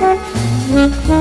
Thank you.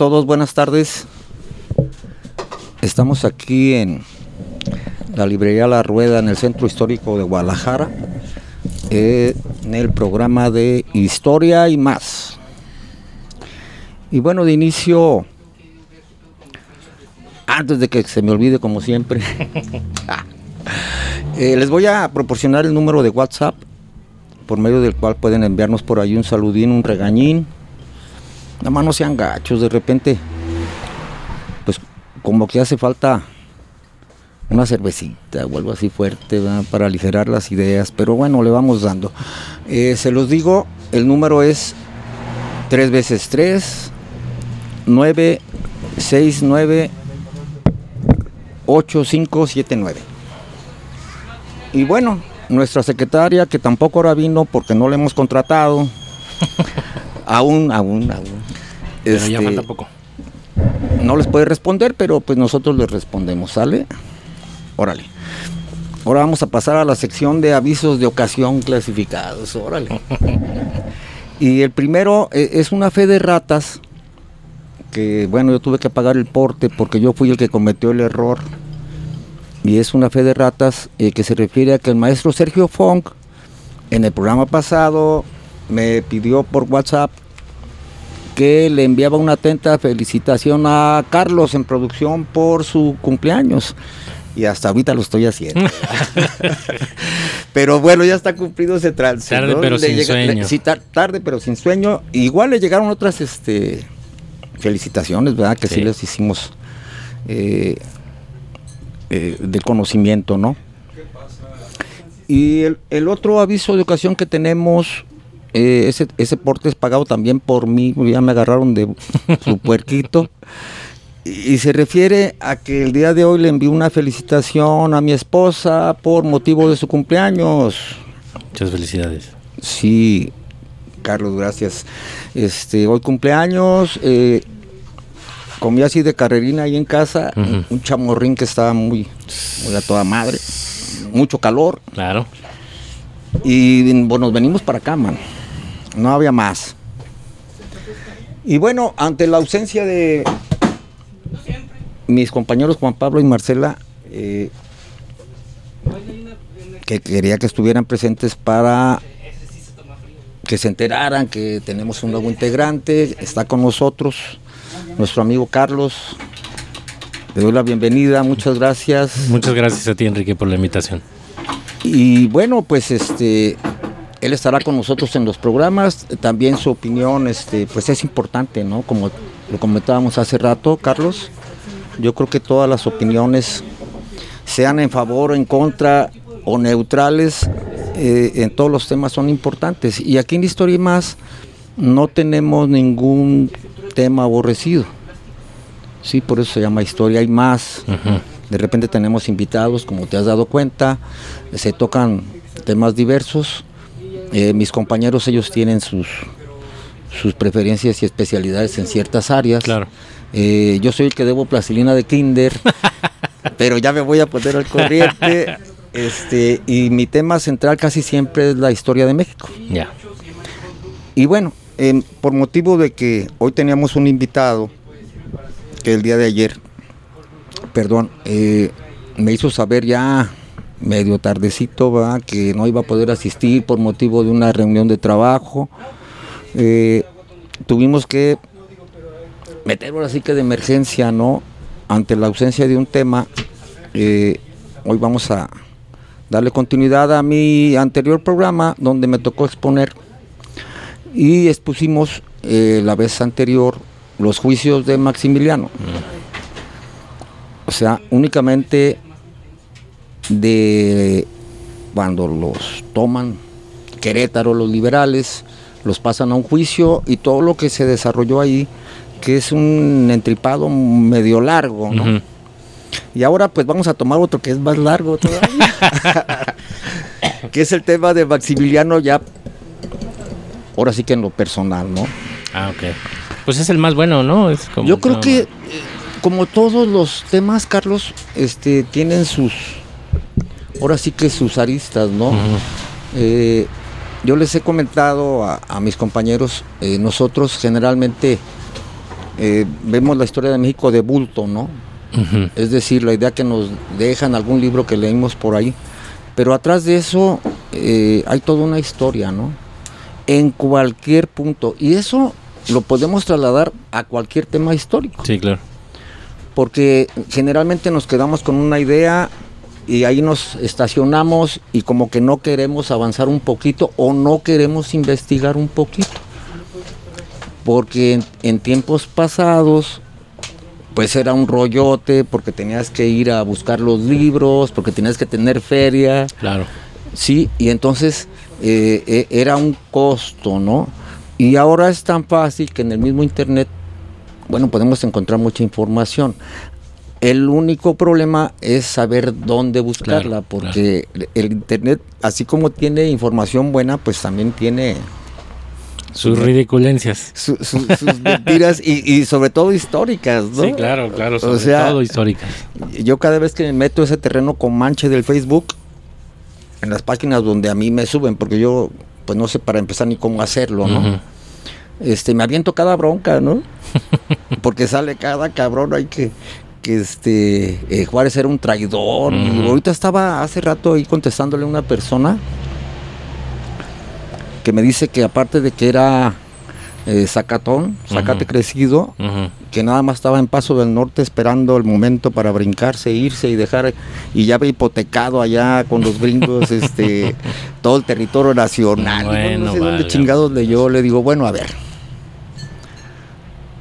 Todos, buenas tardes. Estamos aquí en la librería La Rueda en el Centro Histórico de Guadalajara, eh, en el programa de Historia y más. Y bueno, de inicio, antes de que se me olvide como siempre, eh, les voy a proporcionar el número de WhatsApp por medio del cual pueden enviarnos por ahí un saludín, un regañín. Nada más no sean gachos, de repente, pues como que hace falta una cervecita o algo así fuerte para aligerar las ideas, pero bueno, le vamos dando. Eh, se los digo, el número es 3 veces 3, 9, 6, 9, 8, 5, 7, 9. Y bueno, nuestra secretaria, que tampoco ahora vino porque no la hemos contratado. aún, aún, aún. Pero ya este, falta poco. No les puede responder, pero pues nosotros les respondemos, ¿sale? Órale. Ahora vamos a pasar a la sección de avisos de ocasión clasificados, órale. y el primero eh, es una fe de ratas, que bueno, yo tuve que pagar el porte porque yo fui el que cometió el error y es una fe de ratas eh, que se refiere a que el maestro Sergio Funk en el programa pasado me pidió por WhatsApp que le enviaba una atenta felicitación a Carlos en producción por su cumpleaños. Y hasta ahorita lo estoy haciendo. pero bueno, ya está cumplido ese trance. Tarde pero sin sueño. sí, tarde pero sin sueño. Igual le llegaron otras este, felicitaciones, ¿verdad? Que sí, les hicimos eh, eh, de conocimiento, ¿no? Y el, otro aviso de ocasión que tenemos, eh, ese, ese porte es pagado también por mí, ya me agarraron de su puerquito. Y, se refiere a que el día de hoy le envío una felicitación a mi esposa por motivo de su cumpleaños. Muchas felicidades. Sí, Carlos, gracias. Este, hoy cumpleaños. Eh, comí así de carrerina ahí en casa, un chamorrín que estaba muy, muy a toda madre, mucho calor. Claro. Y bueno, venimos para acá, man. No había más. Y bueno, ante la ausencia de mis compañeros Juan Pablo y Marcela, eh, que quería que estuvieran presentes para que se enteraran que tenemos un nuevo integrante, está con nosotros nuestro amigo Carlos. Le doy la bienvenida, muchas gracias. Muchas gracias a ti, Enrique, por la invitación. Y bueno, pues este él estará con nosotros en los programas. También su opinión, este, pues es importante, ¿no? Como lo comentábamos hace rato, Carlos. Yo creo que todas las opiniones, sean en favor o en contra o neutrales, eh, en todos los temas son importantes. Y aquí en Historia y Más no tenemos ningún tema aborrecido. Sí, por eso se llama historia. Hay más. De repente tenemos invitados, como te has dado cuenta, se tocan temas diversos. Eh, mis compañeros, ellos tienen sus, sus preferencias y especialidades en ciertas áreas. Claro. Eh, yo soy el que debo plastilina de Kinder, pero ya me voy a poner al corriente. Este, y mi tema central casi siempre es la historia de México. Ya. Y bueno, por motivo de que hoy teníamos un invitado que el día de ayer, perdón, eh, me hizo saber ya medio tardecito ¿va? que no iba a poder asistir por motivo de una reunión de trabajo. Eh, tuvimos que meterlo así que de emergencia, ¿no? Ante la ausencia de un tema, eh, hoy vamos a darle continuidad a mi anterior programa donde me tocó exponer y expusimos eh, la vez anterior los juicios de Maximiliano. O sea, únicamente de cuando los toman Querétaro, los liberales, los pasan a un juicio y todo lo que se desarrolló ahí, que es un entripado medio largo, Y ahora pues vamos a tomar otro que es más largo todavía, que es el tema de Maximiliano ya ahora sí que en lo personal, ¿no? Ah, ok. Pues es el más bueno, ¿no? Es como Yo creo que, eh, como todos los temas, Carlos, este, tienen sus, ahora sí que sus aristas, ¿no? Eh, yo les he comentado a, mis compañeros, eh, nosotros generalmente eh, vemos la historia de México de bulto, ¿no? Es decir, la idea que nos dejan algún libro que leímos por ahí. Pero atrás de eso eh, hay toda una historia, ¿no? En cualquier punto. Y eso lo podemos trasladar a cualquier tema histórico. Sí, claro. Porque generalmente nos quedamos con una idea y ahí nos estacionamos y como que no queremos avanzar un poquito o no queremos investigar un poquito. Porque en, en tiempos pasados pues era un rollote porque tenías que ir a buscar los libros, porque tenías que tener feria, Claro. sí, y entonces eh, eh, era un costo, ¿no? Y ahora es tan fácil que en el mismo internet, bueno, podemos encontrar mucha información. El único problema es saber dónde buscarla, Claro, porque el internet, así como tiene información buena, pues también tiene Sus ridiculencias. su- su- sus mentiras y, y sobre todo históricas, ¿no? Sí, claro, claro. O Sobre sea, todo históricas. Yo cada vez que me meto ese terreno con manche del Facebook, en las páginas donde a mí me suben, porque yo pues no sé para empezar ni cómo hacerlo, ¿no? Este, me aviento cada bronca, ¿no? Porque sale cada cabrón ahí que, que este, eh, Juárez era un traidor. Y ahorita estaba hace rato ahí contestándole a una persona que me dice que aparte de que era eh, Zacatón, Zacate crecido, que nada más estaba en Paso del Norte esperando el momento para brincarse, irse y dejar, y ya había hipotecado allá con los gringos este todo el territorio nacional. Bueno, no sé dónde chingados leyó, le digo, bueno, a ver,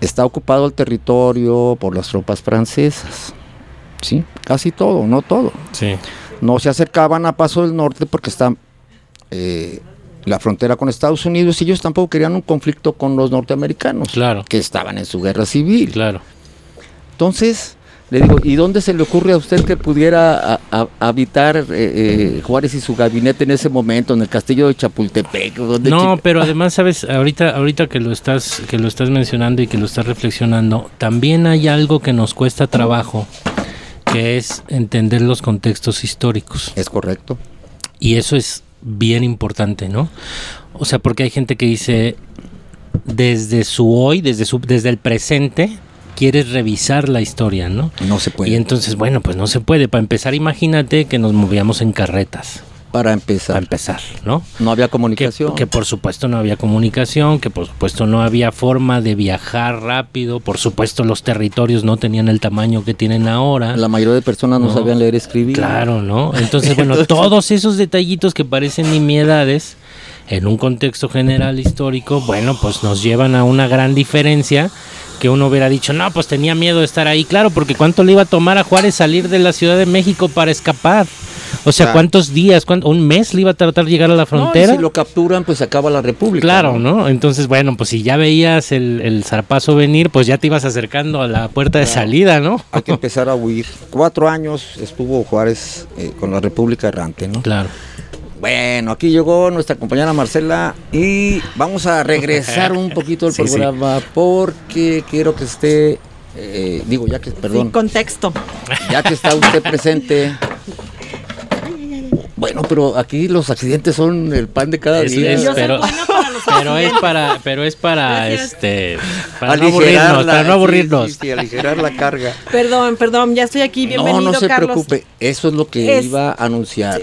está ocupado el territorio por las tropas francesas, ¿sí? Casi todo, no todo. Sí. No se acercaban a Paso del Norte porque está eh, la frontera con Estados Unidos y ellos tampoco querían un conflicto con los norteamericanos, Claro. que estaban en su guerra civil. Claro. Entonces, le digo, ¿y dónde se le ocurre a usted que pudiera a- a- habitar eh, eh, Juárez y su gabinete en ese momento, en el castillo de Chapultepec? ¿Dónde No, pero además, sabes, ahorita, ahorita que lo estás, que lo estás mencionando y que lo estás reflexionando, también hay algo que nos cuesta trabajo, que es entender los contextos históricos. Es correcto. Y eso es bien importante, ¿no? O sea, porque hay gente que dice, desde su hoy, desde, su, desde el presente, quieres revisar la historia, ¿no? No se puede. Y entonces, bueno, pues no se puede. Para empezar, imagínate que nos movíamos en carretas. Para Para empezar, empezar, ¿no? no había comunicación. que por supuesto no había comunicación, que por supuesto no había forma de viajar rápido, por supuesto los territorios no tenían el tamaño que tienen ahora. La mayoría de personas no, No. sabían leer y escribir. Claro, ¿no? Entonces, bueno, todos esos detallitos que parecen nimiedades en un contexto general histórico, bueno, pues nos llevan a una gran diferencia que uno hubiera dicho, no, pues tenía miedo de estar ahí, claro, porque cuánto le iba a tomar a Juárez salir de la Ciudad de México para escapar. O sea. ¿cuántos días, cuánto- un mes le iba a tratar de llegar a la No, y frontera? si lo capturan, pues acaba la república. Claro, ¿no? Entonces, bueno, pues si ya veías el, el zarpazo venir, pues ya te ibas acercando a la puerta de salida, ¿no? Hay que empezar a huir. Cuatro años estuvo Juárez eh, con la República Errante, ¿no? Claro. Bueno, aquí llegó nuestra compañera Marcela y vamos a regresar un poquito al Sí, sí. programa porque quiero que esté, eh, digo, ya que, perdón, Sin contexto. ya que está usted presente. Bueno, pero aquí los accidentes son el pan de cada Es- día. es- pero, es para, pero es para Gracias. este para no aburrirnos, la- para no aburrirnos. sí, sí, aligerar la carga. Perdón, perdón, ya estoy aquí. Bienvenido, no, no se Carlos. preocupe, eso es lo que Es- iba a anunciar.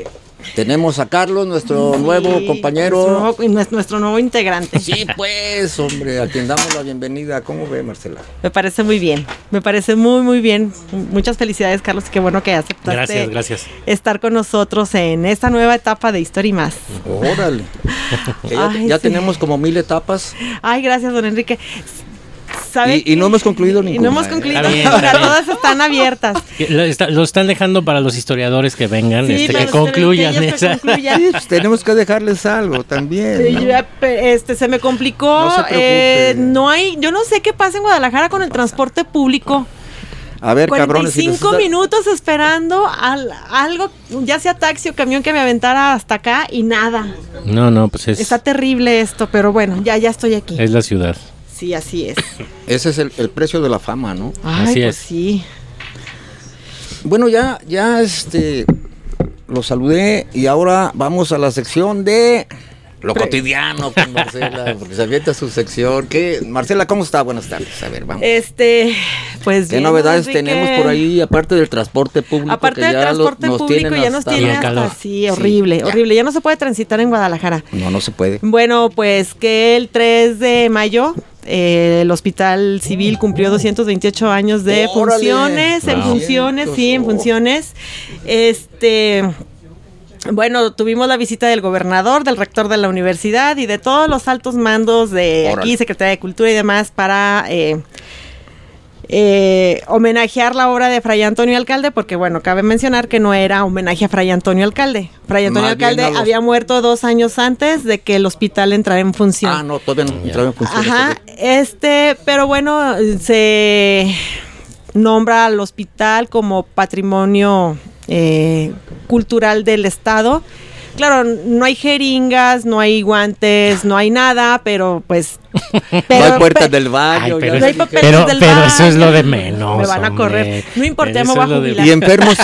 Tenemos a Carlos, nuestro nuevo compañero. Nuestro nuestro nuevo integrante. Sí, pues, hombre, a quien damos la bienvenida. ¿Cómo ve, Marcela? Me parece muy bien. Me parece muy, muy bien. Muchas felicidades, Carlos. Qué bueno que aceptaste Gracias, gracias. estar con nosotros en esta nueva etapa de Historia y más. Órale. Ya Ay, ya sí. tenemos como mil etapas. Ay, gracias, don Enrique. ¿Sabe Y- y no hemos concluido Y no ninguna, hemos ¿eh? concluido Está bien, ninguna, está bien. Todas están abiertas. Lo, está- lo están dejando para los historiadores que vengan, Sí, este, que concluyan pequeños que esa. concluyan. Sí, pues, tenemos que dejarles algo también. Sí, ¿no? yo ya, pe- este, se me complicó. No se eh, no hay, yo no sé qué pasa en Guadalajara con el transporte público. A ver, cabrones. si 45 necesita- minutos esperando al, algo, ya sea taxi o camión que me aventara hasta acá y nada. No, no, pues es, Está terrible esto, pero bueno, ya, ya estoy aquí. es la ciudad. Sí, así es. Ese es el, el precio de la fama, ¿no? Ay, Así pues es. sí. Bueno, ya, ya, este, lo saludé y ahora vamos a la sección de Lo cotidiano con Marcela, porque se avienta su sección. ¿Qué? Marcela, ¿cómo está? Buenas tardes. A ver, vamos. Este, pues. ¿Qué bien, novedades Enrique. tenemos por ahí, aparte del transporte público? Aparte que del ya lo- transporte nos público, ya nos tiene hasta calor. sí, horrible, ya. horrible. Ya no se puede transitar en Guadalajara. No, no se puede. Bueno, pues que el 3 de mayo eh, el Hospital Civil cumplió 228 años de ¡Órale! funciones, en funciones, sí, en Oh. funciones. Este, bueno, tuvimos la visita del gobernador, del rector de la universidad y de todos los altos mandos de Órale. aquí, Secretaría de Cultura y demás, para eh, eh, homenajear la obra de Fray Antonio Alcalde, porque bueno, cabe mencionar que no era homenaje a Fray Antonio Alcalde. Fray Antonio Más Alcalde los- había muerto dos años antes de que el hospital entrara en función. Ah, no, todavía no entraba en función. Ajá, este, pero bueno, se nombra al hospital como patrimonio eh, cultural del estado. Claro, no hay jeringas, no hay guantes, no hay nada, pero pues... no hay puertas del baño. Ay, pero, No hay les papeles pero, del pero eso es lo de menos. Me van a correr. hombre. No importa, ya me voy a jubilar. Y enfermos.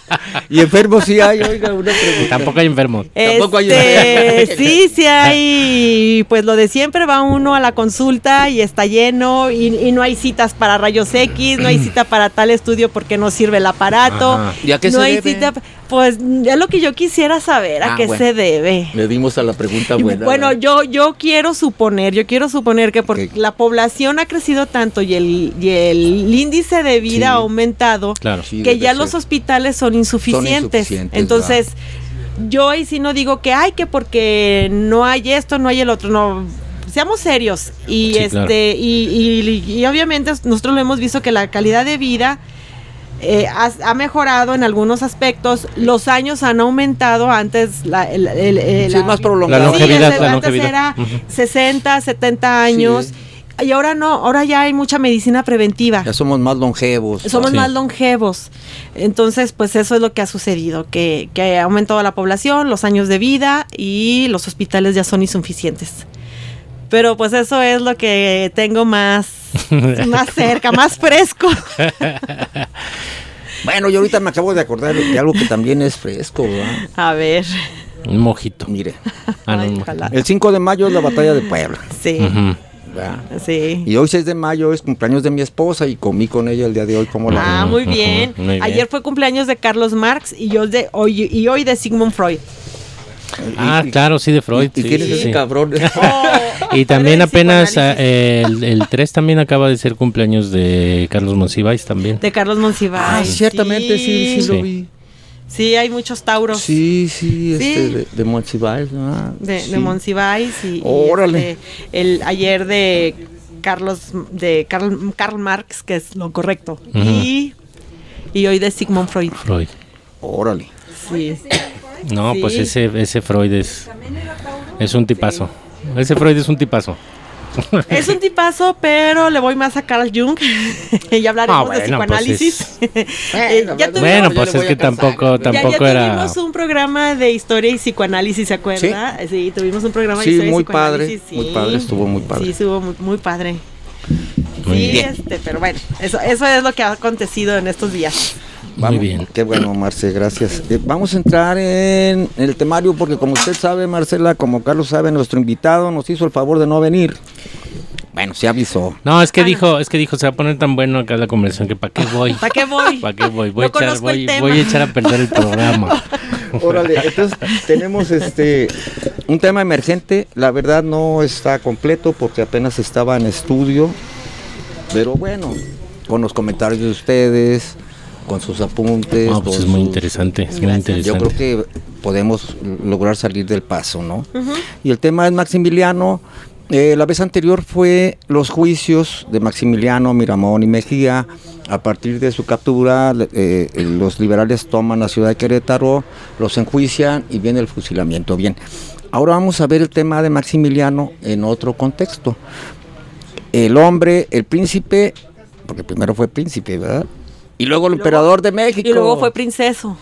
y enfermos sí hay, oiga, una pregunta. Tampoco hay enfermos. Tampoco hay- Este, sí, sí hay, pues lo de siempre, va uno a la consulta y está lleno y, y no hay citas para rayos X, no hay cita para tal estudio porque no sirve el aparato. Ajá. ¿Y a qué no se hay debe? cita, pues es lo que yo quisiera saber, a Ah, qué bueno. se debe. Le dimos a la pregunta buena. Bueno, yo, yo quiero suponer, yo quiero suponer que porque la población ha crecido tanto y el, y el índice de vida Sí. ha aumentado, Claro. Sí, que ya ser. los hospitales son insuficientes. insuficientes, Entonces, yo ahí sí no digo que hay que porque no hay esto, no hay el otro, no. Seamos serios y Sí, este claro. y, y- y obviamente nosotros lo hemos visto que la calidad de vida eh, ha, ha mejorado en algunos aspectos, los años han aumentado, antes la, el- el- el- Sí, es más. La longevidad, antes, la antes longevidad. era Ujú. 60, 70 años. Sí. Y ahora no, ahora ya hay mucha medicina preventiva. Ya somos más longevos. Somos Sí. más longevos. Entonces, pues eso es lo que ha sucedido, que, que ha aumentado la población, los años de vida y los hospitales ya son insuficientes. Pero pues eso es lo que tengo más, más cerca, más fresco. Bueno, yo ahorita me acabo de acordar de algo que también es fresco, ¿verdad? A ver, Un mojito. Mire, Ah, no, Ay, un mojito. ojalá. el 5 de mayo es la batalla de Puebla. sí, sí. Y hoy 6 de mayo es cumpleaños de mi esposa y comí con ella el día de hoy como la... Ah, muy bien. muy bien. Ayer fue cumpleaños de Carlos Marx y yo de hoy y hoy de Sigmund Freud. Ah, Y- claro, sí, de Freud. ¿Y, y sí, quién es sí, ese sí. cabrón? Y también apenas ah, eh, el, el 3 también acaba de ser cumpleaños de Carlos Monsiváis también. De Carlos Monsiváis. ah, ciertamente, sí, sí, Sí. lo vi. Sí, hay muchos tauros. Sí, sí, este, Sí. de, de Monsiváis, ah, de, sí. de Monsiváis y, y Órale. este, el ayer de Carlos de Karl, Karl Marx que es lo correcto y y hoy de Sigmund Freud Freud. Órale. sí No, Sí. pues ese, ese Freud es, es un tipazo. Ese Freud es un tipazo. es un tipazo pero le voy más a Carl Jung y hablaremos Ah, de bueno, pues psicoanálisis Eh, Bueno, ya bueno, tuvimos, Bueno, yo pues le es voy que a casar, tampoco, pero- ya, ya tampoco era... tuvimos un programa de historia y psicoanálisis, ¿se acuerda? Sí, tuvimos un programa de Sí, historia y muy padre, psicoanálisis, muy padre, estuvo muy padre. Sí, estuvo muy, muy padre. Muy sí, bien. este, pero bueno, eso, eso es lo que ha acontecido en estos días. Muy Vamos, bien. Qué bueno, Marce, gracias. Eh, vamos a entrar en el temario porque como usted sabe, Marcela, como Carlos sabe, nuestro invitado nos hizo el favor de no venir. Bueno, se avisó. No, es que Ah, no. dijo, es que dijo, se va a poner tan bueno acá la conversación que para qué voy. ¿Para qué voy? ¿Para qué voy? Voy, a No echar, conozco el voy, tema. voy a echar a perder el programa. Órale, entonces tenemos este un tema emergente, la verdad no está completo porque apenas estaba en estudio, pero bueno, con los comentarios de ustedes, con sus apuntes, No, pues con es muy sus- interesante, es muy interesante. Yo creo que podemos lograr salir del paso, ¿no? Y el tema es Maximiliano. eh, la vez anterior fue los juicios de Maximiliano, Miramón y Mejía. A partir de su captura, eh, los liberales toman la ciudad de Querétaro, los enjuician y viene el fusilamiento. Bien, ahora vamos a ver el tema de Maximiliano en otro contexto. El hombre, el príncipe, porque primero fue príncipe, ¿verdad? Y luego el luego- emperador de México. Y luego fue princeso.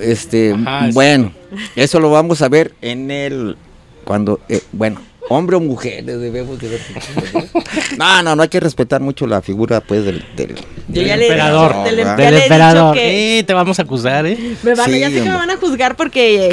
Este, Ajá, sí. bueno, eso lo vamos a ver en el cuando eh, bueno, hombre o mujer debemos de ver. no, no, no hay que respetar mucho la figura pues del, del, Yo del ya le- emperador. del- ya Del le he dicho emperador. que- Eh, te vamos a acusar, ¿eh? Me van, Sí, ya sé que me van a juzgar porque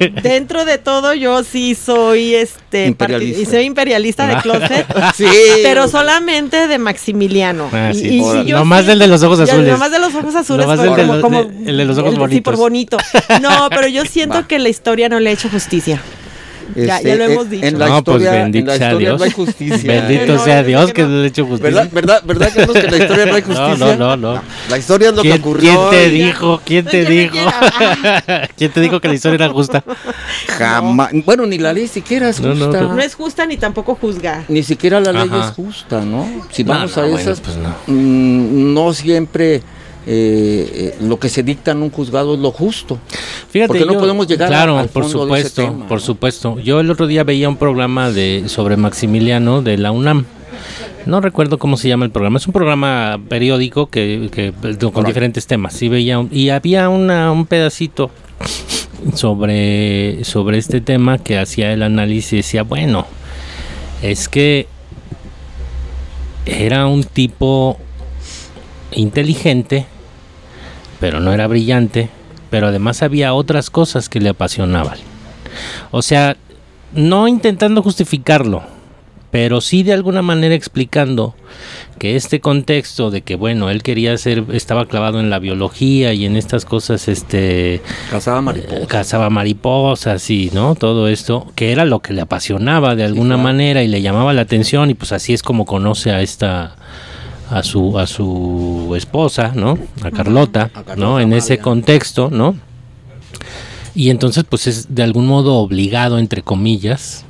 eh, dentro de todo yo sí soy este Imperialista. y soy imperialista de closet, Sí. pero solamente de Maximiliano. Ah, Y- sí. y, si yo Nomás sí- del de los ojos ya, azules. Nomás de los ojos azules. De como- los- como- de- el de los ojos Sí, bonitos. por bonito. No, pero yo siento Va. que la historia no le ha hecho justicia. Ya- Este, ya lo hemos en- dicho. En la No, pues historia, bendito en la sea historia Dios. no hay justicia. Bendito No, sea Dios que no le he hecho justicia. ¿Verdad, verdad, verdad que que en la historia no hay No, justicia? no, no, no. La historia es lo que ¿Quién, ocurrió. quién te y- dijo? ¿Quién te ¿Quién te dijo? ¿Quién te dijo que la historia era justa? Jamás. Bueno, ni la ley siquiera es No, no, justa. no. No es justa ni tampoco juzga. Ni siquiera la ley Ajá. es justa, ¿no? Si No, vamos no, a bueno, esas, pues no. mm, no siempre eh, eh, lo que se dicta en un juzgado es lo justo. Fíjate, Porque no yo- podemos llegar claro, al por fondo de ese supuesto, tema, por ¿no? supuesto. Yo el otro día veía un programa de sobre Maximiliano de la UNAM. No recuerdo cómo se llama el programa. Es un programa periódico que, que- con diferentes temas. Sí veía un- y había una, un pedacito sobre sobre este tema que hacía el análisis y decía bueno es que era un tipo inteligente pero no era brillante, pero además había otras cosas que le apasionaban. O sea, no intentando justificarlo, pero sí de alguna manera explicando que este contexto de que bueno, él quería ser estaba clavado en la biología y en estas cosas este Cazaba eh, mariposas. cazaba mariposas y no todo esto que era lo que le apasionaba de alguna claro. manera y le llamaba la atención y pues así es como conoce a esta a su a su esposa no a Carlota, A Carlota no en ese contexto no y entonces pues es de algún modo obligado entre comillas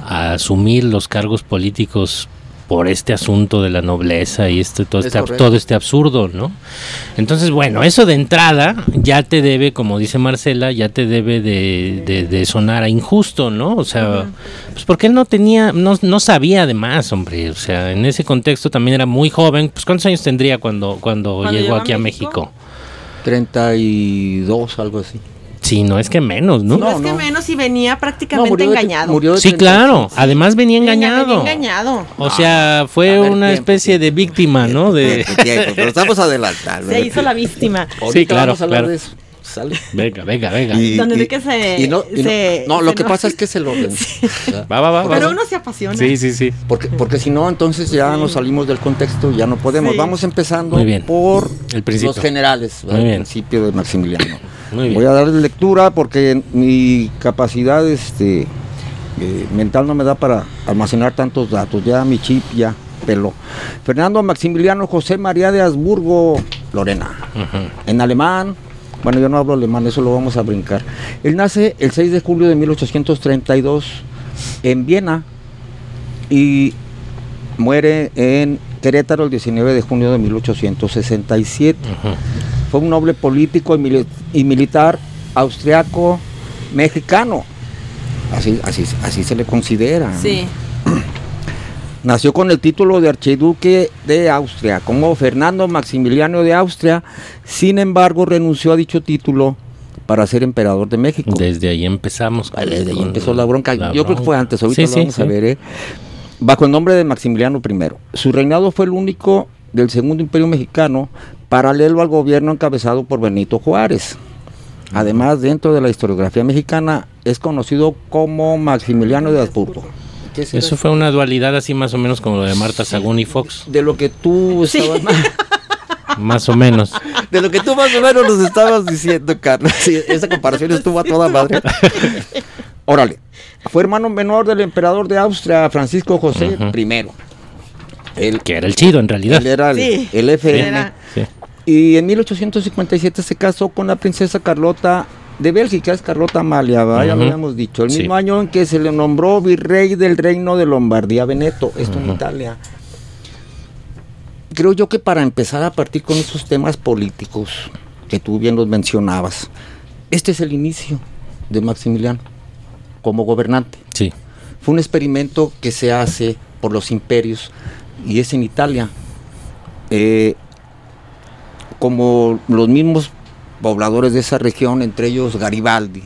a asumir los cargos políticos por este asunto de la nobleza y este todo Es este, correcto. todo este absurdo, ¿no? Entonces, bueno, eso de entrada ya te debe, como dice Marcela, ya te debe de, de- de sonar a injusto, ¿no? O sea, pues porque él no tenía, no, no sabía además, hombre, o sea, en ese contexto también era muy joven, pues ¿cuántos años tendría cuando, cuando, ¿Cuando llegó aquí a México? México? 32, algo así. Sí, no es que menos, ¿no? No, No, es que no. menos y venía No, prácticamente murió de- engañado. murió de Sí, 36. claro, además venía engañado. venía engañado. O sea, fue ver, una tiempo, especie de víctima, ¿no? De... Pero estamos adelantando. Se hizo la víctima. Sí, claro, vamos a hablar claro. de eso. Sale. Venga, venga, venga. Y- Don y- Enrique se- y no, y no- se- no, lo se que no- pasa es que se lo sea, Va, va, va, va. Pero uno se apasiona. Sí, sí, sí. Porque, porque si no, entonces ya nos salimos del contexto, ya no podemos. Sí. Vamos empezando Muy bien. por El principio. los generales, Muy el bien. principio de Maximiliano. Muy bien. Voy a darle lectura porque mi capacidad este, eh, mental no me da para almacenar tantos datos. Ya mi chip ya peló. Fernando Maximiliano José María de Habsburgo, Lorena. En alemán, bueno, yo no hablo alemán, eso lo vamos a brincar. Él nace el 6 de julio de 1832 en Viena y muere en Querétaro el 19 de junio de 1867. Ujú. Fue un noble político y, mili- y militar austriaco mexicano. Así, así, así se le considera. Sí. Nació con el título de archiduque de Austria, como Fernando Maximiliano de Austria. Sin embargo, renunció a dicho título para ser emperador de México. Desde ahí empezamos. Ah, Desde ahí empezó la bronca. la Yo creo que fue antes, ahorita Sí, lo vamos sí. a ver. ¿eh? Bajo el nombre de Maximiliano I. Su reinado fue el único del Segundo Imperio Mexicano, paralelo al gobierno encabezado por Benito Juárez. Además, dentro de la historiografía mexicana, es conocido como Maximiliano de Habsburgo. Eso fue una dualidad así más o menos como lo de Marta Sagún y Fox. de lo que tú Sí. estabas Más o menos. de lo que tú más o menos nos estabas diciendo, Carlos. Sí, esa comparación estuvo a toda madre. Órale. Fue hermano menor del emperador de Austria, Francisco José Ujú. I. Él, Que era el chido en realidad. él era el, Sí. el FN. Era- Sí. Y en 1857 se casó con la princesa Carlota de Bélgica, es Carlota Amalia, ya lo habíamos dicho. El Sí. mismo año en que se le nombró virrey del reino de Lombardía Veneto, esto en Ujú. Italia. Creo yo que para empezar a partir con esos temas políticos que tú bien los mencionabas, este es el inicio de Maximiliano como gobernante. Sí. Fue un experimento que se hace por los imperios y es en Italia. Eh, como los mismos pobladores de esa región, entre ellos Garibaldi,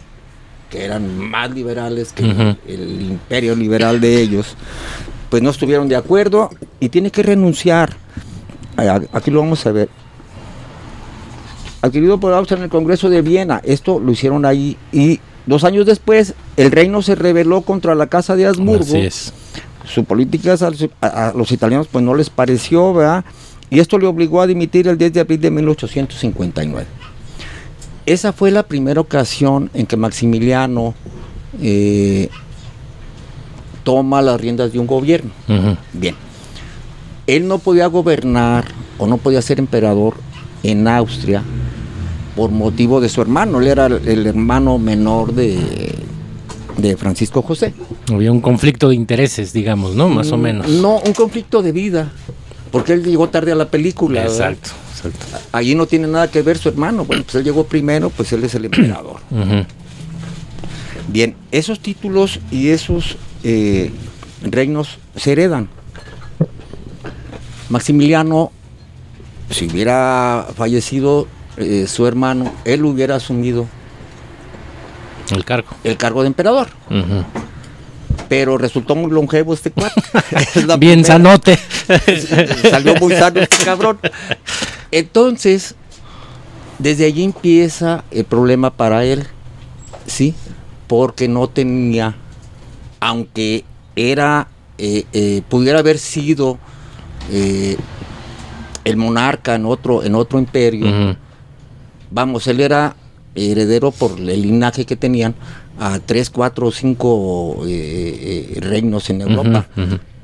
que eran más liberales que el imperio liberal de ellos, pues no estuvieron de acuerdo y tiene que renunciar. Aquí lo vamos a ver. Adquirido por Austria en el Congreso de Viena. Esto lo hicieron ahí. Y dos años después, el reino se rebeló contra la Casa de Habsburgo Así es. Su política a, a- los italianos pues no les pareció, ¿verdad? Y esto le obligó a dimitir el 10 de abril de 1859. Esa fue la primera ocasión en que Maximiliano eh, toma las riendas de un gobierno. Bien, él no podía gobernar o no podía ser emperador en Austria por motivo de su hermano. Él era el hermano menor de, de Francisco José. Había un conflicto de intereses, digamos, ¿no? Más o Mm, menos. No, un conflicto de vida. Porque él llegó tarde a la película. ¿verdad? Exacto, exacto. Allí no tiene nada que ver su hermano. Bueno, pues él llegó primero, pues él es el emperador. Bien, esos títulos y esos eh, reinos se heredan. Maximiliano, si hubiera fallecido eh, su hermano, él hubiera asumido El cargo. el cargo de emperador. Pero resultó muy longevo este cuate. Es Bien primera. sanote. Salió muy sano este cabrón. Entonces, desde allí empieza el problema para él, ¿sí? Porque no tenía, aunque era, eh, eh, pudiera haber sido eh, el monarca en otro, en otro imperio, vamos, él era heredero por el linaje que tenían a tres, cuatro, cinco eh, eh, reinos en Europa.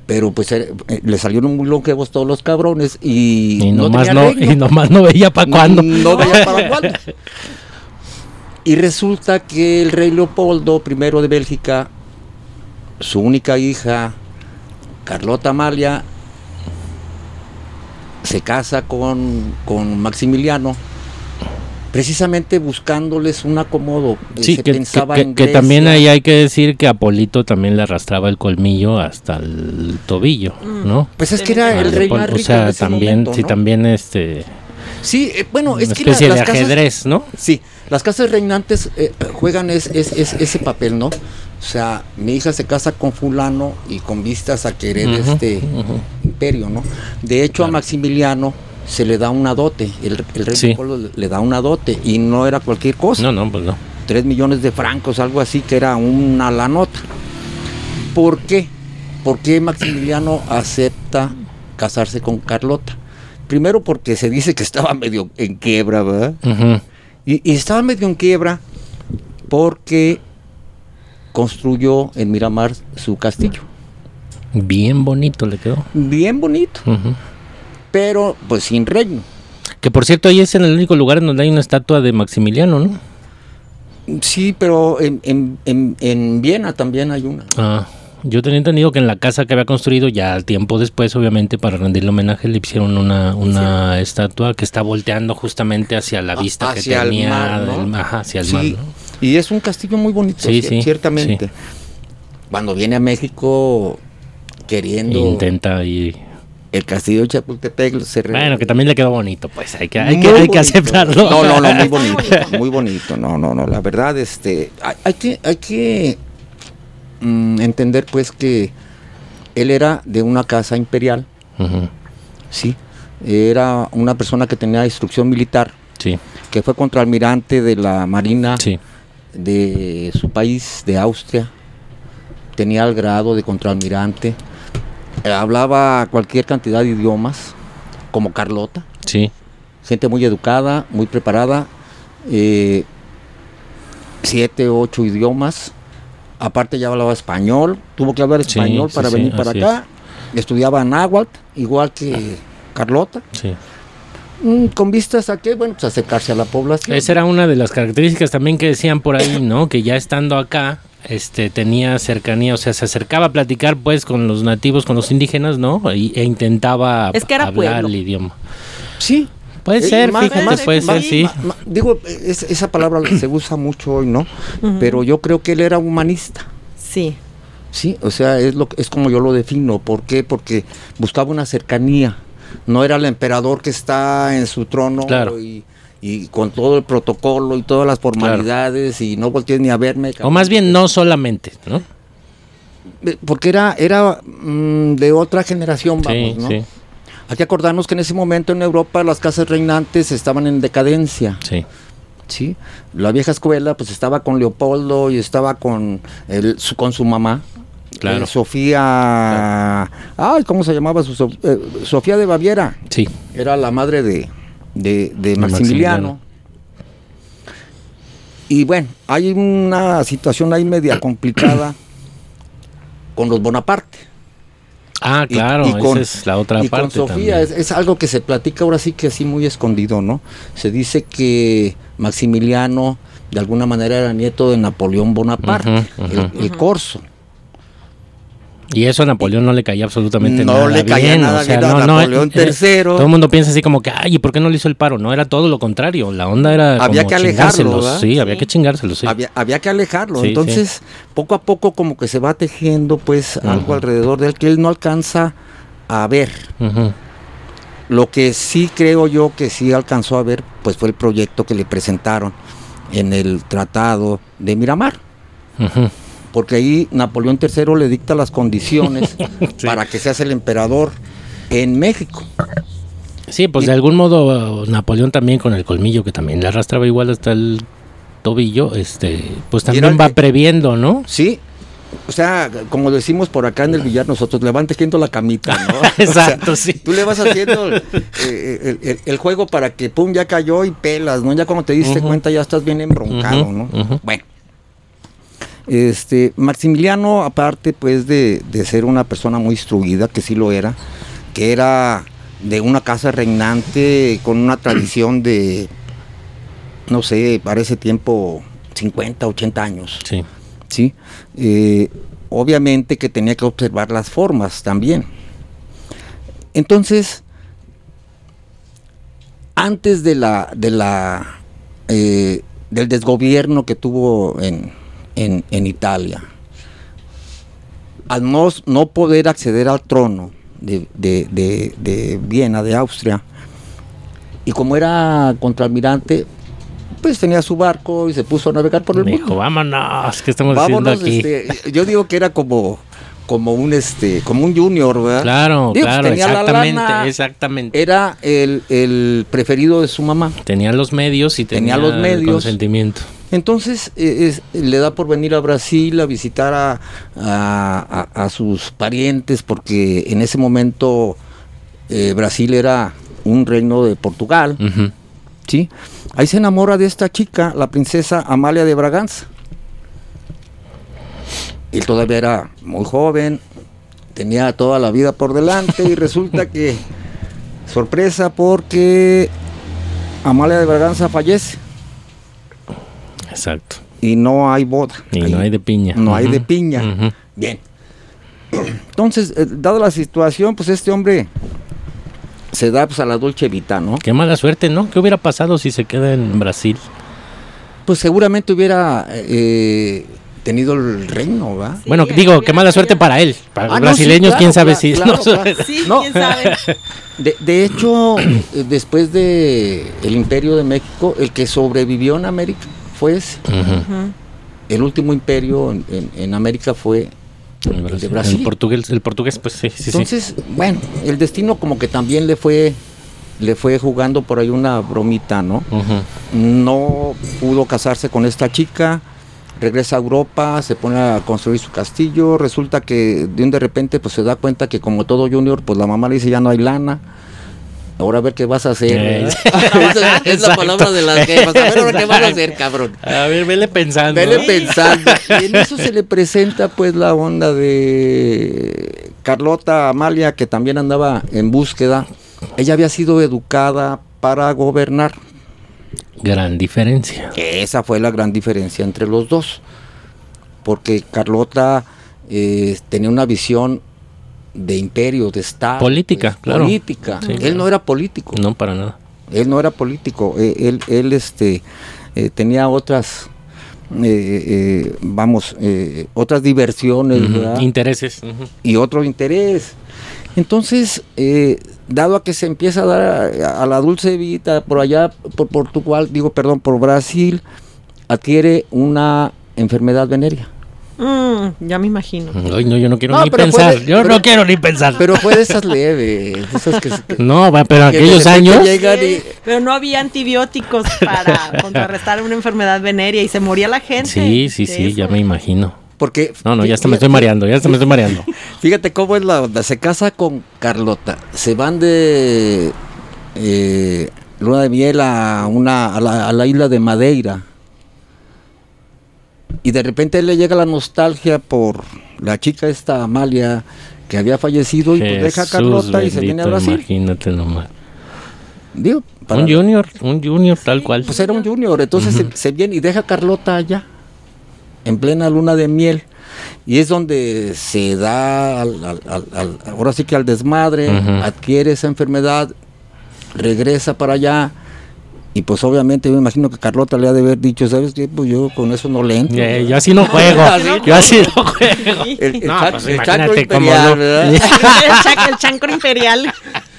Pero pues eh, le salieron muy longevos todos los cabrones y, Y nomás no, y nomás no veía para cuándo. No veía para cuándo. Y resulta que el rey Leopoldo I de Bélgica, su única hija, Carlota Amalia, se casa con, con Maximiliano, precisamente buscándoles un acomodo. Eh, Sí, se que, pensaba que- en que también ahí hay que decir que Apolito también le arrastraba el colmillo hasta el tobillo, ¿no? Pues es que era Al el rey más o rico sea, en ese también, momento, sí, también este, Sí, eh, bueno, es que la- las de casas- ajedrez, ¿no? Sí, las casas reinantes eh, juegan es, es- es- ese papel, ¿no? O sea, mi hija se casa con fulano y con vistas a querer este imperio, ¿no? De hecho, a. Maximiliano se le da una dote, el, el rey Sí. Leopoldo le- da una dote y no era cualquier cosa, No, no, pues no. tres millones de francos, algo así, que era una la nota. ¿Por qué? ¿Por qué Maximiliano acepta casarse con Carlota? Primero porque se dice que estaba medio en quiebra, ¿verdad? Y, y estaba medio en quiebra porque construyó en Miramar su castillo. Bien bonito le quedó. Bien bonito. Pero pues sin reino. Que por cierto, ahí es en el único lugar en donde hay una estatua de Maximiliano, ¿no? Sí, pero en, en- en- en Viena también hay una. Ah, yo tenía entendido que en la casa que había construido, ya tiempo después, obviamente, para rendirle homenaje, le hicieron una, una estatua que está volteando justamente hacia la A- vista que hacia el tenía. mar, ¿no? del- ajá, hacia el Sí, mar, ¿no? Y es un castillo muy bonito, sí, ciertamente. Cuando viene a México queriendo Intenta y... el castillo de Chapultepec se re- Bueno, que también le quedó bonito, pues hay que, hay Muy que, hay que bonito. aceptarlo. No, no, no, muy bonito, muy bonito. No, no, no, la verdad, este, hay, hay que, hay que mm, entender, pues, que él era de una casa imperial, sí, era una persona que tenía instrucción militar, Sí, que fue contraalmirante de la marina sí. de su país, de Austria, tenía el grado de contraalmirante, hablaba cualquier cantidad de idiomas, como Carlota Sí, gente muy educada, muy preparada, eh, siete, ocho idiomas. Aparte ya hablaba español, tuvo que hablar español sí, para sí, venir para acá. Estudiaba náhuatl, igual que Carlota. sí. Mm, con vistas a qué, bueno, pues acercarse a la población. Esa era una de las características también que decían por ahí, ¿no? Que ya estando acá, este, tenía cercanía, o sea, se acercaba a platicar pues con los nativos, con los indígenas, ¿no? Y- e intentaba Es que era hablar pueblo. el idioma. Sí. Puede Eh, ser, más- fíjate, más- puede ser, más- sí. ma- ma- digo, es- esa palabra se usa mucho hoy, ¿no? Pero yo creo que él era humanista. Sí. Sí, o sea, es lo es como yo lo defino. ¿Por qué? Porque buscaba una cercanía. No era el emperador que está en su trono Claro. y, y con todo el protocolo y todas las formalidades y no voltees ni a verme. O más bien no solamente, ¿no? Porque era, era mm, de otra generación, vamos, Sí, ¿no? sí, Hay que acordarnos que en ese momento en Europa las casas reinantes estaban en decadencia. sí. ¿sí? La vieja escuela pues estaba con Leopoldo y estaba con, el, su, con su mamá. Claro. eh, Sofía... Ay, ¿cómo se llamaba? Su, eh, Sofía de Baviera. Sí, Era la madre de, de, Maximiliano. Maximiliano. Y bueno, hay una situación ahí media complicada con los Bonaparte. Ah, claro, y con- esa es la otra y parte. con Sofía también. es, es algo que se platica ahora sí que así muy escondido, ¿no? Se dice que Maximiliano de alguna manera era nieto de Napoleón Bonaparte, el corso. Y eso a Napoleón no le caía absolutamente No nada le caía bien, nada o sea, no, no, Napoleón eh, III. Todo el mundo piensa así como que, ay, ¿y por qué no le hizo el paro? No, era todo lo contrario. La onda era Había como que alejarlo. Sí, había que chingárselos, sí. Había, había que alejarlo. Sí, Entonces, poco a poco como que se va tejiendo pues algo alrededor de él que él no alcanza a ver. Lo que sí creo yo que sí alcanzó a ver pues fue el proyecto que le presentaron en el Tratado de Miramar. Porque ahí Napoleón III le dicta las condiciones para que seas el emperador en México. Sí, pues Y- de algún modo Napoleón también con el colmillo que también le arrastraba igual hasta el tobillo, este, pues también va que- previendo, ¿no? Sí, o sea, como decimos por acá en el billar nosotros, le van tejiendo la camita, ¿no? O sea, Exacto, sí. Tú le vas haciendo eh, el, el- el juego para que pum, ya cayó y pelas, ¿no? Ya cuando te diste cuenta ya estás bien embroncado, ¿no? Bueno. Este, Maximiliano, aparte pues de, de ser una persona muy instruida, que sí lo era, que era de una casa reinante con una tradición de, no sé, para ese tiempo 50, 80 años. Sí. ¿sí? Eh, obviamente que tenía que observar las formas también. Entonces, antes de la, de la, eh, del desgobierno que tuvo en, en- en Italia, al no, no poder acceder al trono de, de- de- de Viena, de Austria, y como era contraalmirante, pues tenía su barco y se puso a navegar por el Me mundo. dijo, vámonos, ¿qué estamos Vámonos, haciendo aquí? este, yo digo que era como, como un este, como un junior, ¿verdad? Claro, Digo, pues, claro, tenía la exactamente, lana, exactamente. Era el, el preferido de su mamá. Tenía los medios y tenía, Tenía los el medios. consentimiento. Entonces es- le da por venir a Brasil a visitar a, a- a- a sus parientes, porque en ese momento eh, Brasil era un reino de Portugal. ¿sí? Ahí se enamora de esta chica, la princesa Amalia de Braganza. Él todavía era muy joven, tenía toda la vida por delante y resulta que, sorpresa, porque Amalia de Braganza fallece Exacto. y no hay boda. Y Ahí no hay de piña. No hay de piña. Bien. Entonces, eh, dada la situación, pues este hombre se da pues, a la Dolce Vita, ¿no? Qué mala suerte, ¿no? ¿Qué hubiera pasado si se queda en Brasil? Pues seguramente hubiera eh, tenido el reino, ¿va? Sí, bueno, digo, qué mala suerte para él. Para Ah, los no, sí, brasileños, claro, quién sabe claro, si... claro, no, claro. Sí, No. quién sabe. De, de hecho, después de el Imperio de México, el que sobrevivió en América fue ese. El último imperio en, en- en América fue El de Brasil. El portugués, el portugués, pues sí, sí, sí. Entonces, bueno, el destino como que también le fue le fue jugando por ahí una bromita, ¿no? No pudo casarse con esta chica, regresa a Europa, se pone a construir su castillo, resulta que de un de repente pues se da cuenta que como todo junior, pues la mamá le dice ya no hay lana. Ahora a ver qué vas a hacer. Eh, es la palabra de las jefas. A ver ahora qué vas a hacer, cabrón. A ver, vele pensando. Vele pensando. Y en eso se le presenta pues la onda de Carlota Amalia, que también andaba en búsqueda. Ella había sido educada para gobernar. Gran diferencia. Esa fue la gran diferencia entre los dos. Porque Carlota eh, tenía una visión de imperio, de Estado. Política, pues, claro. Política. Sí, él claro. no era político. No, para nada. Él no era político, eh, él, él este, eh, tenía otras, eh, eh, vamos, otras diversiones. Intereses. Y otro interés. Entonces, dado a que se empieza a dar a, a la dulce vida por allá, por Portugal, digo, perdón, por Brasil, adquiere una enfermedad venérea. Mm, ya me imagino. Ay, no, yo no quiero No, ni pero pensar. puede- yo pero- no quiero ni pensar. Pero fue de esas leves, esas que, no, pero que aquellos años. y- pero no había antibióticos para contrarrestar una enfermedad venérea y se moría la gente. Sí, sí, sí, eso. ya me imagino. porque No, no, ya hasta me estoy mareando, ya hasta me estoy mareando. Fíjate cómo es la onda. Se casa con Carlota. Se van de eh, luna de miel a, una, a, la, a la isla de Madeira. Y de repente le llega la nostalgia por la chica esta Amalia que había fallecido y pues deja a Carlota y se viene a Brasil. Imagínate nomás. Digo, para- Un junior, un junior tal cual. pues era un junior, entonces se, se viene y deja a Carlota allá, en plena luna de miel. Y es donde se da, al- al- al- al- ahora sí que al desmadre, adquiere esa enfermedad, regresa para allá. Y pues obviamente yo me imagino que Carlota le ha de haber dicho, ¿sabes qué? Pues yo con eso no le entro. Eh, yo así no juego. yo así no juego. El, el No, cha- pues el imagínate chaco cómo imperial, no. ¿verdad? el, chac- el chancro imperial.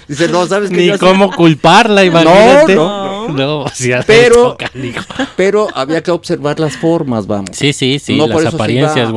Dice, no, ¿sabes qué? Ni Yo cómo culparla, imagínate. no, no. O sea, Pero- esto, canijo. Pero había que observar las formas, vamos. Sí, sí, sí, no por las se apariencias, iba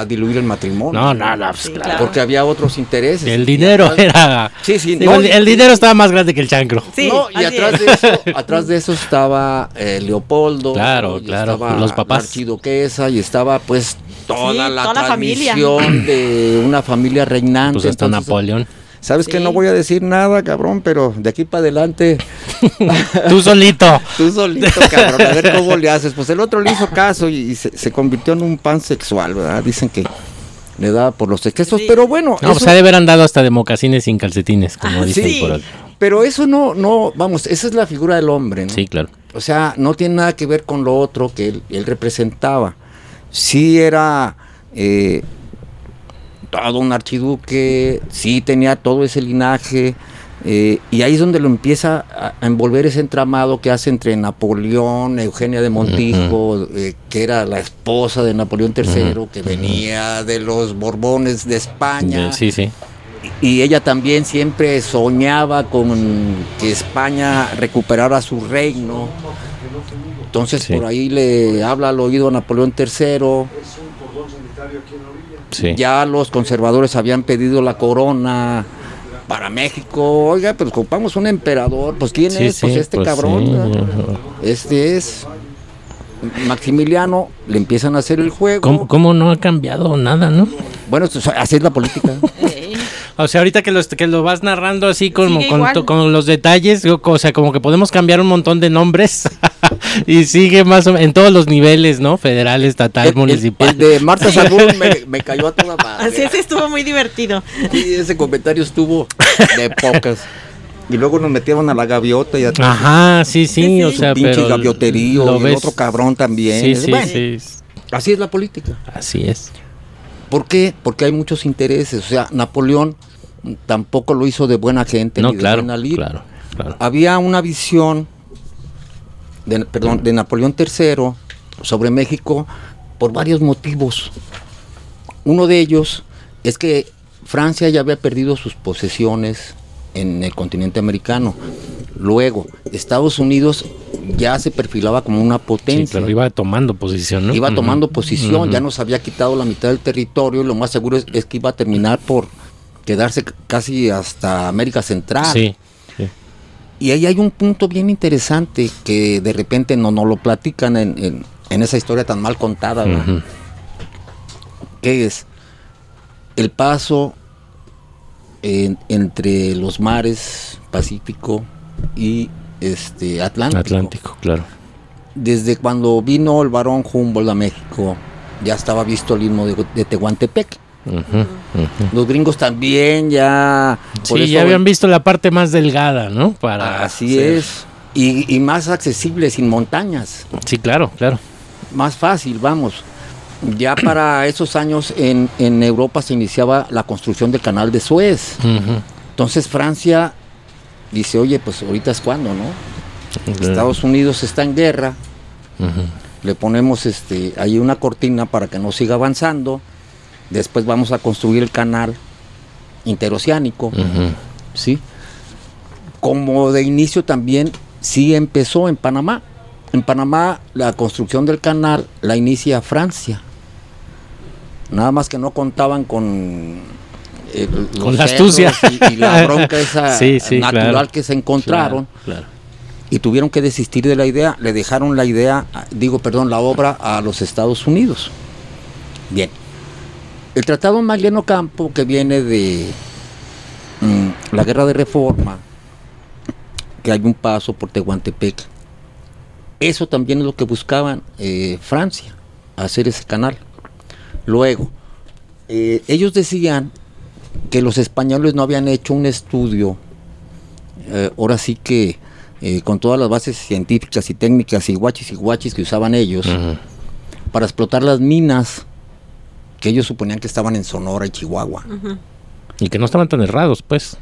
a- diluir el matrimonio. No, no, no, pues Sí, claro. Porque había otros intereses. El dinero atrás- era. Sí, sí, no, el, y- el dinero estaba más grande que el chancro. Sí, no, y atrás es. de, eso, atrás de eso estaba eh, Leopoldo. Claro, y claro, estaba los papás. la y estaba pues toda Sí, la toda la familia. tradición de una familia reinante. Pues hasta Entonces, Napoleón. Sabes que Sí. no voy a decir nada, cabrón, pero de aquí para adelante Tú solito. tú solito, cabrón, a ver cómo le haces. Pues el otro le hizo caso y, y se, se convirtió en un pansexual, ¿verdad? Dicen que le daba por los excesos, Sí. pero bueno. No, pues eso- ha de haber andado hasta de mocasines sin calcetines, como Ah, dicen sí. por ahí. Pero eso no, no, vamos, esa es la figura del hombre, ¿no? Sí, claro. O sea, no tiene nada que ver con lo otro que él, él representaba. Sí era eh, todo un archiduque, sí tenía todo ese linaje, eh, y ahí es donde lo empieza a, a envolver ese entramado que hace entre Napoleón, Eugenia de Montijo, eh, que era la esposa de Napoleón III, que venía de los Borbones de España. Sí, sí. Y ella también siempre soñaba con que España recuperara su reino. Entonces Sí. por ahí le habla al oído a Napoleón III. Sí. Ya los conservadores habían pedido la corona para México. Oiga, pues ocupamos un emperador. Pues ¿quién Sí, es? Pues sí, este pues cabrón. Este es Maximiliano. Le empiezan a hacer el juego. ¿Cómo, cómo no ha cambiado nada, no? Bueno, esto- así es la política. O sea, ahorita que, los, que lo vas narrando así como con, con los detalles, o sea, como que podemos cambiar un montón de nombres y sigue más o menos en todos los niveles, ¿no? Federal, estatal, El- el- municipal. el de Marta Sagún me, me cayó a toda madre. Así es, estuvo muy divertido. Y ese comentario estuvo de pocas. Y luego nos metieron a la gaviota y a Ajá, sí, sí, Sí, o sí. sea, pinche pero gavioterío lo y el ves- otro cabrón también. Sí, sí, Bueno, sí, Así es la política. así es. ¿Por qué? Porque hay muchos intereses. O sea, Napoleón tampoco lo hizo de buena gente No, ni de claro, buena lid. claro, claro. Había una visión de, perdón, de Napoleón III sobre México por varios motivos. Uno de ellos es que Francia ya había perdido sus posesiones en el continente americano. Luego, Estados Unidos ya se perfilaba como una Sí, potencia. claro, iba tomando posición, ¿no? Iba tomando posición, ya nos había quitado la mitad del territorio y lo más seguro es, es que iba a terminar por quedarse casi hasta América Central. Sí, sí. Y ahí hay un punto bien interesante que de repente no nos lo platican en, en- en esa historia tan mal contada, que es el paso en- entre los mares Pacífico y este Atlántico. Atlántico, claro. Desde cuando vino el varón Humboldt a México, ya estaba visto el himno de, de Tehuantepec. Los gringos también ya... por Sí, eso- ya habían visto la parte más delgada, ¿no? Para Así es. Y, y más accesible, sin montañas. Sí, claro, claro. Más fácil, vamos. Ya para esos años en, en Europa se iniciaba la construcción del canal de Suez. Entonces Francia dice, oye, pues ahorita es cuando, ¿no? Estados Unidos está en guerra, le ponemos este ahí una cortina para que no siga avanzando. Después vamos a construir el canal interoceánico. ¿sí? como de inicio también sí empezó en Panamá. En Panamá la construcción del canal la inicia Francia. Nada más que no contaban con eh, Con la astucia. y, y la bronca esa Sí, sí, natural claro. que se encontraron Claro, claro. y tuvieron que desistir de la idea, le dejaron la idea, digo, perdón, la obra a los Estados Unidos. Bien. El Tratado Mariano Campo, que viene de mm, la Guerra de Reforma, que hay un paso por Tehuantepec, eso también es lo que buscaban eh, Francia, hacer ese canal. Luego, eh, ellos decían que los españoles no habían hecho un estudio, eh, ahora sí que con todas las bases científicas y técnicas y guachis y guachis que usaban ellos para explotar las minas que ellos suponían que estaban en Sonora y Chihuahua. Y que no estaban tan errados, pues.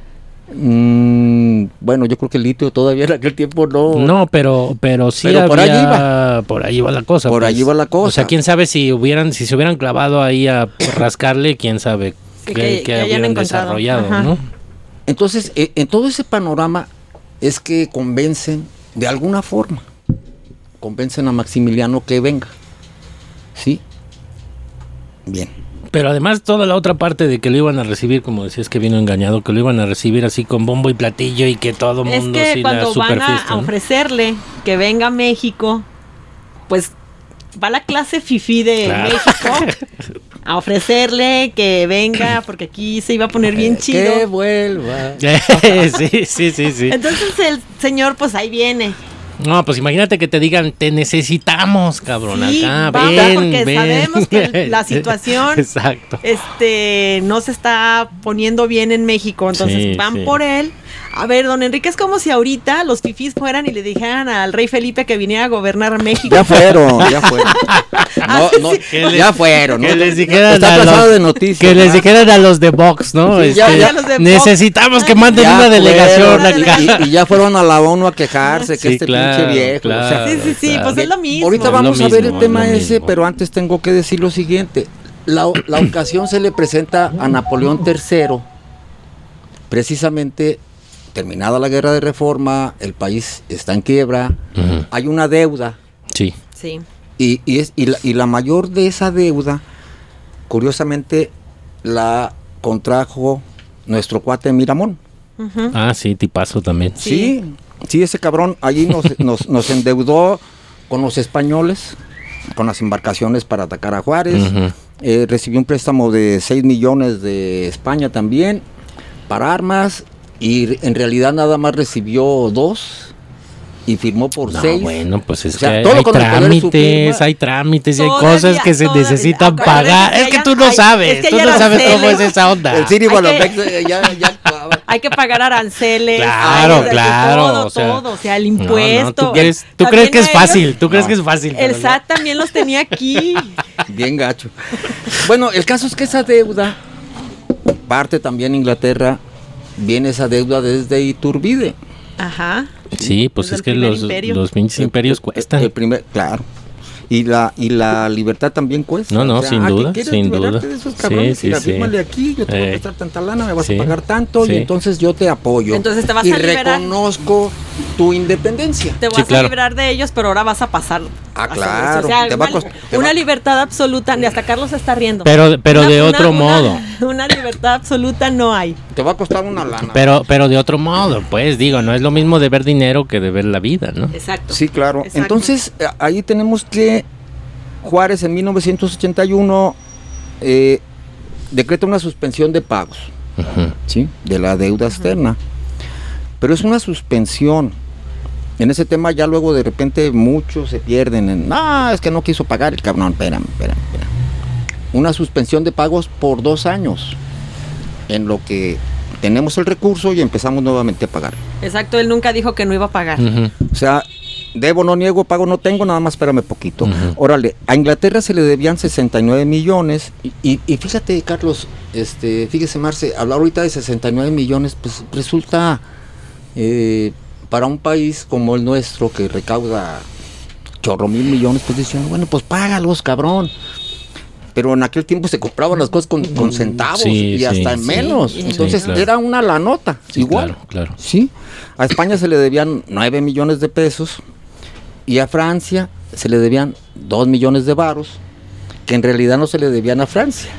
Mm, bueno, yo creo que el litio todavía en aquel tiempo no. No, pero, pero sí Pero por allí iba. por allí va la cosa. Por pues. allí va la cosa. O sea, quién sabe si hubieran, si se hubieran clavado ahí a rascarle, quién sabe Que- qué, que- qué que hubieran desarrollado, Ajá. ¿no? Entonces, eh, en todo ese panorama es que convencen de alguna forma, convencen a Maximiliano que venga. ¿Sí? Bien. Pero además toda la otra parte de que lo iban a recibir, como decías que vino engañado, que lo iban a recibir así con bombo y platillo y que todo el Es mundo que sí la cuando van a, ofrecerle que venga a México, pues va la clase FIFI de Claro. México a ofrecerle que venga, porque aquí se iba a poner bien Que chido. vuelva. sí, sí, sí, sí. Entonces el señor, pues ahí viene. No, pues imagínate que te digan, te necesitamos, cabrón, Sí, acá, vamos, ven, porque ven. sabemos que la situación- Exacto. Este no se está poniendo bien en México, entonces Sí, van sí. por él. A ver, don Enrique, es como si ahorita los fifís fueran y le dijeran al rey Felipe que viniera a gobernar México. Ya fueron, ya fueron. Ah, No, no, sí. Que les- ya fueron. que ¿no? les dijeran Está a los- de noticias. Que les dijeran a los de Vox, ¿no? Sí, ya, Este, ya los de Vox. necesitamos que manden Ya una delegación fueron, acá. Y, y ya fueron a la ONU a quejarse que Sí, este claro, pinche viejo. o sea, claro. Sí, sí, sí, Claro. pues es lo mismo. Ahorita vamos a ver el tema es ese, mismo. pero antes tengo que decir lo siguiente. La, la ocasión se le presenta a Napoleón III, precisamente terminada la guerra de reforma, el país está en quiebra, hay una deuda Sí. Sí. y, y es, y, la, y la mayor de esa deuda, curiosamente, la contrajo nuestro cuate Miramón. Ah, sí, tipazo también. Sí. Sí, sí, ese cabrón allí nos, nos, nos endeudó con los españoles, con las embarcaciones para atacar a Juárez. Eh, recibió un préstamo de 6 millones de España también para armas y en realidad nada más recibió dos y firmó por No, 6. bueno, pues es O sea, que hay, todo hay trámites, hay trámites y hay cosas que se necesitan pagar. que Es que ya- tú no sabes, es que tú no sabes cómo es esa onda. El Balobex, que- eh, ya, ya actuaba. Hay que pagar aranceles. Claro, claro, Todo, o sea, todo. O sea, el no, no, impuesto. ¿tú crees, tú También crees que es ellos, fácil? ¿Tú crees No. que es fácil? El SAT también los tenía aquí. Bien gacho. Bueno, el caso es que esa deuda, parte también Inglaterra, viene esa deuda desde Iturbide. Ajá. Sí, pues Desde es que los, imperio. los pinches imperios El- cuestan. El primer, claro. Y la, y la libertad también cuesta. No, no, sin ¿a qué duda, quieres sin duda. de esos Sí, cabrones? sí, Mira, sí. fírmale aquí, yo te voy a Eh. prestar tanta lana, me vas Sí, a pagar tanto sí. y entonces yo te apoyo. Entonces te vas y a liberar. reconozco tu independencia. Te vas Sí, claro. a librar de ellos, pero ahora vas a pasar. Ah, claro, o sea, te va a una, una libertad absoluta. ni Hasta Carlos está riendo. Pero, pero Una- de una- otro una- modo. Una libertad absoluta no hay. Te va a costar una lana. Pero, pero de otro modo, pues digo, no es lo mismo de ver dinero que de ver la vida, ¿no? Exacto. Sí, claro. Exacto. Entonces, eh, ahí tenemos que Juárez en 1981 eh, decreta una suspensión de pagos. ¿sí? de la deuda externa. Pero es una suspensión. En ese tema ya luego de repente muchos se pierden en, no, es que no quiso pagar el cabrón, espérame, espérame, espérame". Una suspensión de pagos por dos años, en lo que tenemos el recurso y empezamos nuevamente a pagar. Exacto, él nunca dijo que no iba a pagar. O sea, debo, no niego, pago, no tengo, nada más espérame poquito. Ujú. Órale, a Inglaterra se le debían 69 millones y, y- y fíjate, Carlos, este, fíjese, Marce, hablar ahorita de 69 millones, pues resulta eh, para un país como el nuestro que recauda chorro mil millones, pues diciendo, bueno, pues págalos, cabrón. pero en aquel tiempo se compraban las cosas con, con centavos Sí, y hasta en sí. menos. Sí, Entonces claro. era una la nota, igual. Claro, claro. Sí, a España se le debían 9 millones de pesos y a Francia se le debían 2 millones de varos, que en realidad no se le debían a Francia.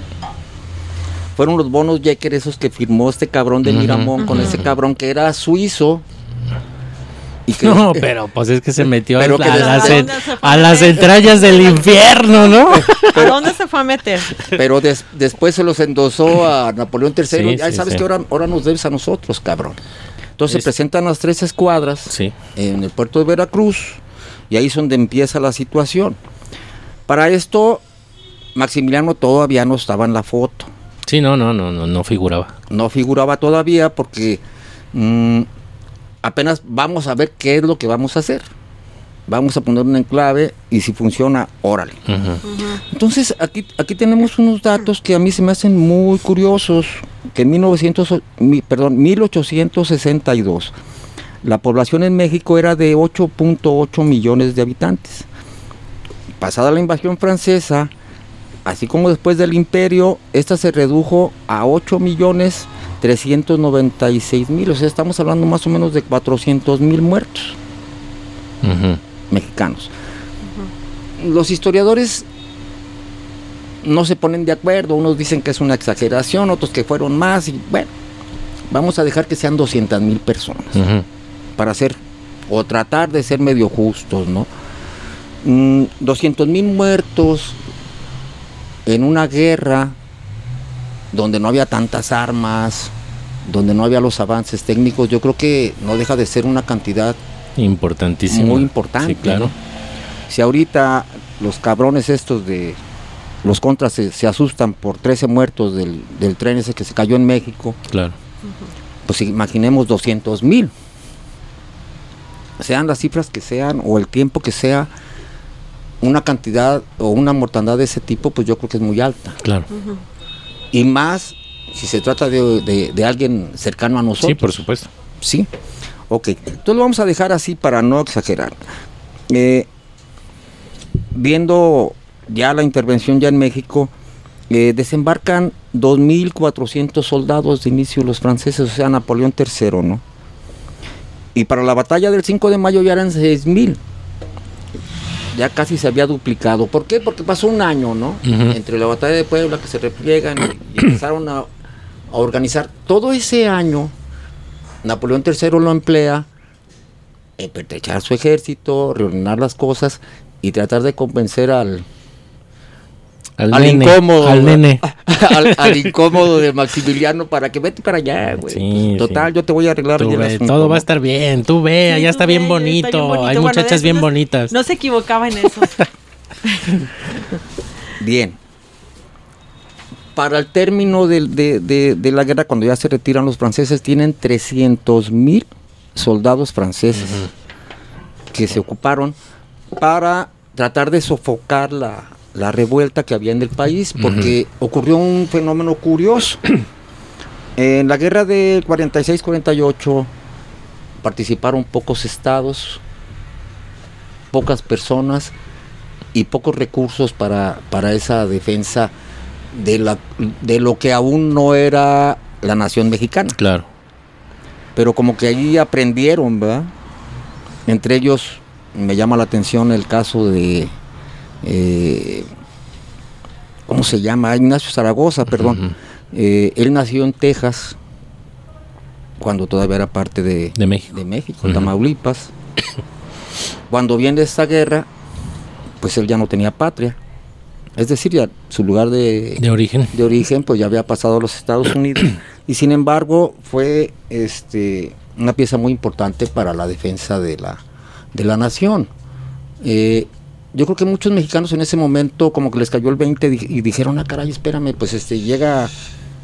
Fueron los bonos Jecker esos que firmó este cabrón de. Miramón con ese cabrón que era suizo. Y que No, pero pues es que se metió Pero a, que a desde- las, ¿A en- se a a las entrañas del infierno, ¿no? ¿A dónde se fue a meter? Pero des- después se los endosó a Napoleón III. Sí, ya sí, sabes sí. que ahora, ahora nos debes a nosotros, cabrón. Entonces Es- se presentan las tres escuadras Sí. en el puerto de Veracruz y ahí es donde empieza la situación. Para esto, Maximiliano todavía no estaba en la foto. Sí, no, no, no, no, no figuraba. No figuraba todavía porque mm, apenas vamos a ver qué es lo que vamos a hacer. Vamos a poner un enclave y si funciona, órale. Entonces, aquí, aquí tenemos unos datos que a mí se me hacen muy curiosos, que en 1900, o- mi- perdón, 1862 la población en México era de 8.8 millones de habitantes. Pasada la invasión francesa, así como después del imperio, esta se redujo a 8 millones 396 mil, o sea, estamos hablando más o menos de 400 mil muertos mexicanos. Los historiadores no se ponen de acuerdo, unos dicen que es una exageración, otros que fueron más, y bueno, vamos a dejar que sean 200 mil personas. Para hacer o tratar de ser medio justos, ¿no? 200 mil muertos en una guerra donde no había tantas armas, donde no había los avances técnicos, yo creo que no deja de ser una cantidad Importantísimo. muy importante. Sí, claro. ¿no? Si ahorita los cabrones estos de los contras se, se asustan por 13 muertos del, del tren ese que se cayó en México, Claro. pues imaginemos 200 mil. Sean las cifras que sean o el tiempo que sea, una cantidad o una mortandad de ese tipo, pues yo creo que es muy alta. Claro. Y más si se trata de, de- de alguien cercano a nosotros. Sí, por supuesto. Sí. Ok. Entonces lo vamos a dejar así para no exagerar. Eh, viendo ya la intervención ya en México, eh, desembarcan 2.400 soldados de inicio los franceses, o sea, Napoleón III, ¿no? Y para la batalla del 5 de mayo ya eran 6.000. Ya casi se había duplicado. ¿Por qué? Porque pasó un año, ¿no? Entre la batalla de Puebla, que se repliegan y, y empezaron a, a organizar. Todo ese año, Napoleón III lo emplea en pertrechar su ejército, reordenar las cosas y tratar de convencer al, Al, al nene. incómodo. Al nene. al, al incómodo de Maximiliano para que vete para allá, güey. Sí, Total, sí. yo te voy a arreglar Tú ve, todo va a estar bien. Tú ve, Sí, allá tú está ve, bien está bonito. bien bonito. Hay Bueno, muchachas eso bien no- bonitas. No se equivocaba en eso. Bien. Para el término del- de, de- de la guerra, cuando ya se retiran los franceses, tienen 300 mil soldados franceses que se ocuparon para tratar de sofocar la, la revuelta que había en el país, porque ocurrió un fenómeno curioso. en la guerra del 46-48 participaron pocos estados, pocas personas y pocos recursos para, para esa defensa de, la, de lo que aún no era la nación mexicana. Claro. Pero como que ahí aprendieron, ¿verdad? Entre ellos me llama la atención el caso de, eh, ¿cómo se llama? Ignacio Zaragoza, perdón. Eh, él nació en Texas, cuando todavía era parte de, De México. de México, Ujú. Tamaulipas. Cuando viene esta guerra, pues él ya no tenía patria. Es decir, ya su lugar de, De origen. de origen pues ya había pasado a los Estados Unidos y sin embargo fue este una pieza muy importante para la defensa de la de la nación. Eh, yo creo que muchos mexicanos en ese momento como que les cayó el 20 di- y dijeron, ah caray, espérame, pues este llega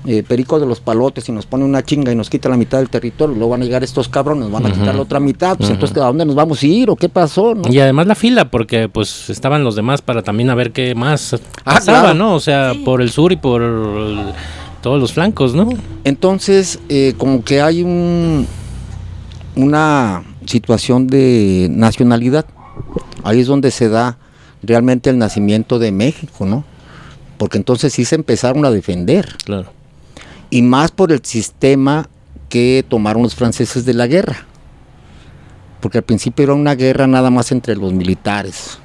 eh, Perico de los Palotes y nos pone una chinga y nos quita la mitad del territorio, luego van a llegar estos cabrones, nos van a quitar la otra mitad, pues entonces ¿a dónde nos vamos a ir o qué pasó? no? Y además la fila, porque pues estaban los demás para también a ver qué más Ah, pasaba, claro. ¿no? O sea, Sí. por el sur y por el- todos los flancos, ¿no? Entonces, eh, como que hay un, una situación de nacionalidad. Ahí es donde se da realmente el nacimiento de México, ¿no? porque entonces sí se empezaron a defender, Claro. y más por el sistema que tomaron los franceses de la guerra, porque al principio era una guerra nada más entre los militares,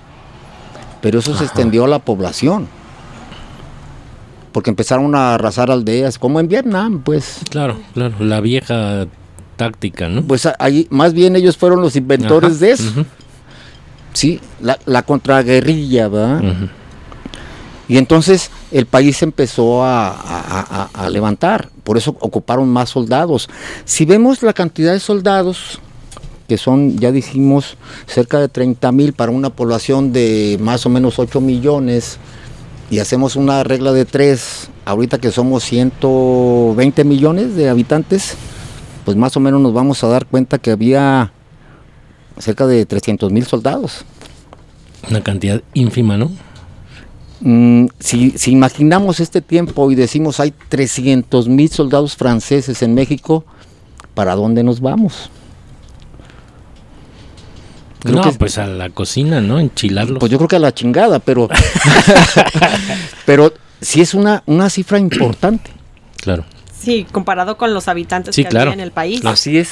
pero eso se extendió a la población, porque empezaron a arrasar aldeas, como en Vietnam, pues. Claro, claro. La vieja táctica, ¿no? Pues ahí, más bien ellos fueron los inventores Ajá, de eso. ujú, Sí, la, la contraguerrilla, ¿verdad? Y entonces el país empezó a, a- a- a levantar, por eso ocuparon más soldados. Si vemos la cantidad de soldados, que son, ya dijimos, cerca de 30 mil para una población de más o menos 8 millones, y hacemos una regla de 3, ahorita que somos 120 millones de habitantes, pues más o menos nos vamos a dar cuenta que había cerca de 300 mil soldados. Una cantidad ínfima, ¿no? Mm, si, si imaginamos este tiempo y decimos hay 300 mil soldados franceses en México, ¿para dónde nos vamos? Creo no, que- pues a la cocina, ¿no? Enchilarlos. Pues yo creo que a la chingada, pero, pero sí es una, una cifra importante. Claro. Sí, comparado con los habitantes Sí, que claro. había en el país. Así es.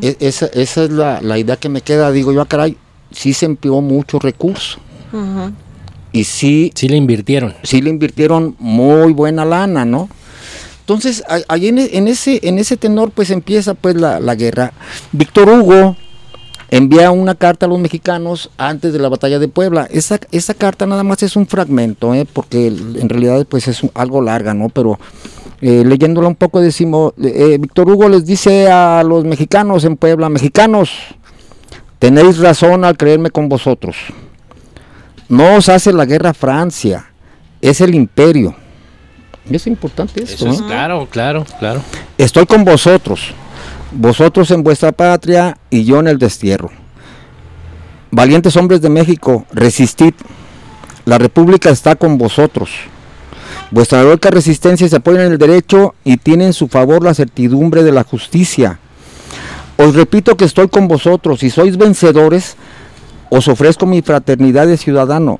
E- esa, esa es la, la idea que me queda. Digo yo, ah, caray, sí se empleó mucho recurso. Y sí, Sí le invirtieron. sí le invirtieron muy buena lana, ¿no? Entonces, ahí en, en ese, en ese tenor, pues empieza pues la, la guerra. Víctor Hugo envía una carta a los mexicanos antes de la batalla de Puebla. Esa, esa carta nada más es un fragmento, ¿eh? porque en realidad pues es un- algo larga, ¿no? Pero eh, leyéndola un poco decimos, eh, Víctor Hugo les dice a los mexicanos en Puebla, mexicanos, tenéis razón al creerme con vosotros. No os hace la guerra Francia, es el imperio. Es importante esto. Eso es ¿eh? claro, claro, claro. Estoy con vosotros, vosotros en vuestra patria y yo en el destierro. Valientes hombres de México, resistid. La República está con vosotros. Vuestra heroica resistencia se apoya en el derecho y tiene en su favor la certidumbre de la justicia. Os repito que estoy con vosotros. Si sois vencedores, os ofrezco mi fraternidad de ciudadano.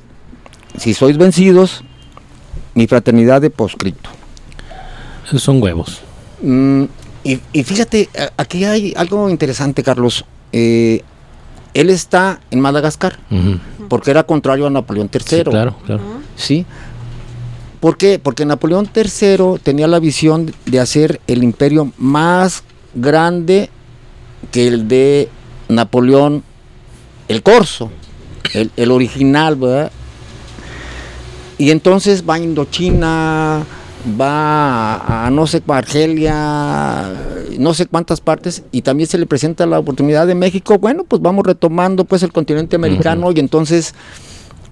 Si sois vencidos, mi fraternidad de poscrito. Esos son huevos. Mm, y, y fíjate, aquí hay algo interesante, Carlos. Eh, él está en Madagascar porque era contrario a Napoleón III. Sí, claro, claro. ¿sí? ¿Por qué? Porque Napoleón III tenía la visión de hacer el imperio más grande que el de Napoleón el Corso, el, el original, ¿verdad? Y entonces va a Indochina, va a, a no sé, Argelia, no sé cuántas partes, y también se le presenta la oportunidad de México. Bueno, pues vamos retomando pues el continente americano y entonces,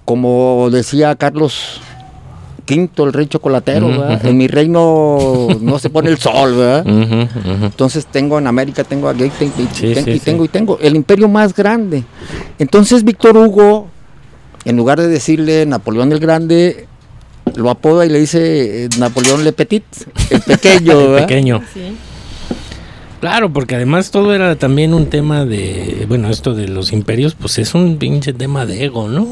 como decía Carlos Quinto, el rey chocolatero, en mi reino no se pone el sol. Entonces tengo en América, tengo y, Sí, ten- sí, y sí. tengo y tengo el imperio más grande. Entonces Víctor Hugo, en lugar de decirle Napoleón el Grande, lo apoda y le dice eh, Napoleón Le Petit, el pequeño, El pequeño. Sí. Claro, porque además todo era también un tema de, bueno, esto de los imperios, pues es un pinche tema de ego, ¿no?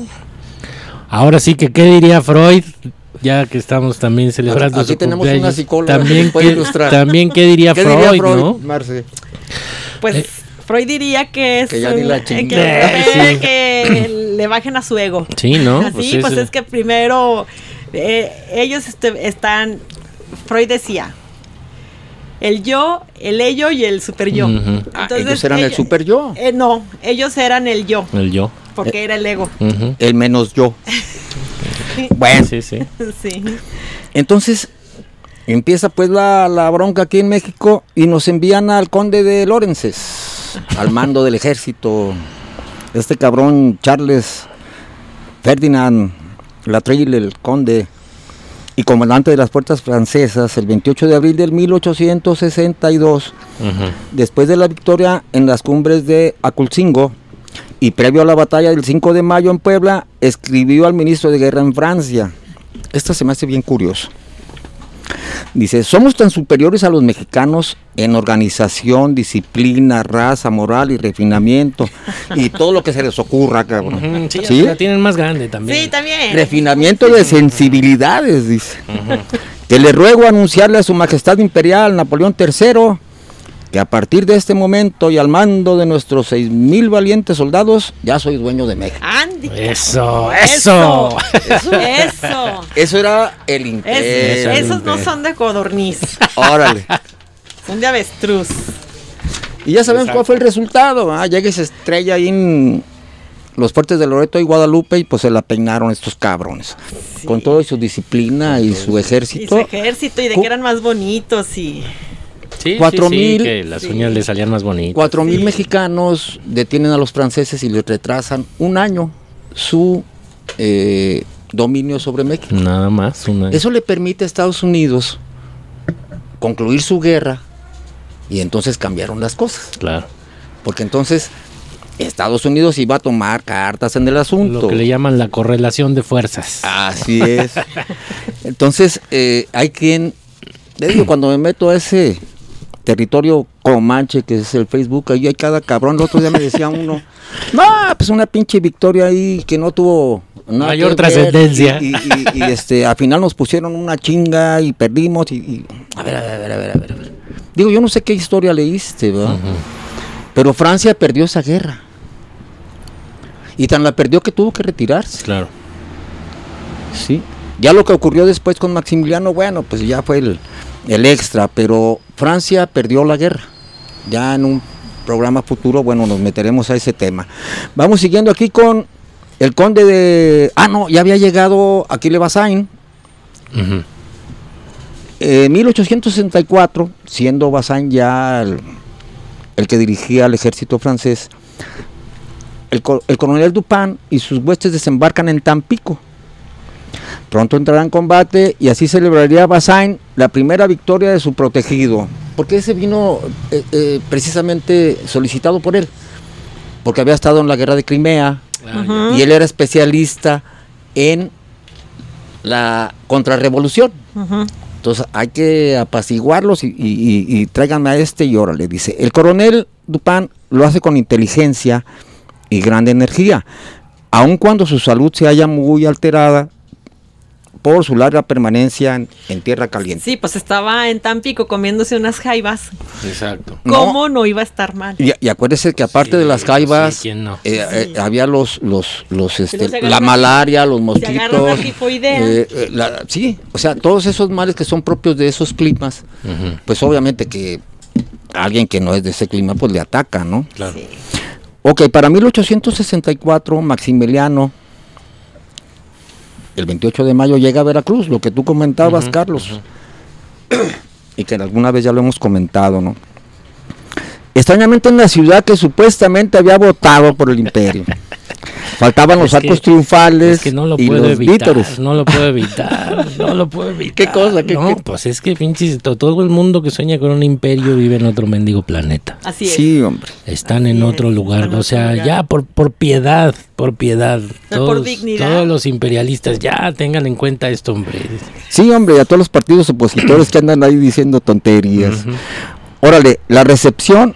Ahora sí que, ¿qué diría Freud? Ya que estamos también celebrando Aquí su tenemos una psicóloga también que puede qué, ilustrar. también qué diría, ¿Qué Freud, diría Freud, ¿no? Marce? Pues Eh. Freud diría que es Que ya ni la eh, que, Eh, sí. que le bajen a su ego. Sí, ¿no? Así, pues, eso- es que primero eh, ellos este, están, Freud decía, el yo, el ello y el super yo. Ah, ellos eran el super yo, Eh, no, ellos eran el yo, El yo. porque era el ego. El menos yo. Bueno, Sí, sí. Sí. Entonces empieza pues la, la bronca aquí en México y nos envían al conde de Lorences, al mando del ejército. Este cabrón Charles Ferdinand Latrille, el conde y comandante de las fuerzas francesas, el 28 de abril del 1862, Ujú. después de la victoria en las cumbres de Aculcingo y previo a la batalla del 5 de mayo en Puebla, escribió al ministro de guerra en Francia. Esto se me hace bien curioso. Dice, somos tan superiores a los mexicanos en organización, disciplina, raza, moral y refinamiento y todo lo que se les ocurra, cabrón. Sí, ¿Sí? la tienen más grande también. Sí, también. Refinamiento de sensibilidades, dice. Que le ruego anunciarle a su majestad imperial Napoleón III que a partir de este momento y al mando de nuestros seis mil valientes soldados, ya soy dueño de México. Andy. Eso, eso. Eso. Eso. Eso era el Es- imperio. Eso. esos no son de codorniz, Órale. son de avestruz. Y ya sabemos cuál fue el resultado. ¿ah? Llega y se estrella ahí en los fuertes de Loreto y Guadalupe y pues se la peinaron estos cabrones. Con toda su disciplina y su Y ejército. su ejército, y de que eran más bonitos y... Sí, Cuatro sí, sí, mil. que las uñas le salían más bonitas. Cuatro mil mexicanos detienen a los franceses y les retrasan un año su eh, dominio sobre México. Nada más. Una... Eso le permite a Estados Unidos concluir su guerra y entonces cambiaron las cosas. Claro. Porque entonces Estados Unidos iba a tomar cartas en el asunto. Lo que le llaman la correlación de fuerzas. Así es. Entonces, eh, hay quien, le digo, cuando me meto a ese territorio comanche que es el Facebook, ahí hay cada cabrón. El otro día me decía uno, no, pues una pinche victoria ahí que no tuvo nada Mayor que ver", trascendencia. Y, y- y- y, este, al final nos pusieron una chinga y perdimos. Y, a ver, a ver, a ver, a ver, a ver. Digo, yo no sé qué historia leíste, ¿verdad? Pero Francia perdió esa guerra. Y tan la perdió que tuvo que retirarse. Claro. Sí. Ya lo que ocurrió después con Maximiliano, bueno, pues ya fue el, el extra, pero Francia perdió la guerra. Ya en un programa futuro, bueno, nos meteremos a ese tema. Vamos siguiendo aquí con el conde de... Ah, no, ya había llegado Aquile Bazaine. Ujú. En 1864, siendo Bazaine ya el, el que dirigía al ejército francés, el, el coronel Dupin y sus huestes desembarcan en Tampico. Pronto entrará en combate y así celebraría Bazaine la primera victoria de su protegido. Porque ese vino eh, eh, precisamente solicitado por él. Porque había estado en la guerra de Crimea Ah, y él era especialista en la contrarrevolución. Entonces hay que apaciguarlos y, y- y- y tráiganme a este y órale, dice. El coronel Dupin lo hace con inteligencia y grande energía, aun cuando su salud se haya muy alterada por su larga permanencia en, en tierra caliente. Sí, pues estaba en Tampico comiéndose unas jaivas. Exacto. ¿Cómo no iba a estar mal? Y, y acuérdese que aparte Sí, de las sí, ¿quién no? eh, eh, había los, los, los, este, la malaria, los mosquitos. tifoidea. eh, eh, la- sí, o sea, todos esos males que son propios de esos climas, pues obviamente que alguien que no es de ese clima, pues le ataca, ¿no? Claro. Sí. Ok, para 1864, Maximiliano, el 28 de mayo, llega a Veracruz, lo que tú comentabas, Carlos, y que alguna vez ya lo hemos comentado, ¿no? Extrañamente en la ciudad que supuestamente había votado por el imperio. Faltaban los Es que- arcos triunfales Es que no lo y puedo los evitar. vítores. No lo puedo evitar. No lo puedo evitar. ¿Qué cosa? ¿Qué- no, qué? pues es que pinches, to- todo el mundo que sueña con un imperio vive en otro mendigo planeta. Así es. Sí, hombre. Están Así en es, otro lugar. O sea, lugar. ya por, por piedad, por piedad. por Todos, dignidad. todos los imperialistas ya tengan en cuenta esto, hombre. Sí, hombre, y a todos los partidos opositores que andan ahí diciendo tonterías. Órale, la recepción,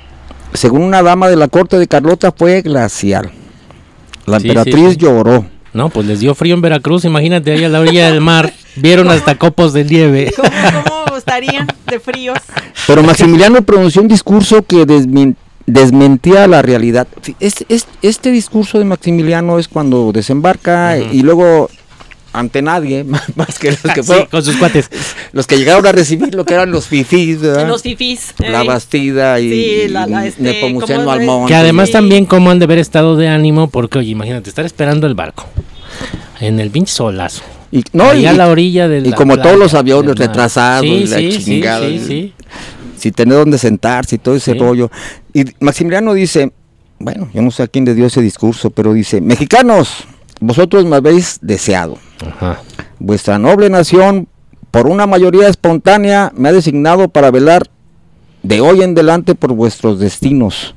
según una dama de la corte de Carlota, fue glacial. La Sí, emperatriz sí, sí. lloró. No, pues les dio frío en Veracruz. Imagínate ahí a la orilla del mar. Vieron hasta copos de nieve. ¿Cómo, cómo estarían de fríos? Pero Maximiliano pronunció un discurso que desmin- desmentía la realidad. Este, este, este discurso de Maximiliano es cuando desembarca y luego ante nadie, más que los que, Sí, fueron- con sus cuates. los que llegaron a recibir lo que eran los fifís, ¿verdad? Los fifís. la ey. Bastida y, Sí, la- la, y este, Nepomuceno. Almonte. Que además Sí. también cómo han de haber estado de ánimo, porque oye, imagínate, estar esperando el barco en el pinche solazo. Y, no, y, a la orilla de y como playa, todos los aviones del retrasados, Sí, la sí, sí, chingada. sí, sí. sin tener dónde sentarse y todo ese Sí. rollo. Y Maximiliano dice, bueno, yo no sé a quién le dio ese discurso, pero dice, mexicanos, vosotros me habéis deseado. Ajá. Vuestra noble nación, por una mayoría espontánea, me ha designado para velar de hoy en adelante por vuestros destinos.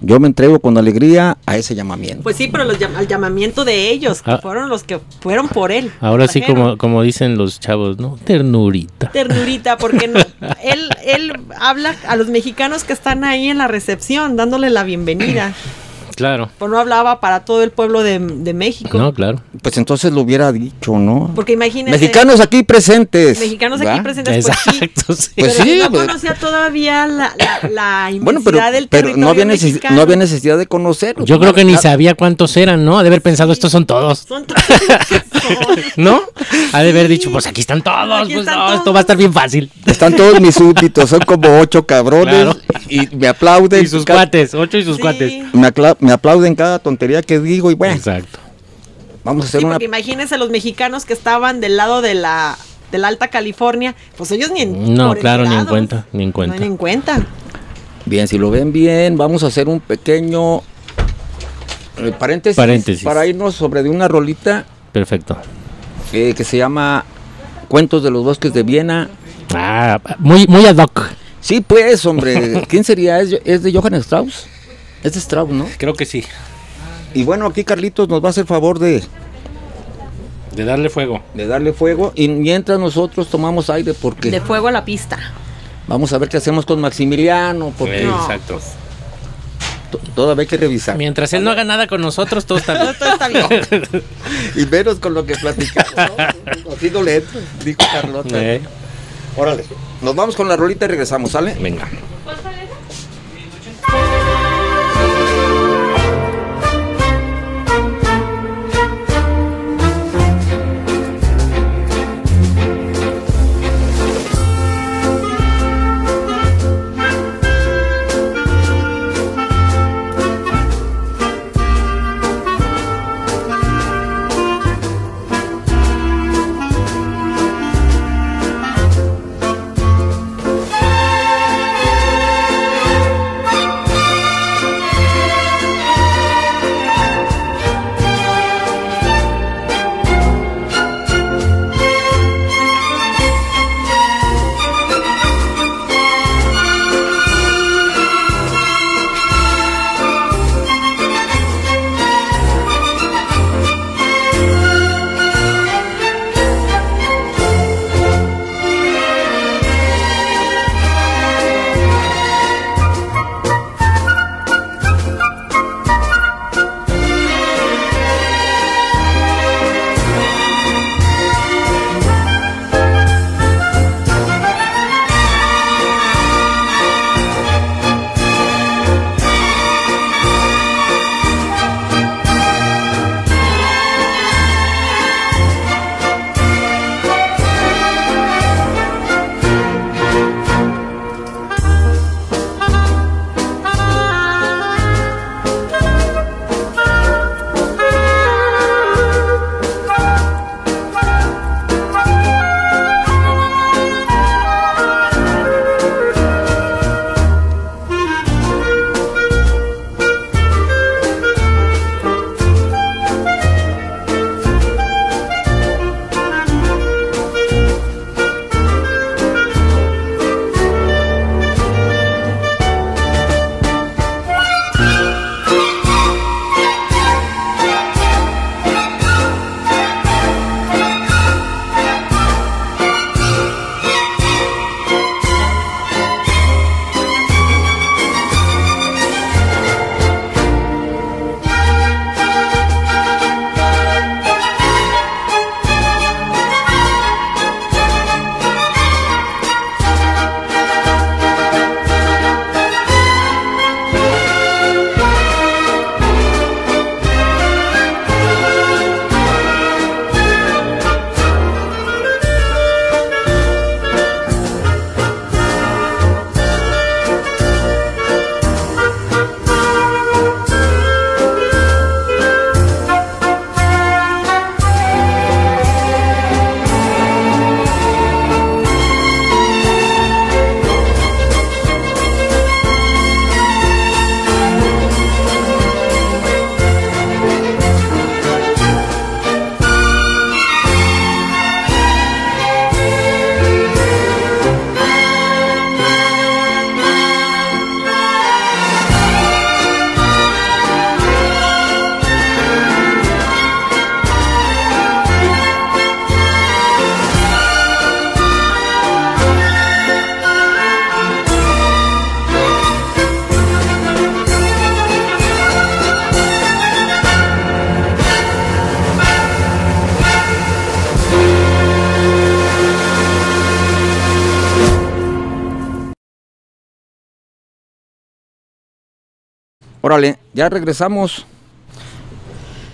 Yo me entrego con alegría a ese llamamiento. Pues sí, pero los llam- al llamamiento de ellos, que Ah. fueron los que fueron por él. Ahora sí, como dicen los chavos, ¿no? Ternurita. Ternurita, porque no, él, él habla a los mexicanos que están ahí en la recepción, dándole la bienvenida. Claro. Pues no hablaba para todo el pueblo de, de México. No, claro. Pues entonces lo hubiera dicho, ¿no? Porque imagínense. Mexicanos aquí presentes. Mexicanos aquí presentes, pues sí. Exacto, sí. Pues Pero sí, no pues- conocía todavía la, la, la Bueno, inmensidad pero, del pero no, había territorio neces- mexicano. no había necesidad de conocerlo. Yo creo que ni sabía cuántos eran, ¿no? Ha de haber pensado, estos son todos. Son todos. ¿No? Ha de haber dicho, pues aquí están todos. Aquí pues están no, esto va a estar bien fácil. Están todos mis súbditos, son como ocho cabrones Claro. y me aplauden. Y sus cuates, ocho y sus Sí. cuates. Me, me aplauden cada tontería que digo y bueno, Exacto. vamos a hacer Sí, una... porque imagínense los mexicanos que estaban del lado de la de la Alta California, pues ellos ni en No, claro, ni en cuenta, ni en cuenta. No, ni en cuenta. Bien, si lo ven bien, vamos a hacer un pequeño eh, paréntesis, Paréntesis. para irnos sobre de una rolita Perfecto. eh, que se llama Cuentos de los Bosques de Viena. Ah, muy, muy ad hoc. Sí, pues, hombre, ¿quién sería? ¿Es, es de Johann Strauss? Es de Strauss, ¿no? Creo que sí. Y bueno, aquí Carlitos nos va a hacer favor de, De darle fuego. de darle fuego y mientras nosotros tomamos aire porque De fuego a la pista. vamos a ver qué hacemos con Maximiliano porque No, Exacto. to- todavía hay que revisar. Mientras él no haga nada con nosotros, todo está bien. Todo está bien. Y menos con lo que platicamos, ¿no? Así no le entro, dijo Carlota. Eh, Órale, nos vamos con la rolita y regresamos, ¿sale? venga. Ya regresamos.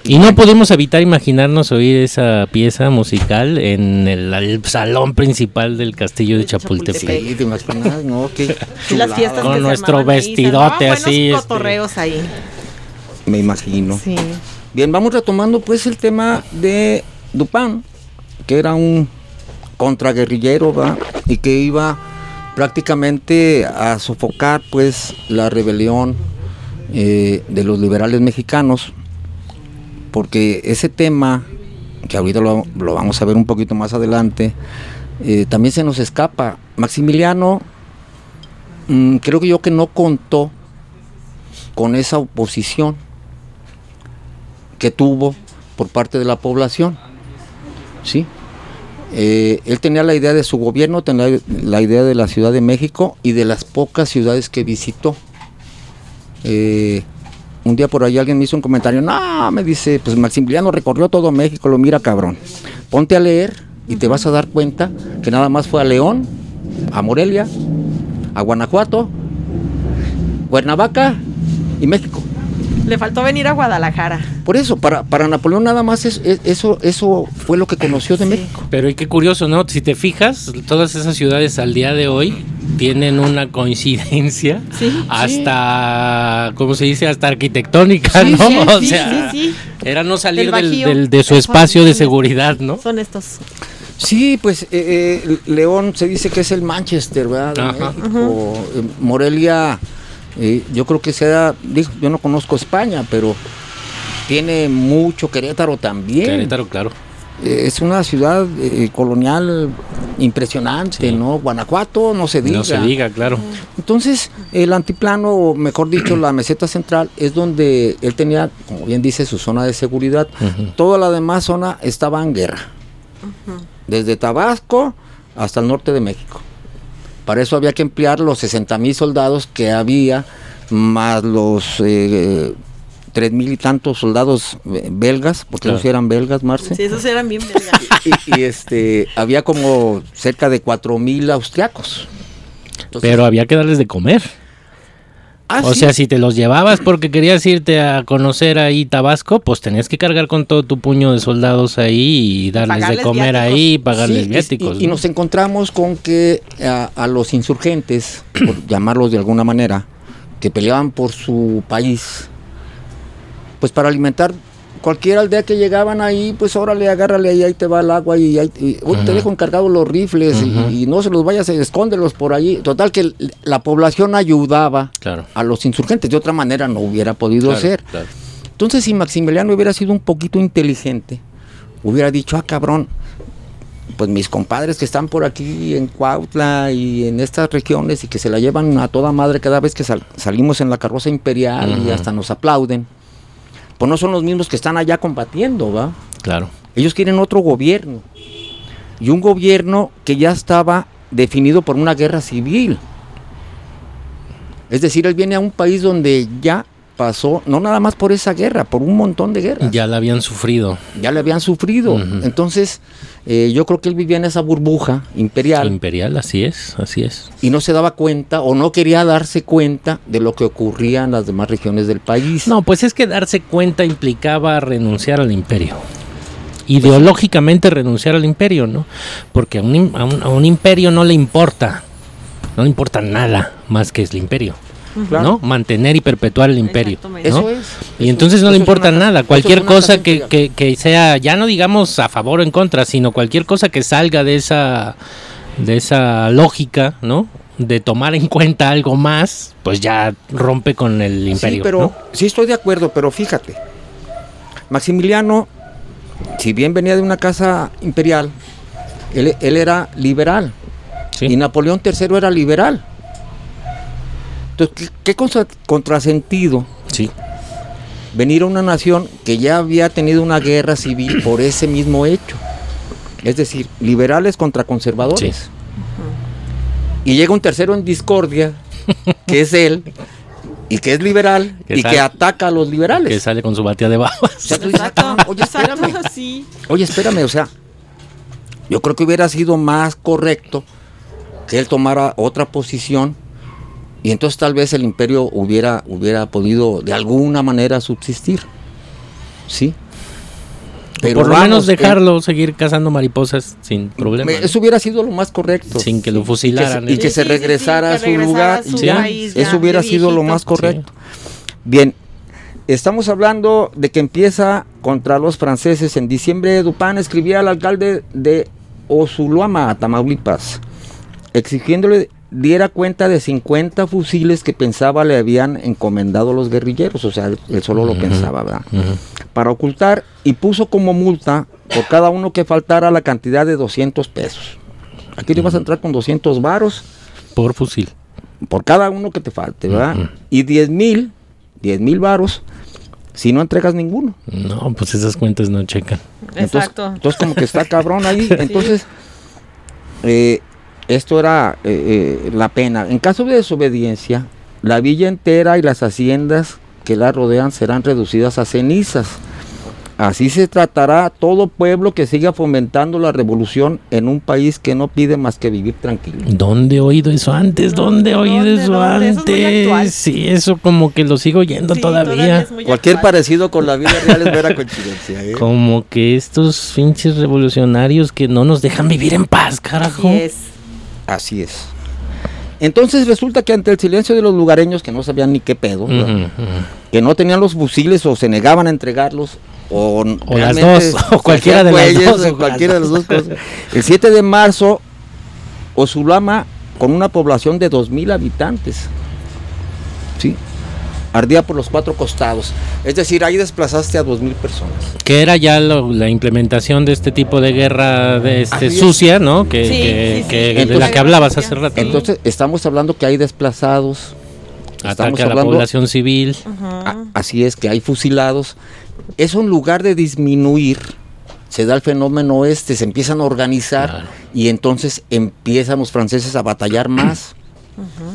Y no pudimos evitar imaginarnos oír esa pieza musical en el, el salón principal del castillo de Chapultepec. Sí, te imaginas, ¿no? Qué las fiestas Con nuestro vestidote buenos así, este. cotorreos ahí. Me imagino. Sí. Bien, vamos retomando pues el tema de Dupin, que era un contraguerrillero, ¿va? Y que iba prácticamente a sofocar pues la rebelión eh, de los liberales mexicanos, porque ese tema, que ahorita lo, lo vamos a ver un poquito más adelante, eh, también se nos escapa. Maximiliano, mm, creo que yo que no contó con esa oposición que tuvo por parte de la población. ¿sí? Eh, él tenía la idea de su gobierno, tenía la idea de la Ciudad de México y de las pocas ciudades que visitó. Eh, un día por ahí alguien me hizo un comentario, no, me dice, pues Maximiliano recorrió todo México, lo mira cabrón. Ponte a leer y te vas a dar cuenta que nada más fue a León, a Morelia, a Guanajuato, Cuernavaca y México. Le faltó venir a Guadalajara. Por eso, para, para Napoleón nada más es- es- eso, eso fue lo que conoció de Sí. México. Pero y qué curioso, ¿no? Si te fijas, todas esas ciudades al día de hoy tienen una coincidencia Sí. hasta, ¿cómo se dice? Hasta arquitectónica, Sí, ¿no? sí, o sí, sea, sí, sí. era no salir Del del, Bajío. del- de su espacio de seguridad, ¿no? Son estos. Sí, pues eh, eh, León se dice que es el Manchester, ¿verdad? De Ajá. México. Eh, Morelia, eh, yo creo que sea, yo no conozco España, pero tiene mucho Querétaro también. Querétaro, claro. Eh, es una ciudad eh, colonial impresionante, Sí. ¿no? Guanajuato, no se diga. No se diga, claro. Entonces, el antiplano, o mejor dicho, la meseta central, es donde él tenía, como bien dice, su zona de seguridad. Toda la demás zona estaba en guerra. Desde Tabasco hasta el norte de México. Para eso había que emplear los 60 mil soldados que había, más los eh, tres mil y tantos soldados eh, belgas, porque Claro. si eran belgas, Marce. Sí, esos eran bien belgas. Y, y, este, había como cerca de cuatro mil austriacos. Entonces- Pero había que darles de comer. Ah, o sí. sea, si te los llevabas porque querías irte a conocer ahí Tabasco, pues tenías que cargar con todo tu puño de soldados ahí y darles de comer viáticos. ahí, pagarles Sí, y- viáticos. Y, y ¿no? nos encontramos con que a, a los insurgentes, por llamarlos de alguna manera, que peleaban por su país, pues para alimentar cualquier aldea que llegaban ahí, pues órale, agárrale ahí, ahí te va el agua y, ahí, y, hoy te dejo encargados los rifles y- no se los vayas, escóndelos por allí. Total que la población ayudaba Claro. a los insurgentes, de otra manera no hubiera podido Claro, ser. claro. Entonces, si Maximiliano hubiera sido un poquito inteligente, hubiera dicho, ah, cabrón, pues mis compadres que están por aquí en Cuautla y en estas regiones y que se la llevan a toda madre cada vez que sal- salimos en la carroza imperial y hasta nos aplauden, pues no son los mismos que están allá combatiendo, ¿va? Claro. Ellos quieren otro gobierno. Y un gobierno que ya estaba definido por una guerra civil. Es decir, él viene a un país donde ya pasó, no nada más por esa guerra, por un montón de guerras. Ya la habían sufrido. Ya le habían sufrido. Entonces, eh, yo creo que él vivía en esa burbuja imperial Imperial, así es, así es. y no se daba cuenta o no quería darse cuenta de lo que ocurría en las demás regiones del país. No, pues es que darse cuenta implicaba renunciar al imperio. Ideológicamente renunciar al imperio, ¿no? Porque a un, a un- a un imperio no le importa, no le importa nada más que es el imperio, ¿no? Mantener y perpetuar el imperio. ¿no? Eso es. Y Eso- entonces no le importa una- nada, cualquier cosa que, que, que sea, ya no digamos a favor o en contra, sino cualquier cosa que salga de esa, de esa lógica, ¿no? De tomar en cuenta algo más, pues ya rompe con el imperio. Sí, pero ¿no? sí estoy de acuerdo, pero fíjate, Maximiliano, si bien venía de una casa imperial, él, él era liberal Sí. y Napoleón III era liberal. Entonces, ¿qué, qué contra- contrasentido Sí. venir a una nación que ya había tenido una guerra civil por ese mismo hecho? Es decir, liberales contra conservadores. Y llega un tercero en discordia, que es él, y que es liberal, Que y que ataca a los liberales. que sale con su batea de O babas. sea, tú dices, Exacto. "Ah, oye, espérame. sí. Oye, espérame, o sea, yo creo que hubiera sido más correcto que él tomara otra posición Y entonces tal vez el imperio hubiera, hubiera podido de alguna manera subsistir. ¿Sí? Pero por lo menos eh, dejarlo seguir cazando mariposas sin problema. Eso hubiera sido lo más correcto. Sin que lo fusilaran. Y que se, regresara a su lugar. eso hubiera sido lo más correcto. Bien, estamos hablando de que empieza contra los franceses. En diciembre, Dupin escribía al alcalde de Osuluama, Tamaulipas, exigiéndole diera cuenta de 50 fusiles que pensaba le habían encomendado los guerrilleros, o sea, él solo lo pensaba, ¿verdad? Para ocultar y puso como multa por cada uno que faltara la cantidad de 200 pesos. Aquí le vas a entrar con 200 varos. Por fusil. Por cada uno que te falte, ¿verdad? Y 10 mil, 10 mil varos si no entregas ninguno. No, pues esas cuentas no checan. Exacto. Entonces, como que está cabrón ahí. Entonces, eh, esto era eh, eh, la pena. En caso de desobediencia, la villa entera y las haciendas que la rodean serán reducidas a cenizas. Así se tratará todo pueblo que siga fomentando la revolución en un país que no pide más que vivir tranquilo. ¿Dónde he oído eso antes? ¿Dónde he oído eso antes? sí, eso como que lo sigo oyendo todavía. Cualquier parecido con la vida real es mera coincidencia. ¿eh? Como que estos pinches revolucionarios que no nos dejan vivir en paz, carajo. Así es. Así es. Entonces resulta que ante el silencio de los lugareños que no sabían ni qué pedo, que no tenían los fusiles o se negaban a entregarlos, o, las dos, o cualquiera de las dos. cualquiera de las dos cosas. El 7 de marzo, Osulama, con una población de 2.000 habitantes, ¿sí? Ardía por los cuatro costados. Es decir, ahí desplazaste a dos mil personas. Que era ya la implementación de este tipo de guerra de este, sucia, ¿no? Que, de la que hablabas hace rato. Entonces, estamos hablando que hay desplazados. Ataque a la población civil. así es, que hay fusilados. Eso en lugar de disminuir, se da el fenómeno este, se empiezan a organizar y entonces empiezan los franceses a batallar más.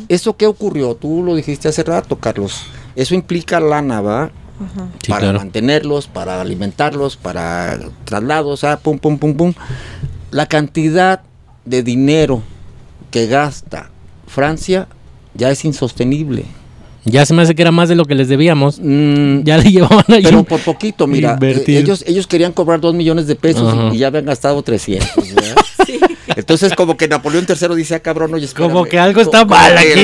¿Eso qué ocurrió? Tú lo dijiste hace rato, Carlos. Eso implica lana, ¿va? para mantenerlos, para alimentarlos, para traslados, ah, pum, pum, pum, pum. La cantidad de dinero que gasta Francia ya es insostenible. Ya se me hace que era más de lo que les debíamos. Mm, ya le llevaban ahí. Pero por poquito, mira. Eh, ellos, ellos querían cobrar dos millones de pesos y, ya habían gastado 300. Entonces, como que Napoleón III dice, ah, cabrón, oye, Como que algo está mal aquí.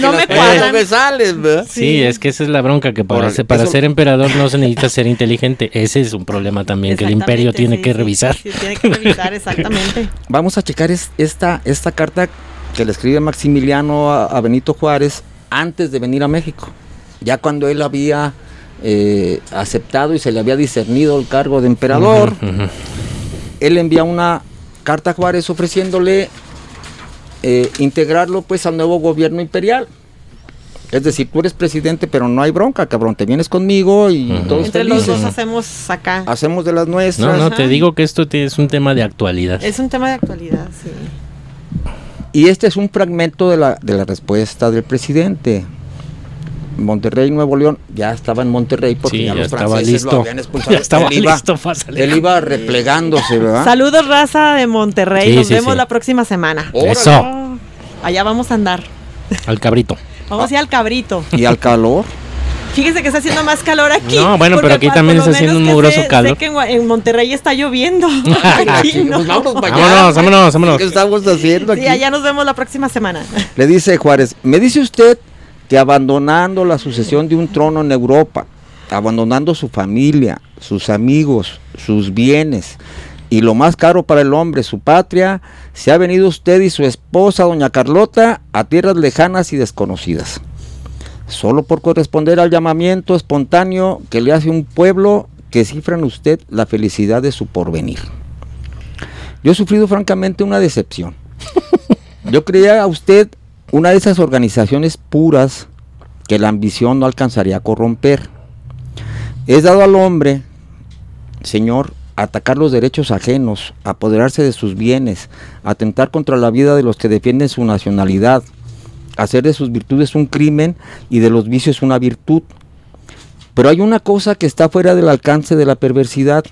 No me cuadran. No me sales, ¿verdad? Sí, es que esa es la bronca, que para, para ser emperador no se necesita ser inteligente. Ese es un problema también que el imperio tiene que revisar. Sí, tiene que revisar, exactamente. Vamos a checar esta, esta carta que le escribe Maximiliano a Benito Juárez antes de venir a México. Ya cuando él había eh, aceptado y se le había discernido el cargo de emperador, él envía una carta Juárez ofreciéndole eh, integrarlo pues al nuevo gobierno imperial. Es decir, tú eres presidente, pero no hay bronca, cabrón. Te vienes conmigo y todos Entre los dos hacemos acá. Hacemos de las nuestras. No, no, te digo que esto es un tema de actualidad. Es un tema de actualidad, sí. Y este es un fragmento de la, de la respuesta del presidente. Monterrey, Nuevo León, ya estaba en Monterrey porque ya, los estaba listo. Ya estaba él iba, listo Él iba replegándose, ¿verdad? Saludos, raza de Monterrey. Nos vemos la próxima semana. Eso. Allá vamos a andar. Al cabrito. Vamos a ir al cabrito. ¿Y al calor? Fíjense que está haciendo más calor aquí. No, bueno, pero aquí también está haciendo un mugroso calor. Sé que en, Monterrey está lloviendo. Pues vámonos, vámonos, vámonos, vámonos. ¿Qué estamos haciendo aquí? Sí, allá nos vemos la próxima semana. Le dice Juárez, me dice usted que abandonando la sucesión de un trono en Europa, abandonando su familia, sus amigos, sus bienes, y lo más caro para el hombre, su patria, se ha venido usted y su esposa, doña Carlota, a tierras lejanas y desconocidas solo por corresponder al llamamiento espontáneo que le hace un pueblo que cifra en usted la felicidad de su porvenir. Yo he sufrido francamente una decepción. Yo creía a usted una de esas organizaciones puras que la ambición no alcanzaría a corromper. Es dado al hombre, Señor, atacar los derechos ajenos, apoderarse de sus bienes, atentar contra la vida de los que defienden su nacionalidad, hacer de sus virtudes un crimen y de los vicios una virtud. Pero hay una cosa que está fuera del alcance de la perversidad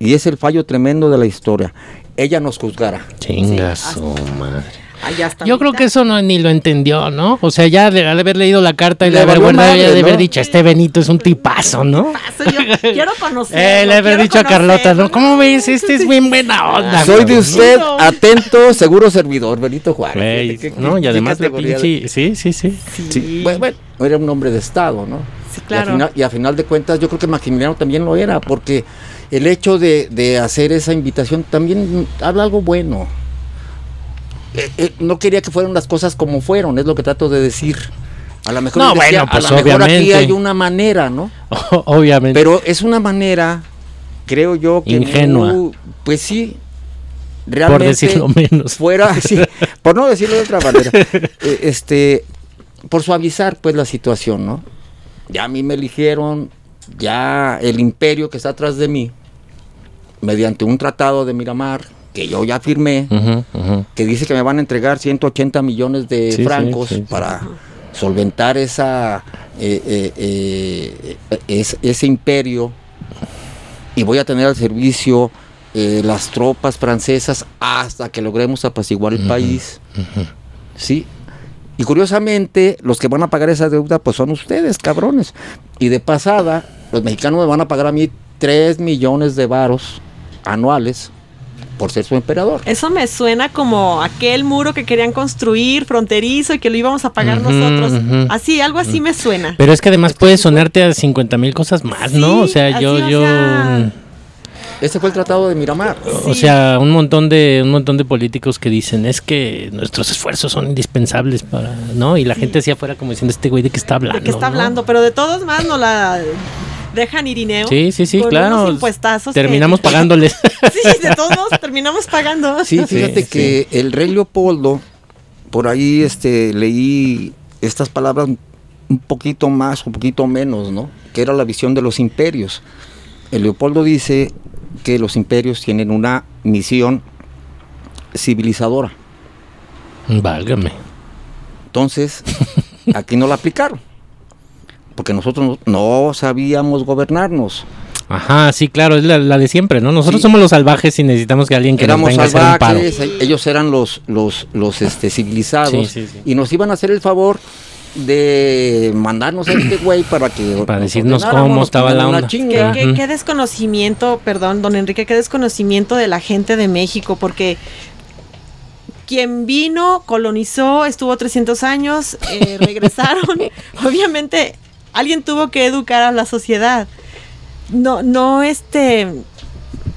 y es el fallo tremendo de la historia. Ella nos juzgará. Chinga su madre. Allá está Yo creo que eso no ni lo entendió, ¿no? O sea, ya de, al haber leído la carta y Le de haber valió guardado, madre, ya de haber ¿no? dicho, este Benito es un tipazo, ¿no? Paso, yo quiero conocerlo. Eh, le haber dicho a Carlota. ¿no? ¿Cómo ves? Este es bien buena onda. Soy de usted, No. atento, seguro servidor, Benito Juárez. Qué- no, y además de- pinche... Sí, sí, sí. Sí, Sí, bueno, bueno, era un hombre de Estado, ¿no? Sí, Y a, claro. final, y a final de cuentas yo creo que Maximiliano también lo era, porque el hecho de, de hacer esa invitación también habla algo bueno. Eh, eh, no quería que fueran las cosas como fueron, es lo que trato de decir. A lo mejor, No, él decía, bueno, pues, a lo mejor aquí hay una manera, ¿no? Obviamente. Pero es una manera, creo yo, que Ingenua. no- pues sí, realmente decirlo menos. fuera, sí, por no decirlo de otra manera, eh, este, por suavizar pues la situación, ¿no? Ya a mí me eligieron, ya el imperio que está atrás de mí, mediante un tratado de Miramar que yo ya firmé, que dice que me van a entregar 180 millones de Sí, francos sí, sí. para solventar esa eh, eh, eh, es- ese imperio y voy a tener al servicio las tropas francesas hasta que logremos apaciguar el país. Sí. Y curiosamente, los que van a pagar esa deuda, pues son ustedes, cabrones. Y de pasada, los mexicanos me van a pagar a mí 3 millones de varos anuales por ser su emperador. Eso me suena como aquel muro que querían construir fronterizo y que lo íbamos a pagar nosotros. Así, algo así me suena. Pero es que además puede sonarte a 50 mil cosas más, ¿no? O sea, yo, o yo... sea- Ese fue el tratado de Miramar. O sea, un montón de un montón de políticos que dicen es que nuestros esfuerzos son indispensables para, ¿no? Y la gente así afuera como diciendo este güey de qué está hablando. ¿De qué está ¿no? hablando? Pero de todos más no la dejan Irineo. Sí, sí, sí, con claro. unos impuestazos que- Terminamos pagándoles. Sí, de todos modos terminamos pagando. Sí, fíjate Sí, que el rey Leopoldo, por ahí este, leí estas palabras un poquito más, un poquito menos, ¿no? Que era la visión de los imperios. El Leopoldo dice que los imperios tienen una misión civilizadora. Válgame. Entonces, aquí no la aplicaron. Porque nosotros no, sabíamos gobernarnos. Ajá, sí, claro, es la, la de siempre, ¿no? Nosotros Sí. somos los salvajes y necesitamos que alguien que nos éramos venga a hacer un paro. e- ellos eran los, los, los este, civilizados Sí, sí, sí. y nos iban a hacer el favor de mandarnos a este güey para que Para nos decirnos cómo nos estaba la onda. ¿Qué, chinga. qué- Ujú. qué desconocimiento, perdón, don Enrique, qué desconocimiento de la gente de México, porque quien vino, colonizó, estuvo 300 años, eh, regresaron. Obviamente, alguien tuvo que educar a la sociedad. No, no, este,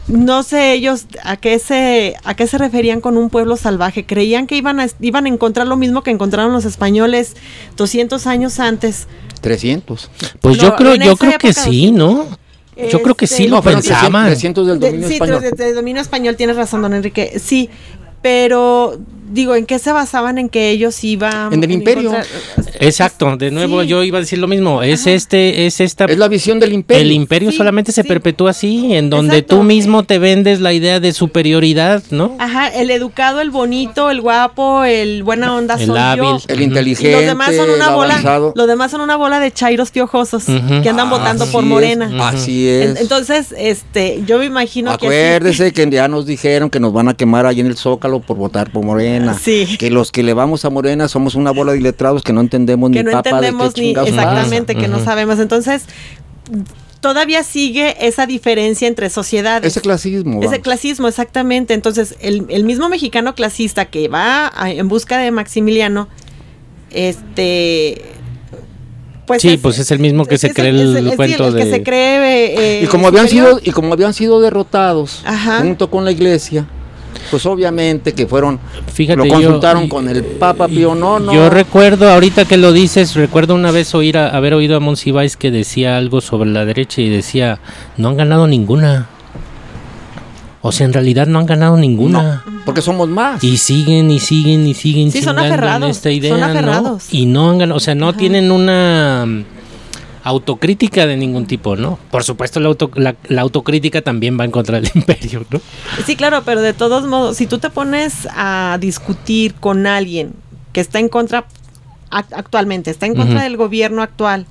no sé ellos a qué se, a qué se referían con un pueblo salvaje. Creían que iban a, iban a encontrar lo mismo que encontraron los españoles 200 años antes. 300. Pues No, yo creo, yo creo que sí, ¿no? Yo creo que sí Este, lo No, pensaban. 300 del De- dominio sí, español. de, de dominio español, tienes razón, don Enrique. Sí, pero digo, ¿en qué se basaban en que ellos iban En el imperio. Exacto, de nuevo Sí. yo iba a decir lo mismo. Es este, es esta Es la visión del imperio. El imperio Sí, solamente se perpetúa así, en donde Exacto. tú mismo te vendes la idea de superioridad, ¿no? Ajá, el educado, el bonito, el guapo, el buena onda El soy hábil. yo. el. Y inteligente, los demás son una el bola, avanzado. los demás son una bola de chairos piojosos que andan votando por Morena. es, Así es. En- Entonces, este, yo me imagino que así- Acuérdese que ya nos dijeron que nos van a quemar ahí en el Zócalo por votar por Morena. Sí. Que los que le vamos a Morena somos una bola de iletrados que no entendemos que ni no papa entendemos de qué ni pasa. exactamente, que no sabemos. Entonces, todavía sigue esa diferencia entre sociedades. Ese clasismo. Ese vamos. clasismo, exactamente. Entonces, el, el mismo mexicano clasista que va a- en busca de Maximiliano, este. Pues Sí, pues es el mismo que se cree el sí, cuento el que de- se cree. eh, y como habían sido y como habían sido derrotados Ajá. junto con la iglesia, pues obviamente que fueron Fíjate, lo consultaron con el Papa Pío no, Yo recuerdo, ahorita que lo dices, recuerdo una vez oír a- haber oído a Monsiváis que decía algo sobre la derecha y decía, no han ganado ninguna. O sea, en realidad no han ganado ninguna. porque somos más. Y siguen y siguen y siguen Sí, son chingando en aferrados, esta idea, son ¿no? aferrados. Y no han ganado, o sea, no Ajá. tienen una autocrítica de ningún tipo, ¿no? Por supuesto, la, auto- la, la autocrítica también va en contra del imperio, ¿no? Sí, claro, pero de todos modos, si tú te pones a discutir con alguien que está en contra, ac- actualmente, está en contra del gobierno actual,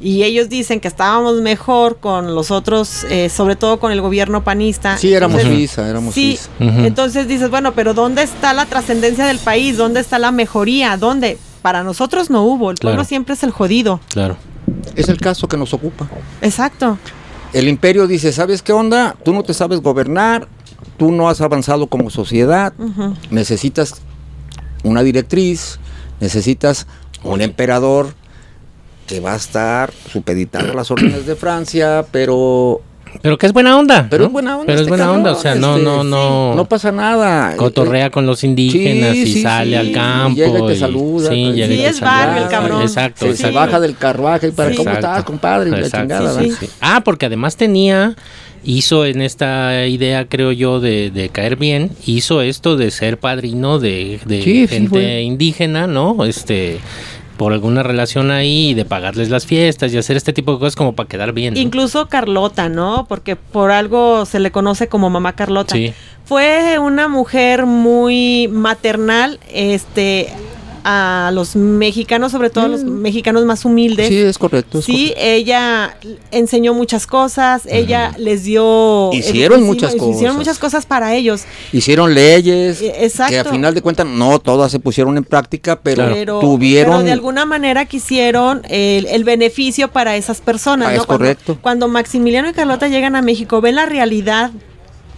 y ellos dicen que estábamos mejor con los otros, eh, sobre todo con el gobierno panista. Sí, éramos Entonces, Suiza, éramos Sí, entonces dices, bueno, pero ¿dónde está la trascendencia del país? ¿Dónde está la mejoría? ¿Dónde? Para nosotros no hubo, el pueblo Claro. siempre es el jodido. Claro. Es el caso que nos ocupa. Exacto. El imperio dice, ¿sabes qué onda? Tú no te sabes gobernar, tú no has avanzado como sociedad, necesitas una directriz, necesitas un emperador que va a estar supeditado a las órdenes de Francia, pero Pero que es buena onda. pero ¿no? es buena onda. Pero es este buena cabrón, onda. O sea, no, este, no, no. no pasa nada. Cotorrea con los indígenas Sí, y sí, sale sí. al campo. Llega y te y- saluda. Sí, Sí, llega y te es barrio el cabrón. Exacto, Se, baja del carruaje y para Sí. cómo Exacto. estás, compadre, y la Exacto, chingada, sí, ¿verdad? sí. Ah, porque además tenía, hizo en esta idea, creo yo, de, de caer bien, hizo esto de ser padrino de, de Sí, sí, gente indígena, ¿no? Este, por alguna relación ahí, y de pagarles las fiestas y hacer este tipo de cosas como para quedar bien. ¿no? Incluso Carlota, ¿no? Porque por algo se le conoce como mamá Carlota. Sí. Fue una mujer muy maternal, este, a los mexicanos, sobre todo a los mexicanos más humildes. Sí, es correcto. es Sí, ella enseñó muchas cosas, ella les dio... Hicieron muchas Hicieron cosas. muchas cosas para ellos. Hicieron leyes Eh, exacto. que a final de cuentas no todas se pusieron en práctica, pero Pero, tuvieron pero de alguna manera quisieron el, el beneficio para esas personas. Ah, ¿no? es Cuando- correcto. Cuando Maximiliano y Carlota llegan a México, ven la realidad,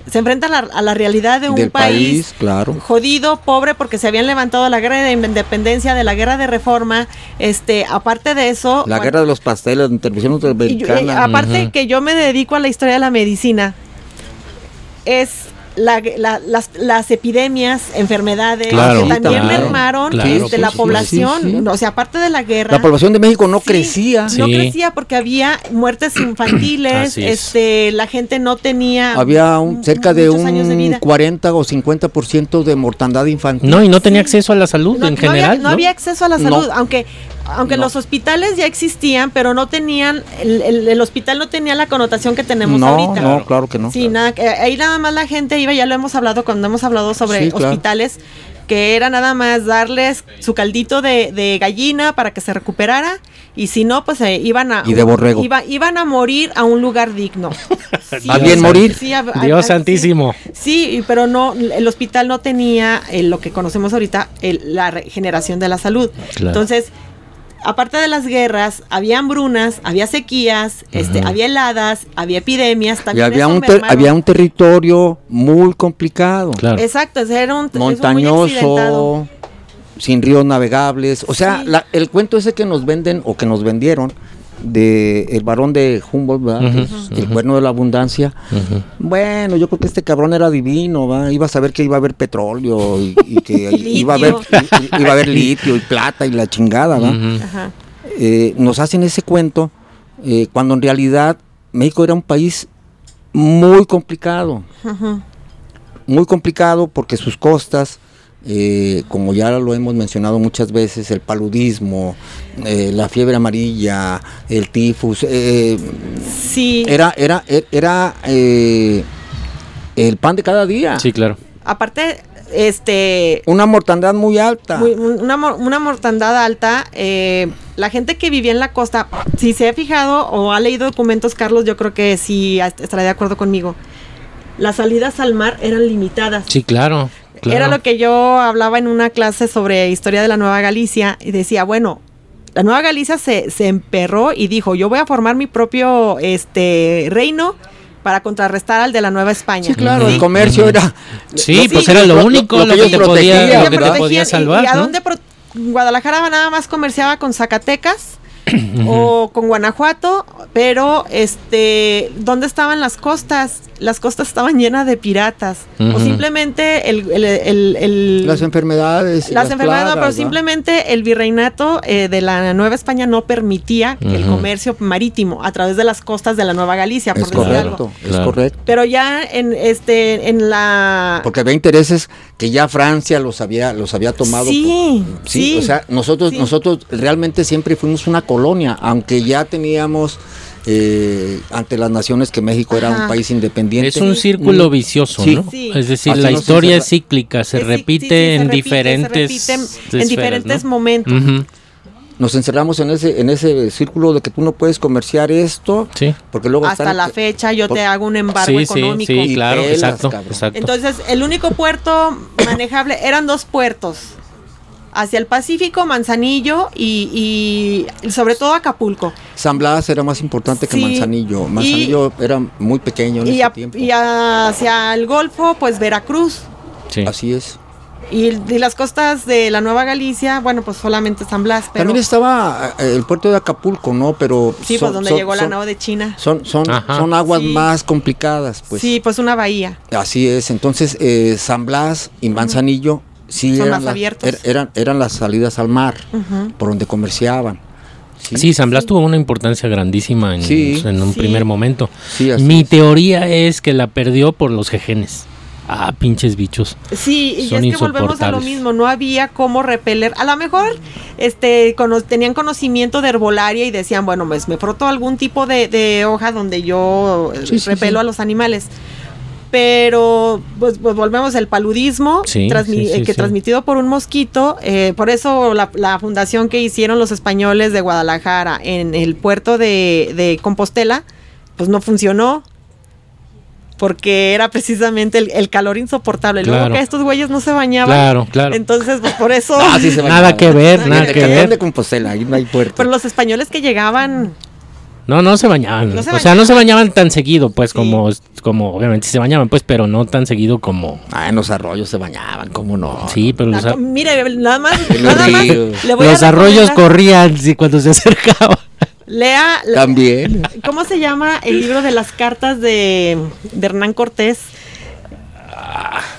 se enfrentan a la, a la realidad de un del país, país, claro. jodido, pobre, porque se habían levantado de la guerra de independencia, de la guerra de reforma. Este, aparte de eso, La guerra de los pasteles, la intervención y yo- eh, norteamericana. aparte Ujú. que yo me dedico a la historia de la medicina, es la- la- las, las epidemias, enfermedades, Claro, que también claro, mermaron claro, este, sí, la población. sí, sí. O sea, aparte de la guerra. La población de México no Sí, crecía. Sí. No crecía porque había muertes infantiles, es. este, la gente no tenía Había un, cerca de de un vida. 40 o 50% de mortandad infantil. No, y no tenía acceso a la salud No, en no general. había, no había acceso a la No. salud, aunque aunque No. los hospitales ya existían, pero no tenían el, el- el hospital no tenía la connotación que tenemos no, ahorita. no, claro que no. Sí, nada, que ahí nada más la gente iba, ya lo hemos hablado cuando hemos hablado sobre Sí, claro. hospitales, que era nada más darles su caldito de, de gallina para que se recuperara y si no, pues eh, iban a Y de borrego. iba- iban a morir a un lugar digno. Sí, ¿A bien morir? sí, a- a- Dios a- santísimo. Sí, pero no, el hospital no tenía eh, lo que conocemos ahorita, el- la regeneración de la salud. Claro. Entonces, aparte de las guerras, había hambrunas, había sequías, este, había heladas, había epidemias, Y había un, ter- mermaron. había un territorio muy complicado. Claro. Exacto, era un montañoso, sin ríos navegables. O sea, Sí. la- el cuento ese que nos venden o que nos vendieron de el varón de Humboldt, ¿verdad? El cuerno de la abundancia. Bueno, yo creo que este cabrón era divino, ¿va? Iba a saber que iba a haber petróleo y, y que iba a haber i- iba a haber litio y plata y la chingada, ¿va? Eh, nos hacen ese cuento eh, cuando en realidad México era un país muy complicado muy complicado porque sus costas, eh, como ya lo hemos mencionado muchas veces, el paludismo, eh, la fiebre amarilla, el tifus, eh, Sí, era, era, er- era eh, el pan de cada día. Sí, claro. aparte, este, Una mortandad muy alta. muy- una, una mortandad alta. eh, la gente que vivía en la costa, si se ha fijado o ha leído documentos, Carlos, yo creo que sí est- estará de acuerdo conmigo. Las salidas al mar eran limitadas. Sí, claro. Claro. Era lo que yo hablaba en una clase sobre historia de la Nueva Galicia y decía, bueno, la Nueva Galicia se, se emperró y dijo, yo voy a formar mi propio este reino para contrarrestar al de la Nueva España. Sí, claro, el comercio era... Sí, lo- pues era lo lo- único, lo lo, que que, te podía, protegían, lo que te podía y- salvar, ¿Y, a ¿no? dónde pro- Guadalajara nada más comerciaba con Zacatecas o con Guanajuato, pero este, ¿dónde estaban las costas? Las costas estaban llenas de piratas. O simplemente el, el- el- el- Las enfermedades. las enfermedades, no, pero simplemente el virreinato eh, de la Nueva España no permitía el comercio marítimo a través de las costas de la Nueva Galicia, por Es decir algo. correcto, es Claro. correcto. Pero ya en este en la Porque había intereses que ya Francia los había, los había tomado. Sí, por- sí. o sea, nosotros, Sí. nosotros realmente siempre fuimos una colonia, aunque ya teníamos eh, ante las naciones que México era Ajá. un país independiente. Es un círculo vicioso, Sí. ¿no? Sí. Es decir, Así la historia es cíclica, se repite sí, sí, se en repite, se diferentes repite en- diferentes ¿no? momentos. Nos encerramos en ese en ese círculo de que tú no puedes comerciar esto, Sí. porque luego Hasta están- la fecha yo por- te hago un embargo económico. claro, pelas, exacto, cabrón. exacto. Entonces, el único puerto manejable eran dos puertos. Hacia el Pacífico, Manzanillo y, y sobre todo Acapulco. San Blas era más importante que Sí. Manzanillo. Manzanillo era muy pequeño en Y, ese a- tiempo. y hacia el Golfo, pues Veracruz. Sí. Así es. Y, y las costas de la Nueva Galicia, bueno, pues solamente San Blas. Pero, También estaba eh, el puerto de Acapulco, ¿no? Pero sí, son- pues donde son- llegó la nao de China. Son, son, Ajá. son aguas Sí. más complicadas, pues. sí, pues una bahía. Así es. Entonces, eh, San Blas y Manzanillo sí Son eran, más las- abiertos. er- eran, eran las salidas al mar por donde comerciaban. Sí, Sí, San Blas tuvo una importancia grandísima en, Sí. en un Sí. primer momento. Sí, así Mi es. teoría es que la perdió por los jejenes. Ah, pinches bichos. Sí, y Son es que volvemos a lo mismo, no había cómo repeler. A lo mejor este cono- tenían conocimiento de herbolaria y decían, bueno, pues me froto algún tipo de, de hoja donde yo eh, sí, repelo sí. a los animales. Pero pues, pues volvemos al paludismo Sí, transmi- sí, sí, eh, que sí. transmitido por un mosquito. eh, por eso la, la fundación que hicieron los españoles de Guadalajara en el puerto de, de Compostela, pues no funcionó. Porque era precisamente el, el calor insoportable. Luego Claro. que estos güeyes no se bañaban. Claro, claro. Entonces, pues por eso. Sí se Nada que ver, nada el que cantón ver. de Compostela, ahí no hay puerto. Pero los españoles que llegaban. No, no se bañaban. No se o sea, no se bañaban tan seguido, pues, Sí. como, como obviamente se bañaban, pues, pero no tan seguido como. Ah, en los arroyos se bañaban, ¿cómo no? Sí, pero los, Ah, ar- mire, nada más. Los nada más ríos. le voy a los arroyos corrían sí, cuando se acercaba. Lea. También. ¿Cómo se llama el libro de las cartas de, de Hernán Cortés?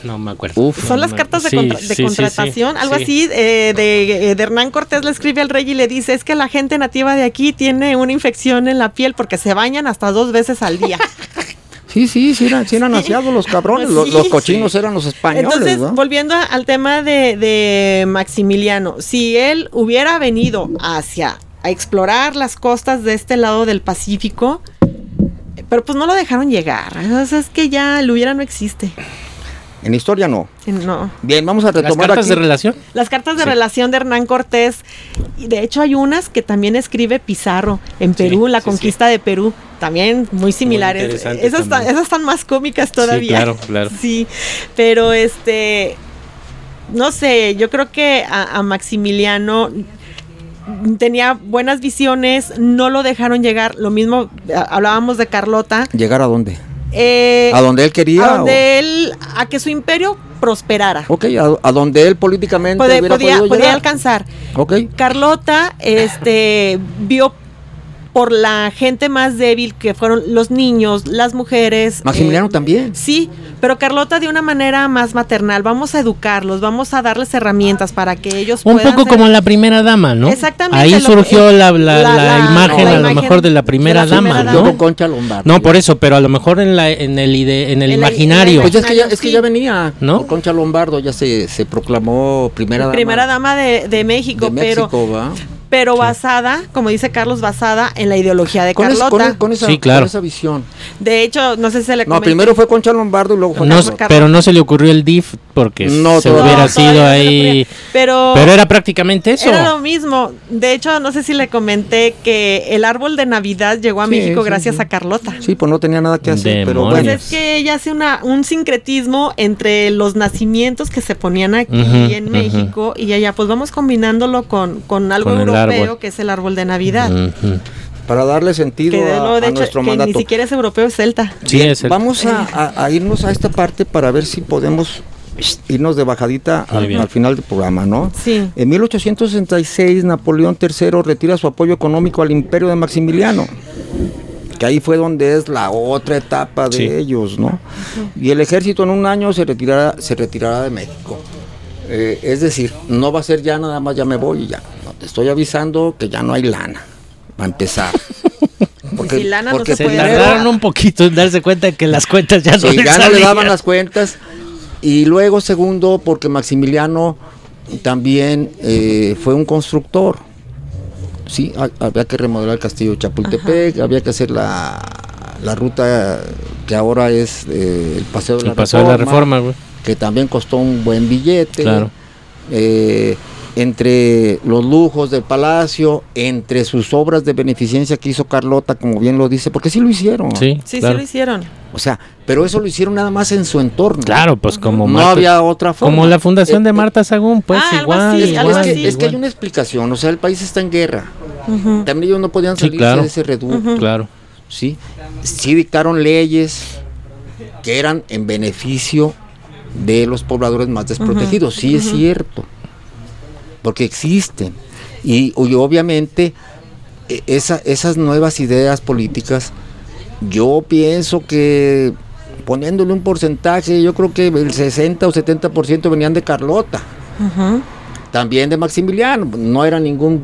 No me acuerdo. Uf. Son las cartas de, Sí, contra- de sí, sí, sí, contratación, algo sí. así. eh, de, de Hernán Cortés le escribe al rey y le dice: Es que la gente nativa de aquí tiene una infección en la piel porque se bañan hasta dos veces al día. Sí, sí, sí eran, sí eran asiados los cabrones. Los, Sí. los cochinos eran los españoles, Entonces, ¿no? volviendo al tema de, de Maximiliano, si él hubiera venido hacia a explorar las costas de este lado del Pacífico, pero pues no lo dejaron llegar. O sea, es que ya el hubiera no existe. En historia no. No. Bien, vamos a ¿Las retomar cartas aquí. de relación? Las cartas de Sí. relación de Hernán Cortés, y de hecho hay unas que también escribe Pizarro en Perú, Sí, la sí, conquista de Perú, también muy similares. interesante esas, también. esas están más cómicas todavía. claro, claro. Sí, pero este, no sé, yo creo que a, a Maximiliano tenía buenas visiones, no lo dejaron llegar. Lo mismo, hablábamos de Carlota. ¿Llegar a dónde? Eh, ¿A donde él quería? a donde él, a que su imperio prosperara. Ok, a, a donde él políticamente podía, podido podía llegar. alcanzar. Ok. Carlota este, vio por la gente más débil que fueron los niños, las mujeres. Maximiliano eh, también. Sí, pero Carlota de una manera más maternal. Vamos a educarlos, vamos a darles herramientas para que ellos Un puedan poco ser- como la primera dama, ¿no? Exactamente, Ahí lo- surgió la, la- la- la la- imagen, la a lo imagen mejor, de la de primera la dama, primera ¿no? dama. Luego Concha Lombardo. No, por eso, pero a lo mejor en, la, en, el, ide- en el En la- imaginario. Pues es que ya, es que ya venía. ¿No? Concha Lombardo ya se, se proclamó primera dama. primera dama de, de México, de pero. Pero basada, como dice Carlos, basada en la ideología de Con, Carlota. con- con esa, Sí, claro. con esa visión. De hecho, no sé si se le No, comenté- primero fue Concha Lombardo y luego fue No, Carlota. pero no se le ocurrió el DIF porque No, se hubiera No, sido ahí. Pero, Pero era prácticamente eso. Era lo mismo. De hecho, no sé si le comenté que el árbol de Navidad llegó a Sí, México sí, gracias sí. a Carlota. Sí, pues no tenía nada que hacer. Pero. Pues es que ella hace una, un sincretismo entre los nacimientos que se ponían aquí en. México y allá, pues vamos combinándolo con, con algo Con europeo árbol. que es el árbol de Navidad. Para darle sentido Que, de, a, lo- de a hecho, nuestro que mandato. ni siquiera es europeo, es celta. Sí, Bien, es el- Vamos a, a- a irnos a esta parte para ver si podemos irnos de bajadita al, final del programa, ¿no? Sí. En 1866 Napoleón III retira su apoyo económico al imperio de Maximiliano, que ahí fue donde es la otra etapa de Sí. ellos, ¿no? Y el ejército en un año se retirará, se retirará de México. Eh, es decir, no va a ser ya nada más ya me voy y ya. Te estoy avisando que ya no hay lana, para empezar. sin lana no se Se tardaron un poquito en darse cuenta que las cuentas ya no, Sí, ya no le daban las cuentas. Y luego, segundo, porque Maximiliano también eh, fue un constructor. Sí, ha- había que remodelar el castillo de Chapultepec, había que hacer la, la ruta que ahora es eh, el Paseo de la El paseo de la reforma, güey. que también costó un buen billete. Claro. Eh, entre los lujos del palacio, entre sus obras de beneficencia que hizo Carlota, como bien lo dice, porque sí lo hicieron. Sí, Sí, claro. sí lo hicieron. O sea, pero eso lo hicieron nada más en su entorno. Claro, pues como No Marta- había otra forma. como la fundación Eh, de eh, Marta Sagún, pues Ah, algo igual, así, Es, que- es que, así. es que hay una explicación, o sea, el país está en guerra. También ellos no podían Sí, salir claro. de ese reducto. Claro. ¿sí? Sí dictaron leyes que eran en beneficio de los pobladores más desprotegidos, sí es cierto, porque existen. Y, y obviamente e- esa- esas nuevas ideas políticas, yo pienso que poniéndole un porcentaje, yo creo que el 60 o 70% venían de Carlota, también de Maximiliano, no era ningún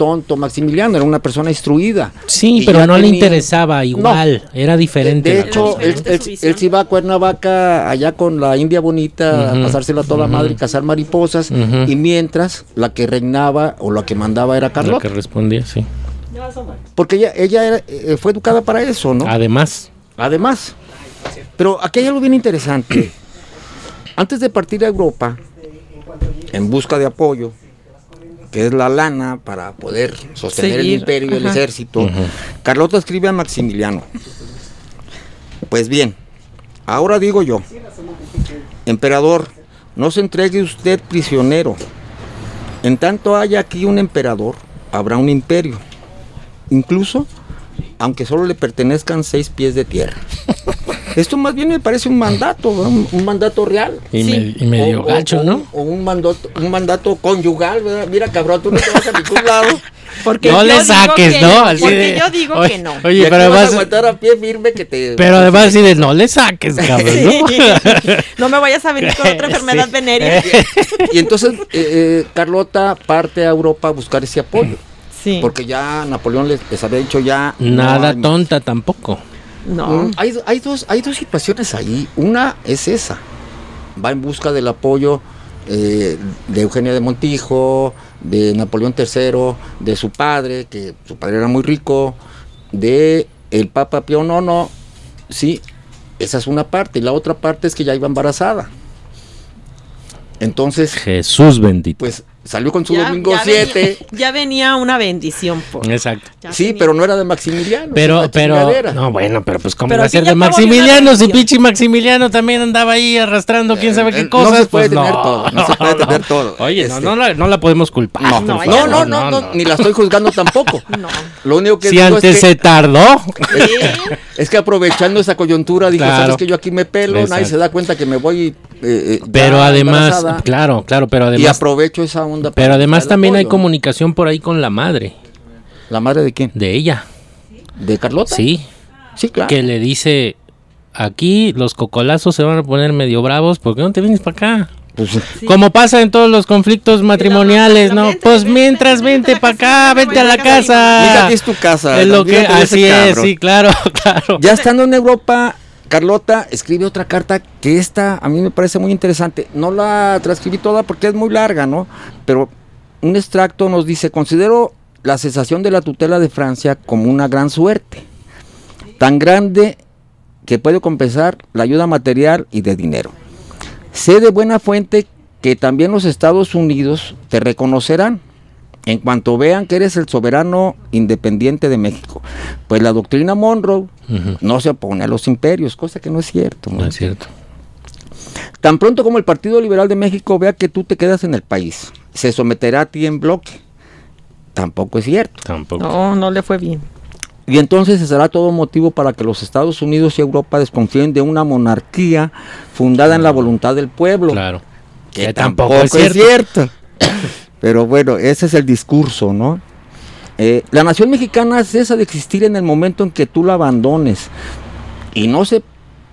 tonto Maximiliano, era una persona instruida. Sí, pero no le interesaba igual, era diferente. De la hecho, él, él- él se iba a Cuernavaca allá con la India bonita a pasársela a toda ujú. madre y cazar mariposas. Y mientras la que reinaba o la que mandaba era la Carlota. que respondía, sí. Porque ella, ella era, eh, fue educada para eso, ¿no? Además, Además. Pero aquí hay algo bien interesante. Antes de partir a Europa, en busca de apoyo, que es la lana para poder sostener el imperio y el ejército. Carlota escribe a Maximiliano. Pues bien, ahora digo yo, emperador, no se entregue usted prisionero. En tanto haya aquí un emperador, habrá un imperio. Incluso, aunque solo le pertenezcan seis pies de tierra. Esto más bien me parece un mandato, un, un mandato real. y, Sí. me- y medio O- gacho, o ¿no? un- O un mandato, un mandato conyugal, ¿verdad? Mira, cabrón, tú no te vas a ningún lado. Porque no le saques, que ¿no? Así Porque de- yo digo oye, que no. Oye, pero vas a además, aguantar a pie firme que te... pero además así de no le saques, cabrón. ¿no? no me vayas a venir con otra enfermedad Sí. venérea. Y entonces eh, eh, Carlota parte a Europa a buscar ese apoyo. Sí. Porque ya Napoleón les, les había dicho ya... no Nada hay tonta tampoco. No. Mm, hay, hay dos, hay dos situaciones ahí. Una es esa. Va en busca del apoyo eh, de Eugenia de Montijo, de Napoleón III, de su padre, que su padre era muy rico, de el Papa Pío IX. Sí, esa es una parte. Y la otra parte es que ya iba embarazada. Entonces, Jesús bendito. pues salió con su Ya- domingo ya 7. venía- ya venía una bendición. po. Exacto. Ya Sí, venía. pero no era de Maximiliano. Pero, pero, no, bueno, pero pues como Pero iba a ser de Maximiliano, si pinche Maximiliano también andaba ahí arrastrando quién sabe qué Eh, cosas. no se puede pues tener todo, no se puede tener todo. Oye, no, Este- no, la, no la podemos culpar. No, por no, ya no, no, no, ni la estoy juzgando tampoco. No. Lo único que Si digo antes es, que, se tardó. Sí. es que aprovechando esa coyuntura, dijo, Claro. sabes que yo aquí me pelo, nadie se da cuenta que me voy eh, eh, Pero además, embarazada, claro, claro, pero y además, aprovecho esa onda. pero además también hay comunicación por ahí con la madre ¿La madre de quién? de ella. ¿De Carlota? Sí, Sí, claro. que le dice, aquí los cocolazos se van a poner medio bravos, ¿por qué no te vienes para acá? Pues, Sí. Como pasa en todos los conflictos matrimoniales, ¿no? Pues mientras vente, para acá, vente a la casa. Mira, aquí es tu casa. Es lo que, así es, sí, claro, claro. Ya estando en Europa, Carlota escribe otra carta que esta a mí me parece muy interesante. No la transcribí toda porque es muy larga, ¿no? Pero un extracto nos dice, considero la cesación de la tutela de Francia como una gran suerte, tan grande que puede compensar la ayuda material y de dinero. Sé de buena fuente que también los Estados Unidos te reconocerán en cuanto vean que eres el soberano independiente de México. Pues la doctrina Monroe no se opone a los imperios, cosa que no es cierto. ¿no? No es cierto. Tan pronto como el Partido Liberal de México vea que tú te quedas en el país, se someterá a ti en bloque. Tampoco es cierto. Tampoco. No, no le fue bien. Y entonces se será todo motivo para que los Estados Unidos y Europa desconfíen de una monarquía fundada en la voluntad del pueblo. Claro. que Que tampoco, tampoco es es cierto. Pero bueno, ese es el discurso, ¿no? Eh, la nación mexicana cesa de existir en el momento en que tú la abandones y no se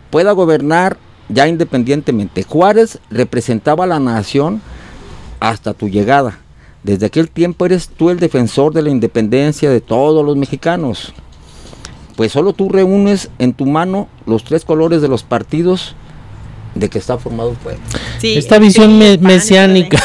pueda gobernar ya independientemente. Juárez representaba a la nación hasta tu llegada. Desde aquel tiempo eres tú el defensor de la independencia de todos los mexicanos. Pues solo tú reúnes en tu mano los tres colores de los partidos de que está formado el pueblo. Sí, Esta visión me- mesiánica.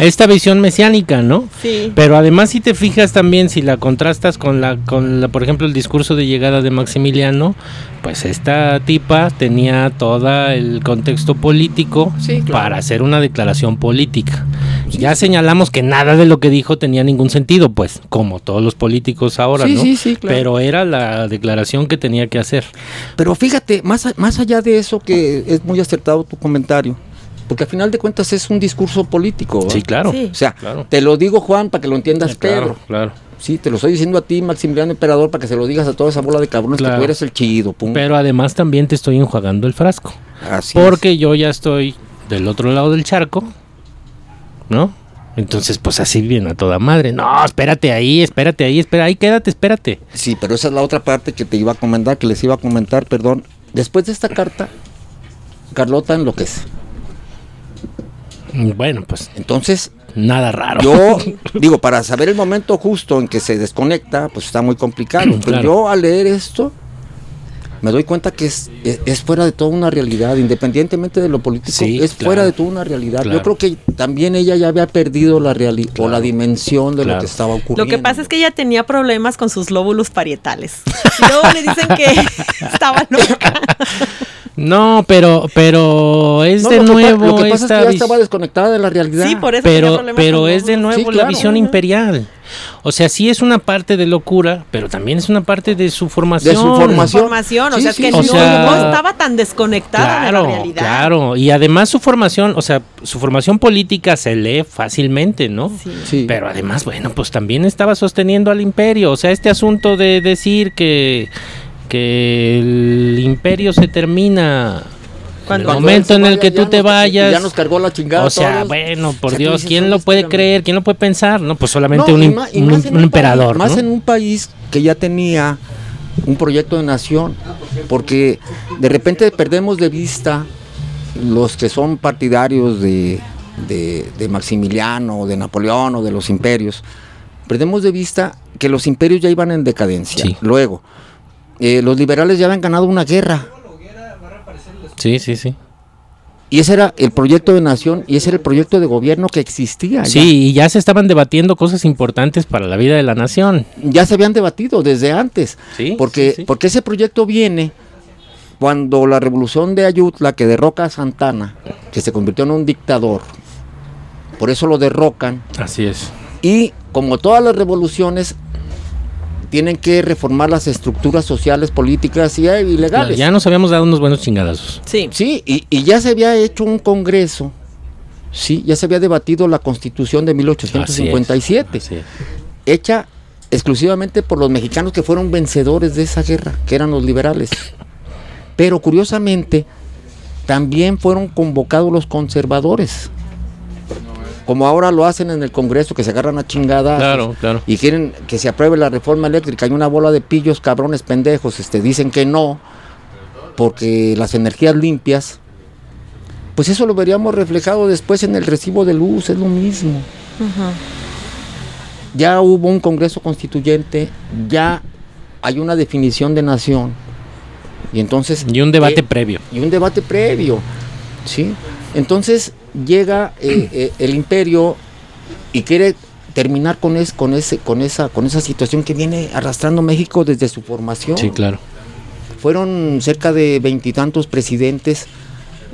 Esta visión mesiánica, ¿no? Sí. Pero además si te fijas también, si la contrastas con la, con la, por ejemplo, el discurso de llegada de Maximiliano, pues esta tipa tenía todo el contexto político Sí, claro. para hacer una declaración política. ya señalamos que nada de lo que dijo tenía ningún sentido, pues, como todos los políticos ahora, Sí, ¿no? sí, sí, claro. Pero era la declaración que tenía que hacer. Pero fíjate, más, más allá de eso, que es muy acertado tu comentario, porque al final de cuentas es un discurso político. Sí, claro. Sí. O sea, Claro. te lo digo, Juan, para que lo entiendas, Pedro. claro. Sí, te lo estoy diciendo a ti, Maximiliano Emperador, para que se lo digas a toda esa bola de cabrones que Claro. tú eres el chido. pum. Pero además también te estoy enjuagando el frasco. Así Porque yo ya estoy del otro lado del charco, ¿no? Entonces, pues así viene a toda madre. No, espérate ahí, espérate ahí, espera ahí, quédate, espérate. es. Sí, pero esa es la otra parte que te iba a comentar, que les iba a comentar, perdón. Después de esta carta, Carlota enloquece. Bueno, pues Entonces, nada raro. yo digo, para saber el momento justo en que se desconecta, pues está muy complicado. Pero Claro. yo al leer esto, me doy cuenta que es, es, es fuera de toda una realidad, independientemente de lo político, Sí, es claro. fuera de toda una realidad. Claro. Yo creo que también ella ya había perdido la realidad o la dimensión de lo que estaba ocurriendo. Lo que pasa es que ella tenía problemas con sus lóbulos parietales. Y luego le dicen que estaba loca. No, pero pero es No, de lo que pa- nuevo lo que pasa es que ya estaba desconectada de la realidad. Sí, por eso pero pero es de nuevo Sí, la visión imperial. O sea, sí es una parte de locura, pero también es una parte de su formación. De su formación. Información, o Sí, sea, sí, es que no, O sea- no estaba tan desconectada de la Claro, realidad. claro. Y además su formación, o sea, su formación política se lee fácilmente, ¿no? Sí. Sí. Pero además, bueno, pues también estaba sosteniendo al imperio. O sea, este asunto de decir que, que el imperio se termina en el momento en el vaya, que tú te vayas. Ya nos cargó la chingada. O sea, todos. bueno, por O sea, tú Dios, dices, ¿quién "Oye, lo puede espérame". creer? ¿Quién lo puede pensar? No, pues solamente No, un, más en un un emperador. país- Más en un país que ya tenía un proyecto de nación, porque de repente perdemos de vista los que son partidarios de, de, de Maximiliano, de Napoleón o de los imperios, perdemos de vista que los imperios ya iban en decadencia. Sí. Luego, eh, los liberales ya habían ganado una guerra. Sí, sí, sí. Y ese era el proyecto de nación y ese era el proyecto de gobierno que existía. ya. Sí, y ya se estaban debatiendo cosas importantes para la vida de la nación. ya se habían debatido desde antes. Sí, porque, sí, sí. porque ese proyecto viene cuando la revolución de Ayutla, que derroca a Santana, que se convirtió en un dictador, por eso lo derrocan, Así es. y como todas las revoluciones, tienen que reformar las estructuras sociales, políticas y, eh, y legales. Ya nos habíamos dado unos buenos chingadazos. Sí. Sí, y, y ya se había hecho un congreso, sí, ya se había debatido la constitución de 1857 Así es. hecha exclusivamente por los mexicanos que fueron vencedores de esa guerra, que eran los liberales. Pero curiosamente, también fueron convocados los conservadores. Como ahora lo hacen en el Congreso, que se agarran a chingadas Claro, claro. y quieren que se apruebe la reforma eléctrica. Hay una bola de pillos, cabrones, pendejos, este, dicen que no, porque las energías limpias, pues eso lo veríamos reflejado después en el recibo de luz, es lo mismo ya hubo un Congreso Constituyente, ya hay una definición de nación. Y entonces... Y un debate eh, previo. y un debate previo, ¿sí? Entonces llega eh, eh, el imperio y quiere terminar con, es, con, ese, con, esa, con esa situación que viene arrastrando México desde su formación. Sí, claro. Fueron cerca de veintitantos presidentes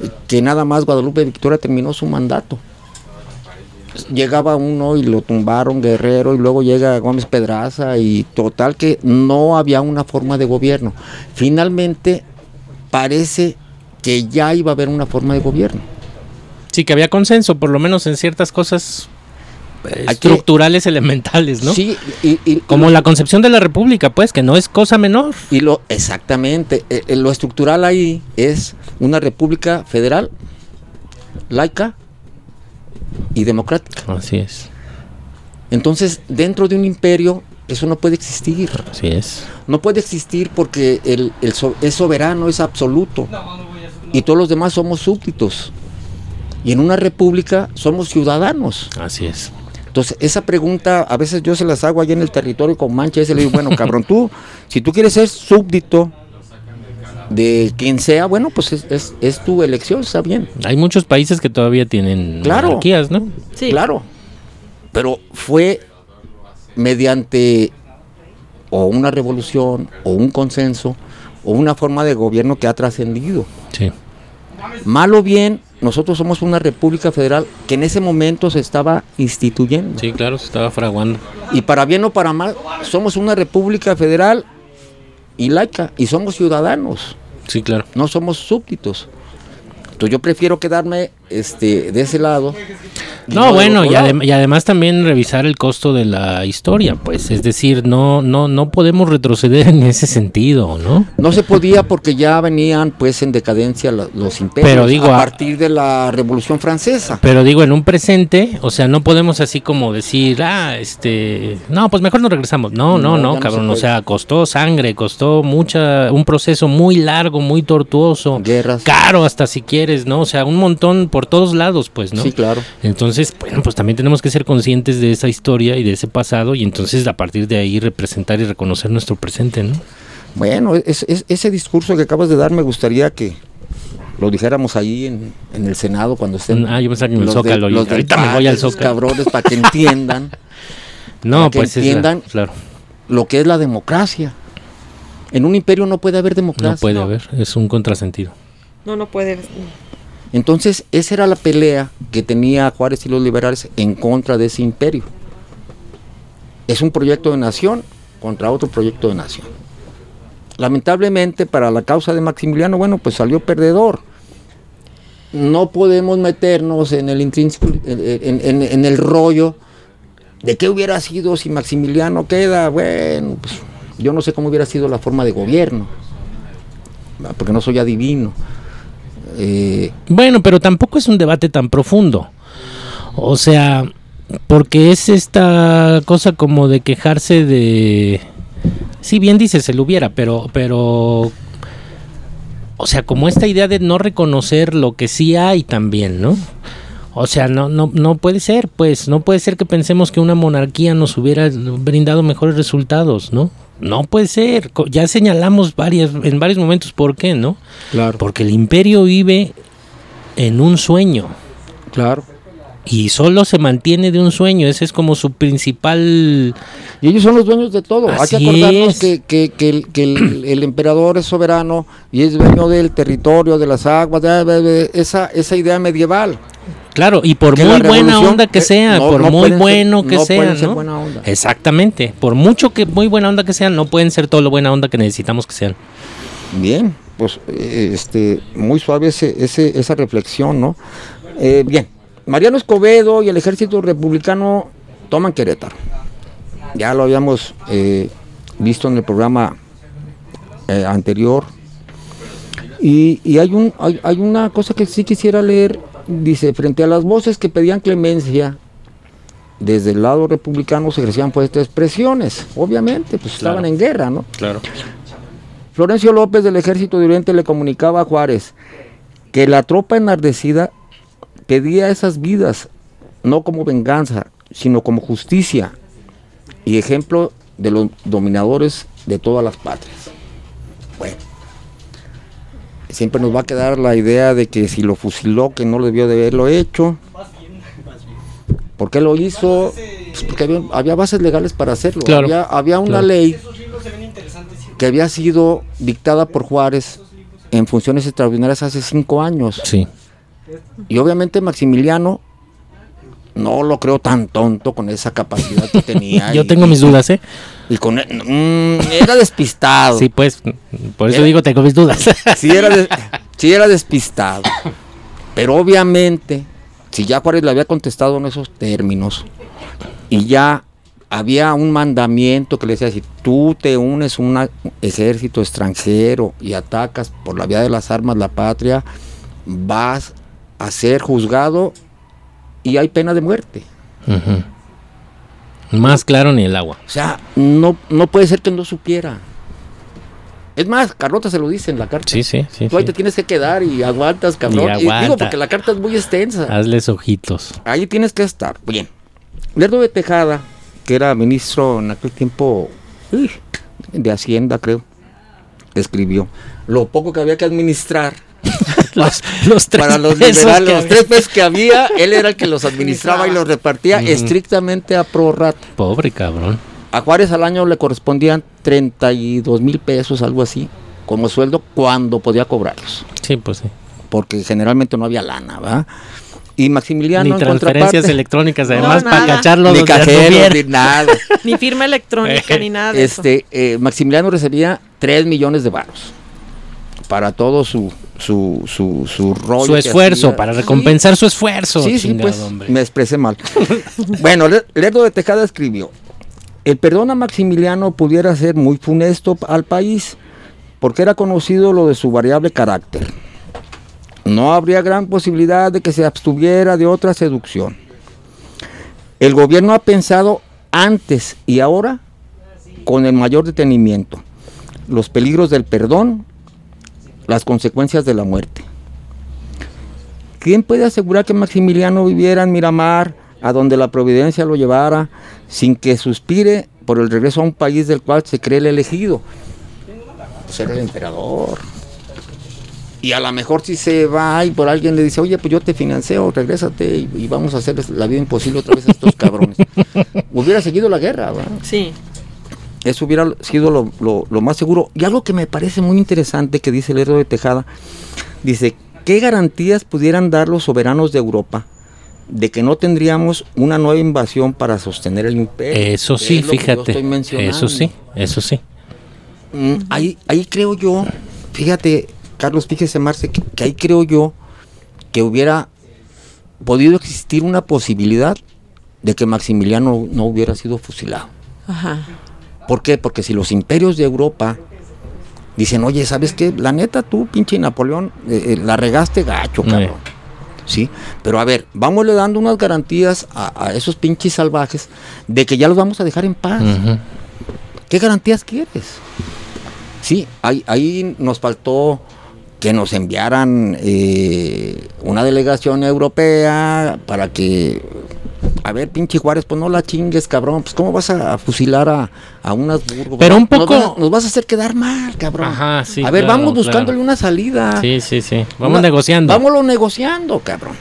eh, que nada más Guadalupe Victoria terminó su mandato. Llegaba uno y lo tumbaron Guerrero y luego llega Gómez Pedraza y total que no había una forma de gobierno. Finalmente parece que ya iba a haber una forma de gobierno. Sí, que había consenso, por lo menos en ciertas cosas eh, estructurales elementales, ¿no? Sí, y, y- Como la concepción de la república, pues, que no es cosa menor. y lo exactamente eh, eh, lo estructural ahí es una república federal laica y democrática. Así es, Entonces, dentro de un imperio, eso no puede existir. así es. No puede existir porque el, el so- es soberano, es absoluto. Y todos los demás somos súbditos. Y en una república somos ciudadanos. Así es. Entonces, esa pregunta a veces yo se las hago allá en el territorio con mancha. Y se le digo, bueno, cabrón, tú, si tú quieres ser súbdito de quien sea, bueno, pues es, es- es tu elección, está bien. Hay muchos países que todavía tienen Claro. monarquías, ¿no? Sí. Claro. pero fue mediante o una revolución o un consenso o una forma de gobierno que ha trascendido. Sí. Mal o bien, nosotros somos una república federal que en ese momento se estaba instituyendo. Sí, claro, se estaba fraguando. Y para bien o para mal, somos una república federal y laica y somos ciudadanos, Sí, claro. no somos súbditos. Entonces yo prefiero quedarme este, de ese lado. No, bueno, y, lado. adem- y además también revisar el costo de la historia, pues, es decir, no, no, no podemos retroceder en ese sentido, ¿no? No se podía porque ya venían pues en decadencia los imperios Pero digo, a partir de la Revolución Francesa. Pero digo, en un presente, o sea, no podemos así como decir, ah, este, no, pues mejor nos regresamos. No, no, No, no, no cabrón, se o sea, costó sangre, costó mucha, un proceso muy largo, muy tortuoso, Guerras. caro hasta si quieres, ¿no? O sea, un montón por todos lados, pues, ¿no? Sí, claro. Entonces, bueno, pues también tenemos que ser conscientes de esa historia y de ese pasado y entonces a partir de ahí representar y reconocer nuestro presente, ¿no? Bueno, es- es- ese discurso que acabas de dar me gustaría que lo dijéramos ahí en, en el Senado cuando estén. Ah, yo pensaba que en el los de- Zócalo, y los ahorita me voy al Zócalo. cabrones para que entiendan No, Para que pues es la- entiendan. claro, lo que es la democracia. En un imperio no puede haber democracia. no puede haber, es un contrasentido. No, no puede. Entonces, esa era la pelea que tenía Juárez y los liberales en contra de ese imperio. Es un proyecto de nación contra otro proyecto de nación. Lamentablemente, para la causa de Maximiliano, bueno, pues salió perdedor. No podemos meternos en el intrínseco, en, el rollo de qué hubiera sido si Maximiliano queda. Bueno, pues yo no sé cómo hubiera sido la forma de gobierno, porque no soy adivino. Eh, Bueno, pero tampoco es un debate tan profundo. O sea, porque es esta cosa como de quejarse de... Sí, bien dice, se lo hubiera, pero, pero... O sea, como esta idea de no reconocer lo que sí hay también, ¿no? O sea, no, no, no puede ser, pues, no puede ser que pensemos que una monarquía nos hubiera brindado mejores resultados, ¿no? No puede ser. Ya señalamos varias, en varios momentos por qué, ¿no? Claro. Porque el imperio vive en un sueño Claro. y solo se mantiene de un sueño. Ese es como su principal... Y ellos son los dueños de todo. Hay Así que acordarnos es. que, que- que el, que el- el emperador es soberano y es dueño del territorio, de las aguas, de, de- de- esa, esa idea medieval. Claro, y por muy buena onda que eh, sea, no- por no muy ser- bueno que no sea, ¿no? buena onda. Exactamente. Por mucho que muy buena onda que sean, no pueden ser todo lo buena onda que necesitamos que sean. Bien, pues eh, este, muy suave ese, ese- esa reflexión, ¿no? Eh, bien, Mariano Escobedo y el ejército republicano toman Querétaro. Ya lo habíamos eh, visto en el programa eh, anterior. Y, y hay, un, hay, hay una cosa que sí quisiera leer. Dice, frente a las voces que pedían clemencia, desde el lado republicano se ejercían pues estas presiones. Obviamente, pues Claro. estaban en guerra, ¿no? Claro. Florencio López del Ejército de Oriente le comunicaba a Juárez que la tropa enardecida pedía esas vidas no como venganza, sino como justicia y ejemplo de los dominadores de todas las patrias. Bueno, siempre nos va a quedar la idea de que si lo fusiló, que no debió de haberlo hecho. ¿Por qué lo hizo? Pues porque había, había bases legales para hacerlo. Claro, Había, había una claro. ley que había sido dictada por Juárez en funciones extraordinarias hace cinco años. Sí. Y obviamente Maximiliano no lo creo tan tonto con esa capacidad que tenía. Yo y- tengo mis dudas, ¿eh? Y con él- mm, era despistado. Sí, pues, por eso Era- digo, tengo mis dudas. Sí era, de- sí era despistado. Pero obviamente, si ya Juárez le había contestado en esos términos y ya había un mandamiento que le decía, si tú te unes a un ejército extranjero y atacas por la vía de las armas la patria, vas a ser juzgado y hay pena de muerte. Más claro ni el agua. O sea, no, no puede ser que no supiera. Es más, Carlota se lo dice en la carta. Sí, sí, sí. Tú ahí sí. te tienes que quedar y aguantas, cabrón. Y Y digo aguanta. porque la carta es muy extensa. Hazles ojitos. Ahí tienes que estar. Bien. Lerdo de Tejada, que era ministro en aquel tiempo de Hacienda, creo, escribió. Lo poco que había que administrar los, los tres para los pesos liberales, que los había. tres pesos que había, él era el que los administraba y los repartía estrictamente a prorata. Pobre cabrón. A Juárez al año le correspondían 32 mil pesos, algo así, como sueldo cuando podía cobrarlos, Sí, pues sí. porque generalmente no había lana, ¿va? Y Maximiliano Ni en transferencias electrónicas, además, No, para cacharlo ni cajeros, ni nada. Ni firma electrónica, ni nada de eso. Este, eh, Maximiliano recibía 3 millones de varos para todo su, su, su, su rollo. Su esfuerzo, hacía. para recompensar su esfuerzo. Sí, sí, pues hombre. me expresé mal. bueno, Le- Lerdo de Tejada escribió, el perdón a Maximiliano pudiera ser muy funesto al país, porque era conocido lo de su variable carácter. No habría gran posibilidad de que se abstuviera de otra seducción. El gobierno ha pensado antes y ahora con el mayor detenimiento los peligros del perdón, las consecuencias de la muerte. ¿Quién puede asegurar que Maximiliano viviera en Miramar, a donde la providencia lo llevara, sin que suspire por el regreso a un país del cual se cree el elegido? Ser el emperador. Y a lo mejor si se va y por alguien le dice, oye, pues yo te financio, regrésate y, y vamos a hacer la vida imposible otra vez a estos cabrones. Hubiera seguido la guerra, ¿verdad? Sí. Eso hubiera sido lo, lo- lo más seguro. Y algo que me parece muy interesante que dice el héroe de Tejada, dice, ¿qué garantías pudieran dar los soberanos de Europa de que no tendríamos una nueva invasión para sostener el imperio? Eso Que sí, es fíjate. Eso sí, eso sí. Mm, ahí, ahí creo yo, fíjate, Carlos, fíjese Marce, que, que ahí creo yo que hubiera podido existir una posibilidad de que Maximiliano no hubiera sido fusilado. Ajá. ¿Por qué? Porque si los imperios de Europa dicen, oye, ¿sabes qué? La neta, tú, pinche Napoleón, eh, eh, la regaste gacho, cabrón. Sí, pero a ver, vámosle dando unas garantías a, a esos pinches salvajes de que ya los vamos a dejar en paz. ¿Qué garantías quieres? Sí, ahí, ahí nos faltó que nos enviaran eh, una delegación europea para que, a ver, pinche Juárez, pues no la chingues, cabrón, pues cómo vas a, fusilar a, a unas burgos. Pero un poco- Nos, vas a hacer quedar mal, cabrón. Ajá, sí, A ver, claro, vamos buscándole claro. una salida. Sí, sí, sí. Vamos Una- negociando. Vámonos negociando, cabrón.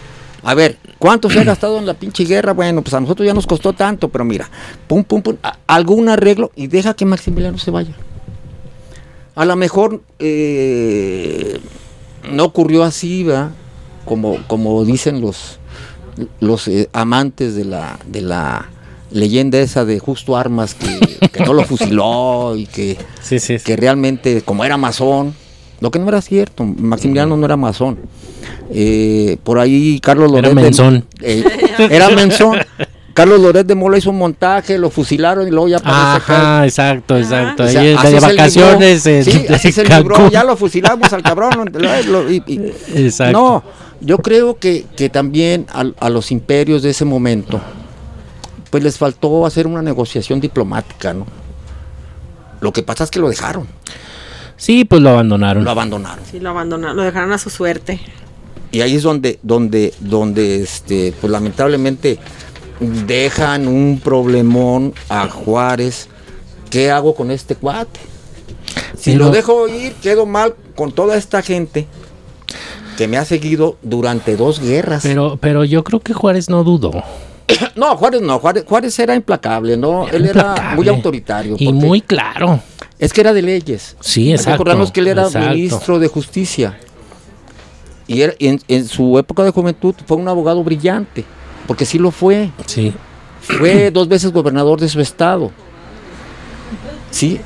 A ver, ¿cuánto se ha gastado en la pinche guerra? Bueno, pues a nosotros ya nos costó tanto, pero mira, pum, pum, pum, a- algún arreglo y deja que Maximiliano se vaya. A lo mejor eh, no ocurrió así, ¿verdad? Como, como dicen los, los eh, amantes de la, de la leyenda esa de Justo Armas, que, que no lo fusiló y que Sí, sí. sí. que realmente, como era masón, lo que no era cierto, Maximiliano no era masón. Eh, por ahí Carlos Era Loret. de- menzón. eh, era menzón. Carlos Loret de Mola hizo un montaje, lo fusilaron y luego ya acá. Ajá, exacto, exacto. O sea, Ahí de vacaciones libró. en, Sí, así se libró, ya lo fusilamos al cabrón. lo- lo- y- y- Exacto. No, yo creo que, que también al- a, los imperios de ese momento, pues les faltó hacer una negociación diplomática, ¿no? Lo que pasa es que lo dejaron, Sí, pues lo abandonaron. lo abandonaron. Sí, lo abandonaron, lo dejaron a su suerte. Y ahí es donde, donde, donde, este, pues lamentablemente dejan un problemón a Juárez. ¿Qué hago con este cuate? Si Pero- lo dejo ir, quedo mal con toda esta gente que me ha seguido durante dos guerras. Pero, pero yo creo que Juárez no dudó. no, Juárez no, Juárez, Juárez era implacable, ¿no? Él era muy autoritario. Y muy claro. Es que era de leyes. Sí, exacto. que él era exacto. ministro de justicia. Y era- en, en su época de juventud fue un abogado brillante, porque sí lo fue. Sí. Fue dos veces gobernador de su estado. Sí.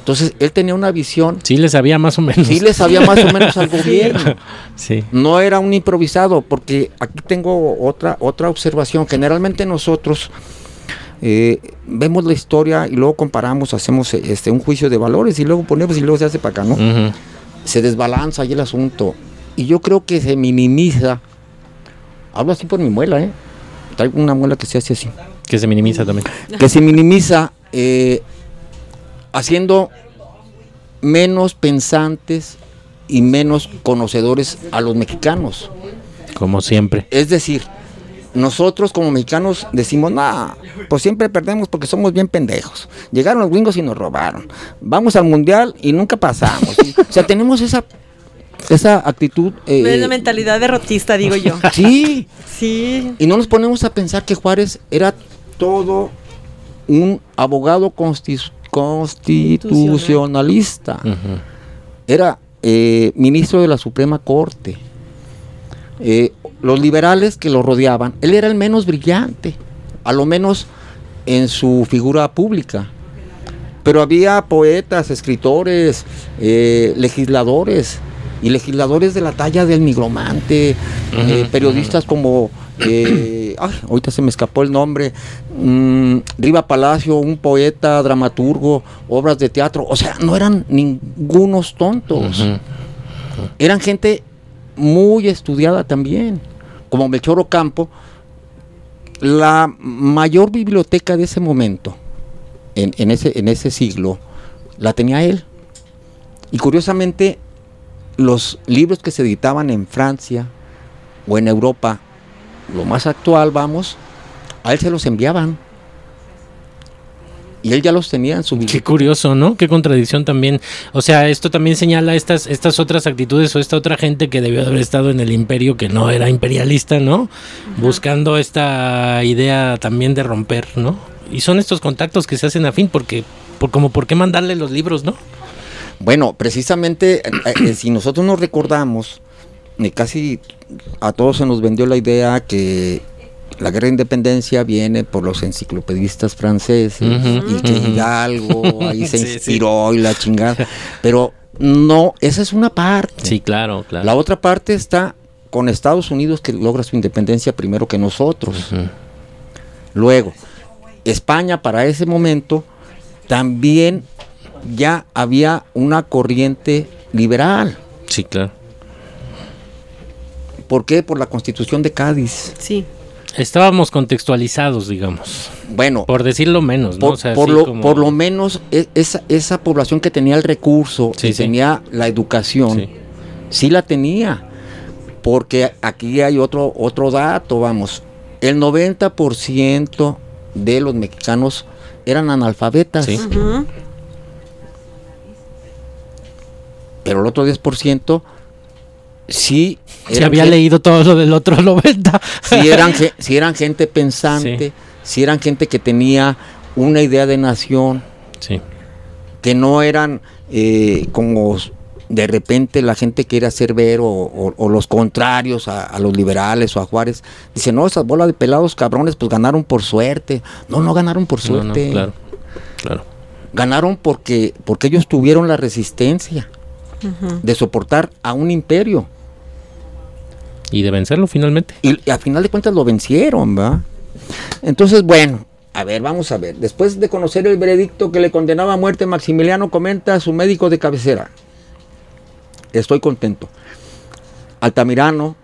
Entonces él tenía una visión. Sí le sabía más o menos. Sí le sabía más o menos al gobierno. Sí. No era un improvisado, porque aquí tengo otra, otra observación. Generalmente nosotros eh, vemos la historia y luego comparamos, hacemos este, un juicio de valores y luego ponemos y luego se hace para acá, ¿no? Se desbalanza ahí el asunto. Y yo creo que se minimiza. Hablo así por mi muela, ¿eh? Traigo una muela que se hace así. Que se minimiza también. Que se minimiza eh, haciendo menos pensantes y menos conocedores a los mexicanos. Como siempre. Es decir, nosotros como mexicanos decimos, nah, pues siempre perdemos porque somos bien pendejos. Llegaron los gringos y nos robaron. Vamos al mundial y nunca pasamos. o sea, tenemos esa Esa actitud... es eh, la mentalidad derrotista, digo yo. Sí, Sí. y no nos ponemos a pensar que Juárez era todo un abogado constitu- constitucionalista. Era eh, ministro de la Suprema Corte. Eh, los liberales que lo rodeaban, él era el menos brillante, a lo menos en su figura pública. Pero había poetas, escritores, eh, legisladores, y legisladores de la talla del nigromante, eh, periodistas como, eh, ay, ahorita se me escapó el nombre, mm, Riva Palacio, un poeta, dramaturgo, obras de teatro, o sea, no eran ningunos tontos, eran gente muy estudiada también, como Melchor Ocampo, la mayor biblioteca de ese momento, en, en ese, en ese siglo, la tenía él. Y curiosamente, los libros que se editaban en Francia o en Europa, lo más actual, vamos, a él se los enviaban. Y él ya los tenía en su Qué biblioteca. curioso, ¿no? Qué contradicción también. O sea, esto también señala estas, estas otras actitudes o esta otra gente que debió de haber estado en el imperio que no era imperialista, ¿no? Buscando esta idea también de romper, ¿no? Y son estos contactos que se hacen a fin porque, por, como por qué mandarle los libros, ¿no? Bueno, precisamente, eh, eh, si nosotros nos recordamos, eh, casi a todos se nos vendió la idea que la guerra de independencia viene por los enciclopedistas franceses y que. Hidalgo ahí se Sí, sí. inspiró y la chingada. Pero no, esa es una parte. Sí, claro, claro. La otra parte está con Estados Unidos que logra su independencia primero que nosotros. Luego, España para ese momento también ya había una corriente liberal. Sí, claro. ¿Por qué? Por la constitución de Cádiz. Sí. Estábamos contextualizados, digamos. Bueno, Por decirlo menos, ¿no? por, O sea, por así lo, como- por lo menos e- esa, esa población que tenía el recurso, Sí, que sí. tenía la educación, Sí. sí. la tenía. Porque aquí hay otro, otro dato, vamos. El 90% de los mexicanos eran analfabetas. Pero el otro 10% sí Se eran había leído todo lo del otro 90. sí eran, sí eran gente pensante, sí. eran gente que tenía una idea de nación, Sí. que no eran eh, como de repente la gente quiere hacer ver o, o- o los contrarios a, a los liberales o a Juárez. Dice, no, esas bolas de pelados cabrones pues ganaron por suerte. No, no ganaron por No, no, suerte. claro. Claro. Ganaron porque, porque ellos tuvieron la resistencia De soportar a un imperio. Y de vencerlo finalmente. Y, y a final de cuentas lo vencieron, ¿va? Entonces, bueno, a ver, vamos a ver. Después de conocer el veredicto que le condenaba a muerte, Maximiliano comenta a su médico de cabecera. Estoy contento. Altamirano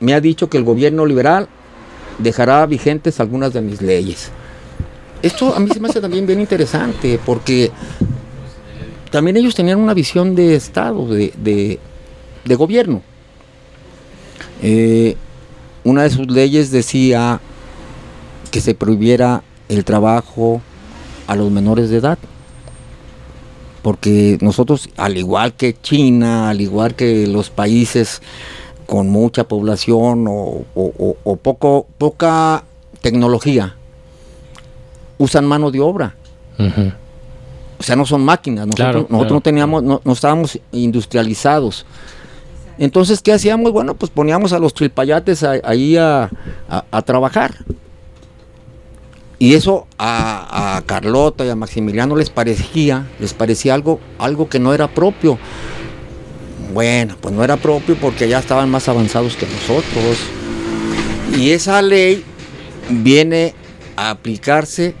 me ha dicho que el gobierno liberal dejará vigentes algunas de mis leyes. Esto a mí se me hace también bien interesante porque también ellos tenían una visión de Estado, de, de- gobierno. Eh, una de sus leyes decía que se prohibiera el trabajo a los menores de edad. Porque nosotros, al igual que China, al igual que los países con mucha población o, o- o- poco, poca tecnología, usan mano de obra. O sea, no son máquinas. Nosotros, Claro, nosotros claro. no teníamos, no, no estábamos industrializados. Entonces, ¿qué hacíamos? Bueno, pues poníamos a los trilpayates a- ahí a, a- a trabajar. Y eso a, a Carlota y a Maximiliano les parecía, les parecía algo, algo que no era propio. Bueno, pues no era propio porque ya estaban más avanzados que nosotros. Y esa ley viene a aplicarse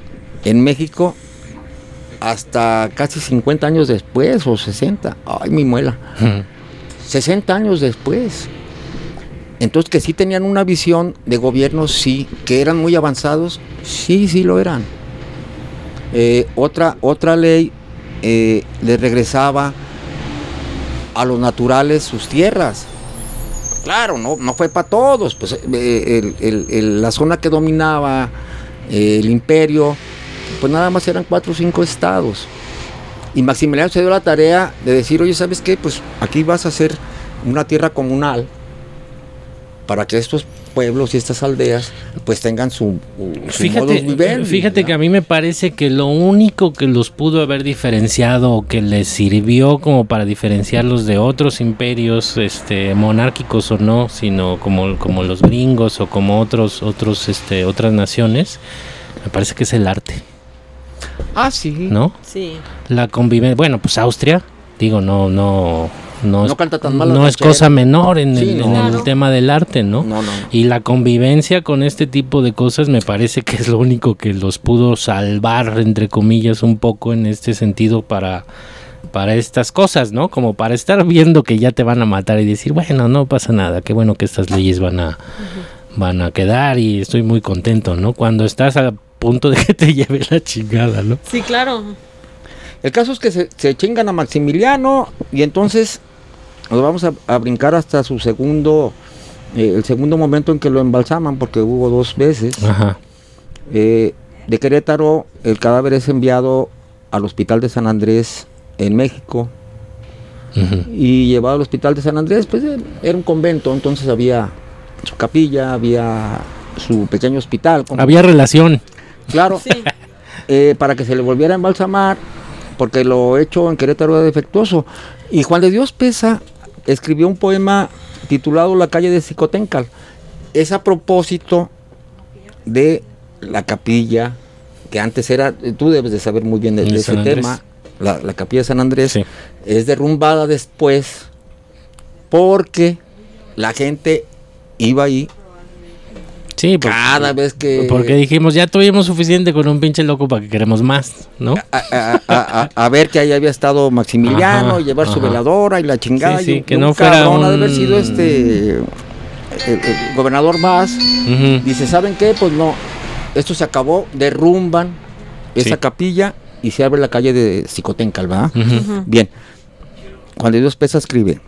en México hasta casi 50 años después o 60. Ay, mi muela. Ujú. 60 años después. Entonces que sí tenían una visión de gobierno, sí, que eran muy avanzados, sí, sí lo eran. Eh, otra, otra ley eh, les regresaba a los naturales sus tierras. Claro, no, no fue para todos. Pues, eh, el- el- el- la zona que dominaba eh, el imperio, pues nada más eran cuatro o cinco estados. Y Maximiliano se dio la tarea de decir, oye, ¿sabes qué? Pues aquí vas a hacer una tierra comunal para que estos pueblos y estas aldeas pues tengan su, su Fíjate, vivendi, fíjate que a mí me parece que lo único que los pudo haber diferenciado o que les sirvió como para diferenciarlos de otros imperios, este, monárquicos o no, sino como, como los gringos o como otros, otros, este, otras naciones, me parece que es el arte, Ah, sí. ¿no? Sí. La convivencia, bueno, pues Austria, digo, no, no, no, No canta tan mal no es cosa menor en, Sí, el, no. en el Claro. tema del arte, ¿no? No, no, no. Y la convivencia con este tipo de cosas me parece que es lo único que los pudo salvar, entre comillas, un poco en este sentido para, para estas cosas, ¿no? Como para estar viendo que ya te van a matar y decir, bueno, no pasa nada, qué bueno que estas leyes van a, van a quedar y estoy muy contento, ¿no? Cuando estás a punto de que te lleve la chingada, ¿no? Sí, claro. El caso es que se, se chingan a Maximiliano y entonces nos vamos a, a brincar hasta su segundo, eh, el segundo momento en que lo embalsaman, porque hubo dos veces. Ajá. Eh, de Querétaro, el cadáver es enviado al hospital de San Andrés en México y llevado al hospital de San Andrés, pues eh, era un convento, entonces había su capilla, había su pequeño hospital. Había relación. Claro, Sí. eh, para que se le volviera a embalsamar, porque lo hecho en Querétaro era defectuoso. Y Juan de Dios Pesa escribió un poema titulado La calle de Xicoténcal. Es a propósito de la capilla, que antes era, tú debes de saber muy bien de, ese Andrés. tema, la, la capilla de San Andrés, Sí. es derrumbada después porque la gente iba ahí Sí, pues, cada vez que... porque dijimos, ya tuvimos suficiente con un pinche loco para que queremos más, ¿no? a, a- a- a- a ver que ahí había estado Maximiliano, Ajá, llevar su veladora y la chingada. Sí, sí, y un- que y un no fuera de haber un- sido este el, el gobernador Vaz. Ujú. Dice, ¿saben qué? Pues no, esto se acabó, derrumban esa Sí. capilla y se abre la calle de Xicoténcal, ¿verdad? Ujú. Bien, Juan de Dios Pesa escribe,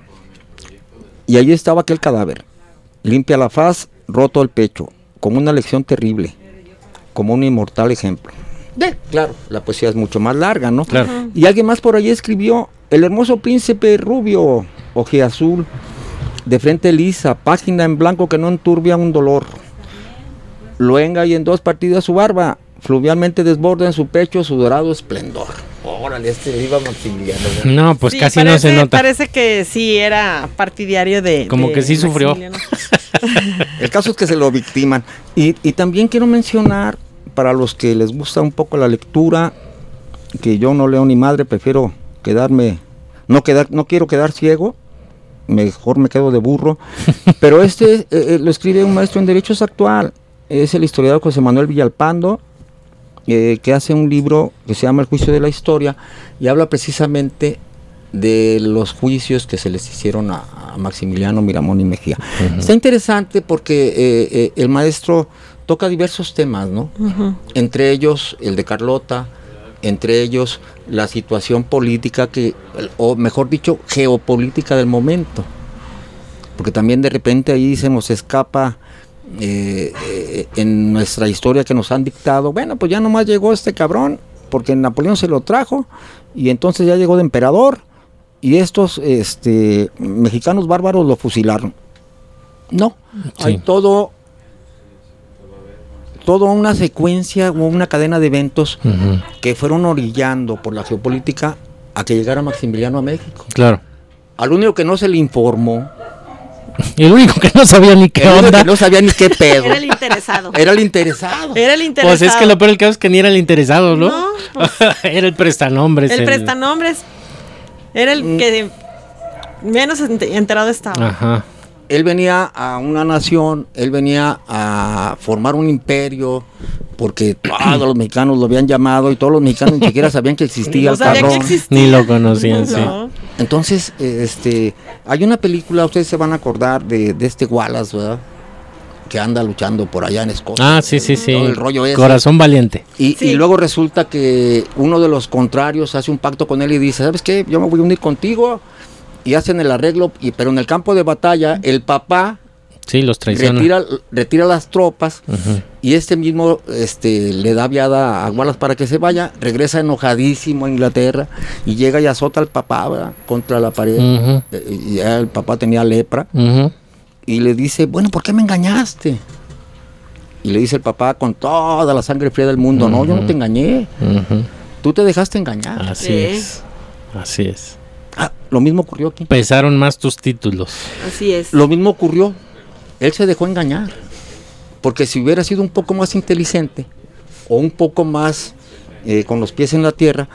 y allí estaba aquel cadáver, limpia la faz, roto el pecho, como una lección terrible, como un inmortal ejemplo. De, claro, la poesía es mucho más larga, ¿no? Claro. Y alguien más por ahí escribió, el hermoso príncipe rubio, ojiazul, de frente lisa, página en blanco que no enturbia un dolor. Luenga y en dos partidas su barba, fluvialmente desborda en su pecho su dorado esplendor. Órale, este viva Maximiliano. güey. No, pues Sí, casi no se nota. Parece que sí era partidario de. Como de que sí sufrió. El caso es que se lo victiman. Y, y también quiero mencionar, para los que les gusta un poco la lectura, que yo no leo ni madre, prefiero quedarme, no quedar, no quiero quedar ciego, mejor me quedo de burro. Pero este eh, eh, lo escribe un maestro en derechos actual, es el historiador José Manuel Villalpando, eh, que hace un libro que se llama El juicio de la historia y habla precisamente de los juicios que se les hicieron a, a Maximiliano Miramón y Mejía. Está interesante porque eh, eh, el maestro toca diversos temas, ¿no? Entre ellos el de Carlota, entre ellos la situación política que, o mejor dicho, geopolítica del momento. Porque también de repente ahí se nos escapa eh, eh, en nuestra historia que nos han dictado, bueno, pues ya nomás llegó este cabrón, porque Napoleón se lo trajo, y entonces ya llegó de emperador, y estos este, mexicanos bárbaros lo fusilaron. No, hay todo, todo una secuencia o una cadena de eventos que fueron orillando por la geopolítica a que llegara Maximiliano a México. Claro. Al único que no se le informó, el único que no sabía ni qué el único onda. que no sabía ni qué pedo, Era el interesado. era el interesado. Era el interesado. Pues es que lo peor del caso es que ni era el interesado, ¿no? No, pues, era el prestanombres. el prestanombres. Era el que menos ent- enterado estaba. Ajá. Él venía a una nación, él venía a formar un imperio, porque todos los mexicanos lo habían llamado y todos los mexicanos ni siquiera sabían que existía No el sabía que cabrón. existía. Ni lo conocían, sí. Entonces, este, hay una película, ustedes se van a acordar de, de este Wallace, ¿verdad? Que anda luchando por allá en Escocia. Ah, sí, sí, sí. Todo el rollo ese. Corazón valiente. Y, Sí. y luego resulta que uno de los contrarios hace un pacto con él y dice, ¿sabes qué? Yo me voy a unir contigo. Y hacen el arreglo, y, pero en el campo de batalla, el papá Sí, los traiciona. retira, retira las tropas y este mismo este, le da viada a Wallace para que se vaya, regresa enojadísimo a Inglaterra y llega y azota al papá ¿verdad? contra la pared. Eh, y ya el papá tenía lepra y le dice, bueno, ¿por qué me engañaste? Y le dice el papá con toda la sangre fría del mundo, no, yo no te engañé, tú te dejaste engañar. Así Sí. es. Así es. Ah, lo mismo ocurrió aquí. Pesaron más tus títulos. Así es. Lo mismo ocurrió. Él se dejó engañar. Porque si hubiera sido un poco más inteligente o un poco más eh, con los pies en la tierra,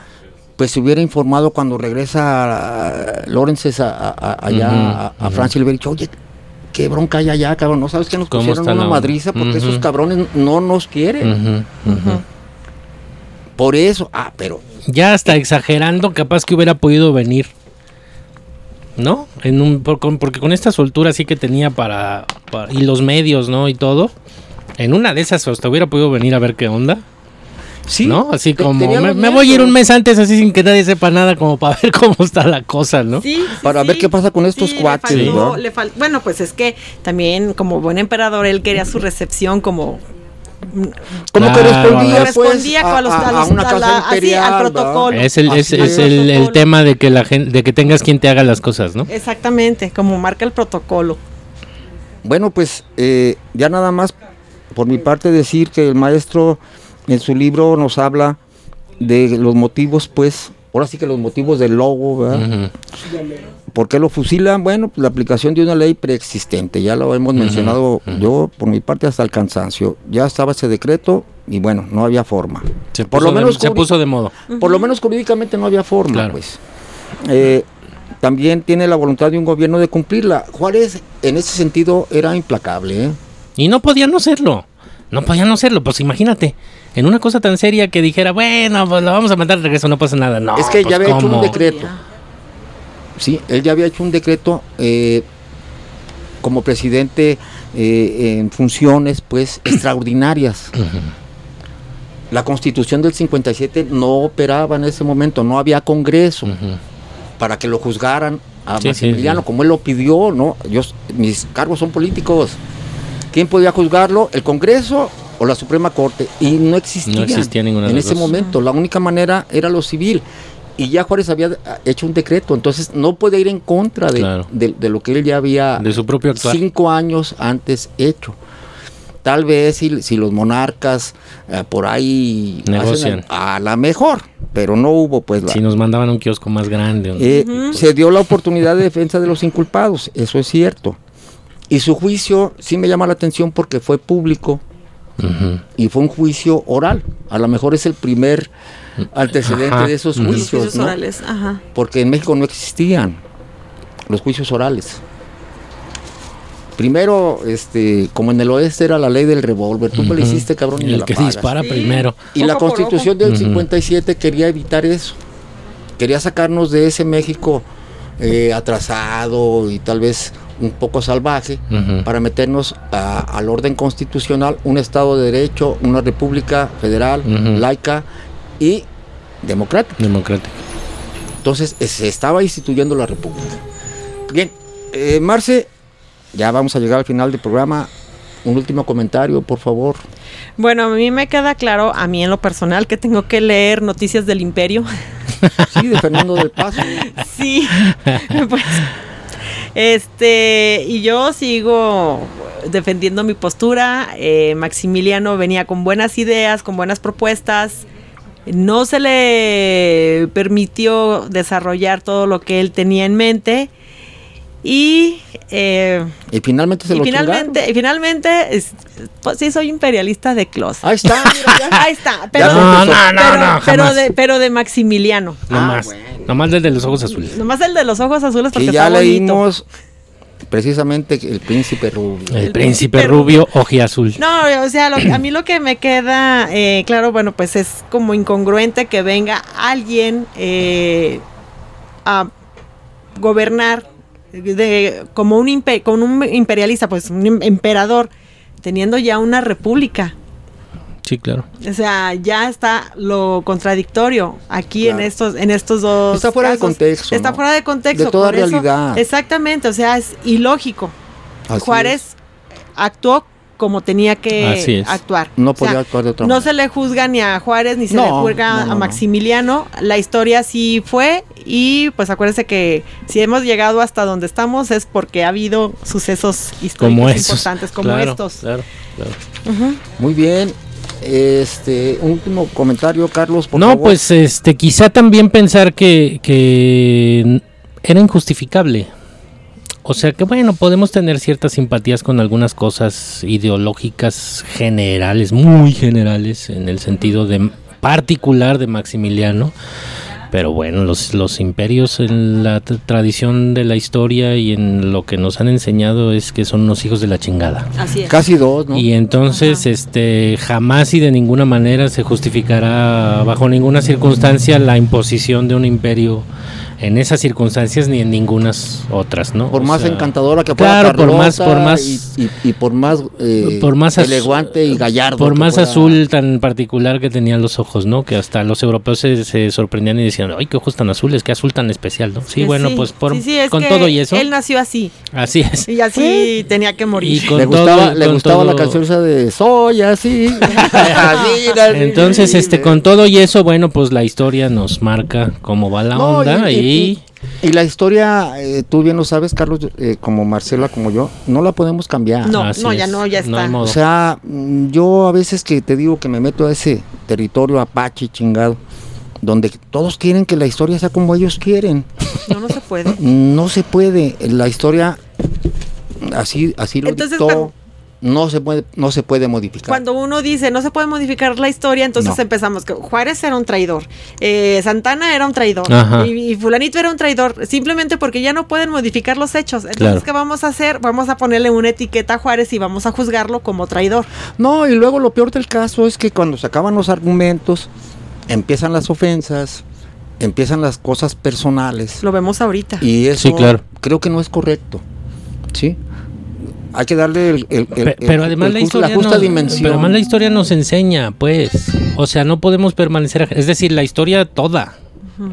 pues se hubiera informado cuando regresa uh, Lawrence a, a- a- allá a, a Francia y le hubiera dicho, oye, qué bronca hay allá, cabrón. No sabes que nos ¿Cómo pusieron está una la- madriza porque esos cabrones no nos quieren. Por eso, ah, pero Ya hasta exagerando, capaz que hubiera podido venir. ¿No? En un, por- con- porque con esta soltura sí que tenía para, para- Y los medios, ¿no? Y todo. En una de esas hasta hubiera podido venir a ver qué onda. sí. ¿No? Así te- como. Me, voy a ir un mes antes así sin que nadie sepa nada, como para ver cómo está la cosa, ¿no? Sí, sí, Para ver sí. qué pasa con estos cuates, faltó- ¿no? le fal- bueno, pues es que también como buen emperador él quería su recepción como Como que Claro, respondía, a ver. pues, respondía a, a los- a- a a los- una a casa la- así, al protocolo. Es el, es, el, el tema de que la gente, de que tengas quien te haga las cosas, ¿no? exactamente, como marca el protocolo. Bueno, pues eh, ya nada más por mi parte decir que el maestro en su libro nos habla de los motivos, pues, ahora sí que los motivos del logo, ¿verdad? ¿Por qué lo fusilan? Bueno, pues, la aplicación de una ley preexistente, ya lo hemos mencionado yo por mi parte hasta el cansancio. Ya estaba ese decreto y bueno, no había forma. Se, Por puso lo menos de, se jurí- puso de modo. Por lo menos jurídicamente no había forma, Claro. pues. Eh, también tiene la voluntad de un gobierno de cumplirla. Juárez en ese sentido era implacable, ¿eh? Y no podía no serlo. No podía no serlo. Pues imagínate, en una cosa tan seria que dijera, bueno, pues la vamos a mandar de regreso, no pasa nada. No, Es que ya pues, había hecho un decreto. Sí, él ya había hecho un decreto eh, como presidente eh, en funciones pues extraordinarias. La constitución del 57 no operaba en ese momento, no había congreso para que lo juzgaran a Sí, Maximiliano, sí. como él lo pidió, ¿no? Yo, mis cargos son políticos. ¿Quién podía juzgarlo? ¿El Congreso o la Suprema Corte? Y no existía. No existía ninguna En ese dos. momento, la única manera era lo civil. Y ya Juárez había ah, hecho un decreto, entonces no puede ir en contra de, Claro. de- de lo que él ya había De su propio actuar. cinco años antes hecho. Tal vez si, si los monarcas eh, por ahí hacen Negocian. a la mejor, pero no hubo pues la, Si nos mandaban un kiosco más grande. ¿no? eh, Se dio la oportunidad de defensa de los inculpados, eso es cierto. Y su juicio sí me llama la atención porque fue público y fue un juicio oral. A lo mejor es el primer antecedente Ajá. de esos. Los juicios, juicios ¿no? orales, ajá. porque en México no existían los juicios orales. Primero, este, como en el oeste era la ley del revólver, tú me lo Ujú. hiciste, cabrón, y me El la que pagas. dispara Sí. primero. Y la constitución del Ujú. 57 quería evitar eso. Quería sacarnos de ese México eh, atrasado y tal vez un poco salvaje para meternos a- al orden constitucional, un Estado de Derecho, una república federal, laica y democrática. Democrático. Entonces eh, se estaba instituyendo la república. Bien, eh, Marce, ya vamos a llegar al final del programa. Un último comentario, por favor. Bueno, a mí me queda claro, a mí en lo personal, que tengo que leer Noticias del Imperio. Sí, de Fernando del Paso. Sí, pues, este, y yo sigo defendiendo mi postura. eh, Maximiliano venía con buenas ideas, con buenas propuestas. No se le permitió desarrollar todo lo que él tenía en mente. Y, eh, Y finalmente se y lo finalmente, y finalmente es- pues sí, soy imperialista de closet. Ahí está, mira, ya. Ahí está, pero, No, no, no, pero, no, pero jamás. de, pero de Maximiliano. No Ah, más. bueno. No más desde los ojos azules. Nomás el de los ojos azules porque que ya está bonito. Precisamente el príncipe rubio. El, El príncipe príncipe rubio, ojiazul. No, o sea, lo que- a mí lo que me queda, eh, claro, bueno, pues es como incongruente que venga alguien eh, a gobernar de, como un impe- con un imperialista, pues un em- emperador, teniendo ya una república. Sí, claro. O sea, ya está lo contradictorio aquí en estos en estos dos Está fuera de contexto, Está ¿no? fuera de contexto. De toda por eso- realidad. exactamente, o sea, es ilógico. Así Juárez actuó como tenía que actuar. No O sea, podía actuar de otra no manera. se le juzga ni a Juárez ni se No, le juzga no, no, a no. Maximiliano. La historia sí fue y pues acuérdense que si hemos llegado hasta donde estamos es porque ha habido sucesos históricos Como importantes como Claro, estos. Claro, claro. Muy bien. Este, último comentario, Carlos, por no, favor. pues este, quizá también pensar que, que era injustificable. O sea que bueno, podemos tener ciertas simpatías con algunas cosas ideológicas generales, muy generales, en el sentido de particular de Maximiliano. Pero bueno, los, los imperios en la tradición de la historia y en lo que nos han enseñado es que son unos hijos de la chingada. Así es. Casi dos, ¿no? Y entonces, Ajá. este, jamás y de ninguna manera se justificará bajo ninguna circunstancia la imposición de un imperio en esas circunstancias ni en ningunas otras, ¿no? por O más sea, encantadora que fuera claro, por más- por más- y, y- y por más eh, por más elegante y gallardo por más azul tan particular que tenían los ojos, ¿no? Que hasta los europeos se, se sorprendían y decían, ay, qué ojos tan azules, qué azul tan especial, ¿no? Sí, bueno, sí. pues por, Sí, sí, es con todo y eso, Él nació así así es. y así tenía que morir. Y con le todo- gustaba, le con gustaba la canción esa de Soy así. Entonces, este, con todo y eso, bueno, pues la historia nos marca cómo va la No, onda y, y- Y la historia, eh, tú bien lo sabes, Carlos, eh, como Marcela, como yo, no la podemos cambiar. No, Así no, ya es, no, ya no está. O sea, mm, yo a veces que te digo que me meto a ese territorio apache chingado, donde todos quieren que la historia sea como ellos quieren. No, no se puede. No se puede. La historia, así, así lo Entonces, dictó, no se puede, no se puede modificar. Cuando uno dice no se puede modificar la historia, entonces No. empezamos que Juárez era un traidor, eh, Santana era un traidor y, y fulanito era un traidor, simplemente porque ya no pueden modificar los hechos. Entonces, Claro. ¿qué vamos a hacer? Vamos a ponerle una etiqueta a Juárez y vamos a juzgarlo como traidor. No, y luego lo peor del caso es que cuando se acaban los argumentos, empiezan las ofensas, empiezan las cosas personales. Lo vemos ahorita. Y eso Sí, claro. creo que no es correcto. ¿Sí? Hay que darle el, el- el- Pe- el- pero además la historia justa nos, dimensión. pero además la historia nos enseña, pues, o sea, no podemos permanecer, es decir, la historia toda.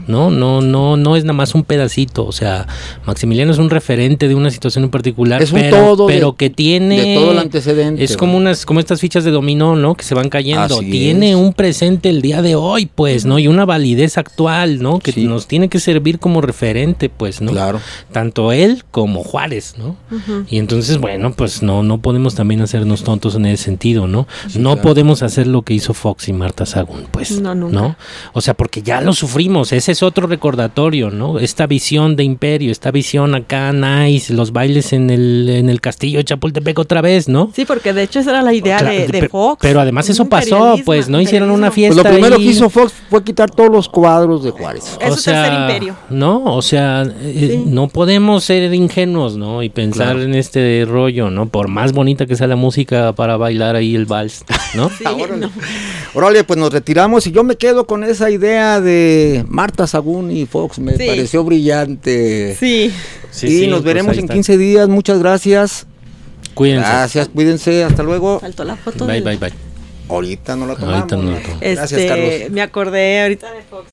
No, no, no, no es nada más un pedacito. O sea, Maximiliano es un referente de una situación en particular, Es un pero, todo de- pero que tiene de todo el antecedente, Es como ¿no? unas, como estas fichas de dominó, ¿no? Que se van cayendo. Así tiene es. un presente el día de hoy, pues, ¿no? Y una validez actual, ¿no? Que Sí. nos tiene que servir como referente, pues, ¿no? Claro. Tanto él como Juárez, ¿no? Ujú. Y entonces, bueno, pues no, no podemos también hacernos tontos en ese sentido, ¿no? no claro. podemos hacer lo que hizo Fox y Marta Sagún, pues. No, nunca. O sea, porque ya lo sufrimos, ese es otro recordatorio, ¿no? Esta visión de imperio, esta visión acá, nice, los bailes en el, en el castillo de Chapultepec otra vez, ¿no? Sí, porque de hecho esa era la idea Claro, de, Fox. pero además eso pasó, pues, ¿no? Hicieron una imperialismo. fiesta. Pues lo primero ahí. que hizo Fox fue quitar todos los cuadros de Juárez. Es su tercer imperio. No, o sea, eh, Sí. no podemos ser ingenuos, ¿no? Y pensar Claro. en este rollo, ¿no? Por más bonita que sea la música para bailar ahí el vals, ¿no? Sí, Órale. no. Órale, pues nos retiramos y yo me quedo con esa idea de Marta Sagún y Fox. Me Sí. pareció brillante. Sí. Sí, y sí, nos pues veremos en está. 15 días. Muchas gracias. Cuídense. Gracias, cuídense. Hasta luego. Faltó la foto. Bye, del- bye, bye. Ahorita no la tomamos. Ahorita no la tomamos. Gracias, Este, Carlos. Me acordé ahorita de Fox.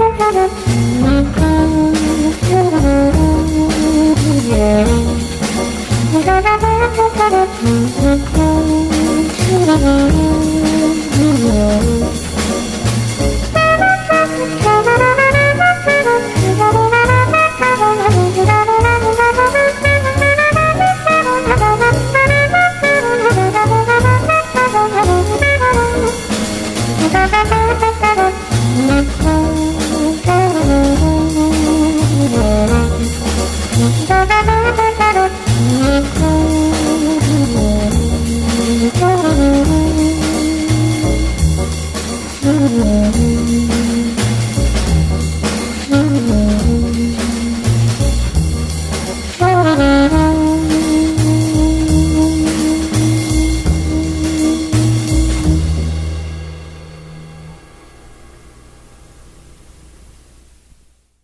Thank you.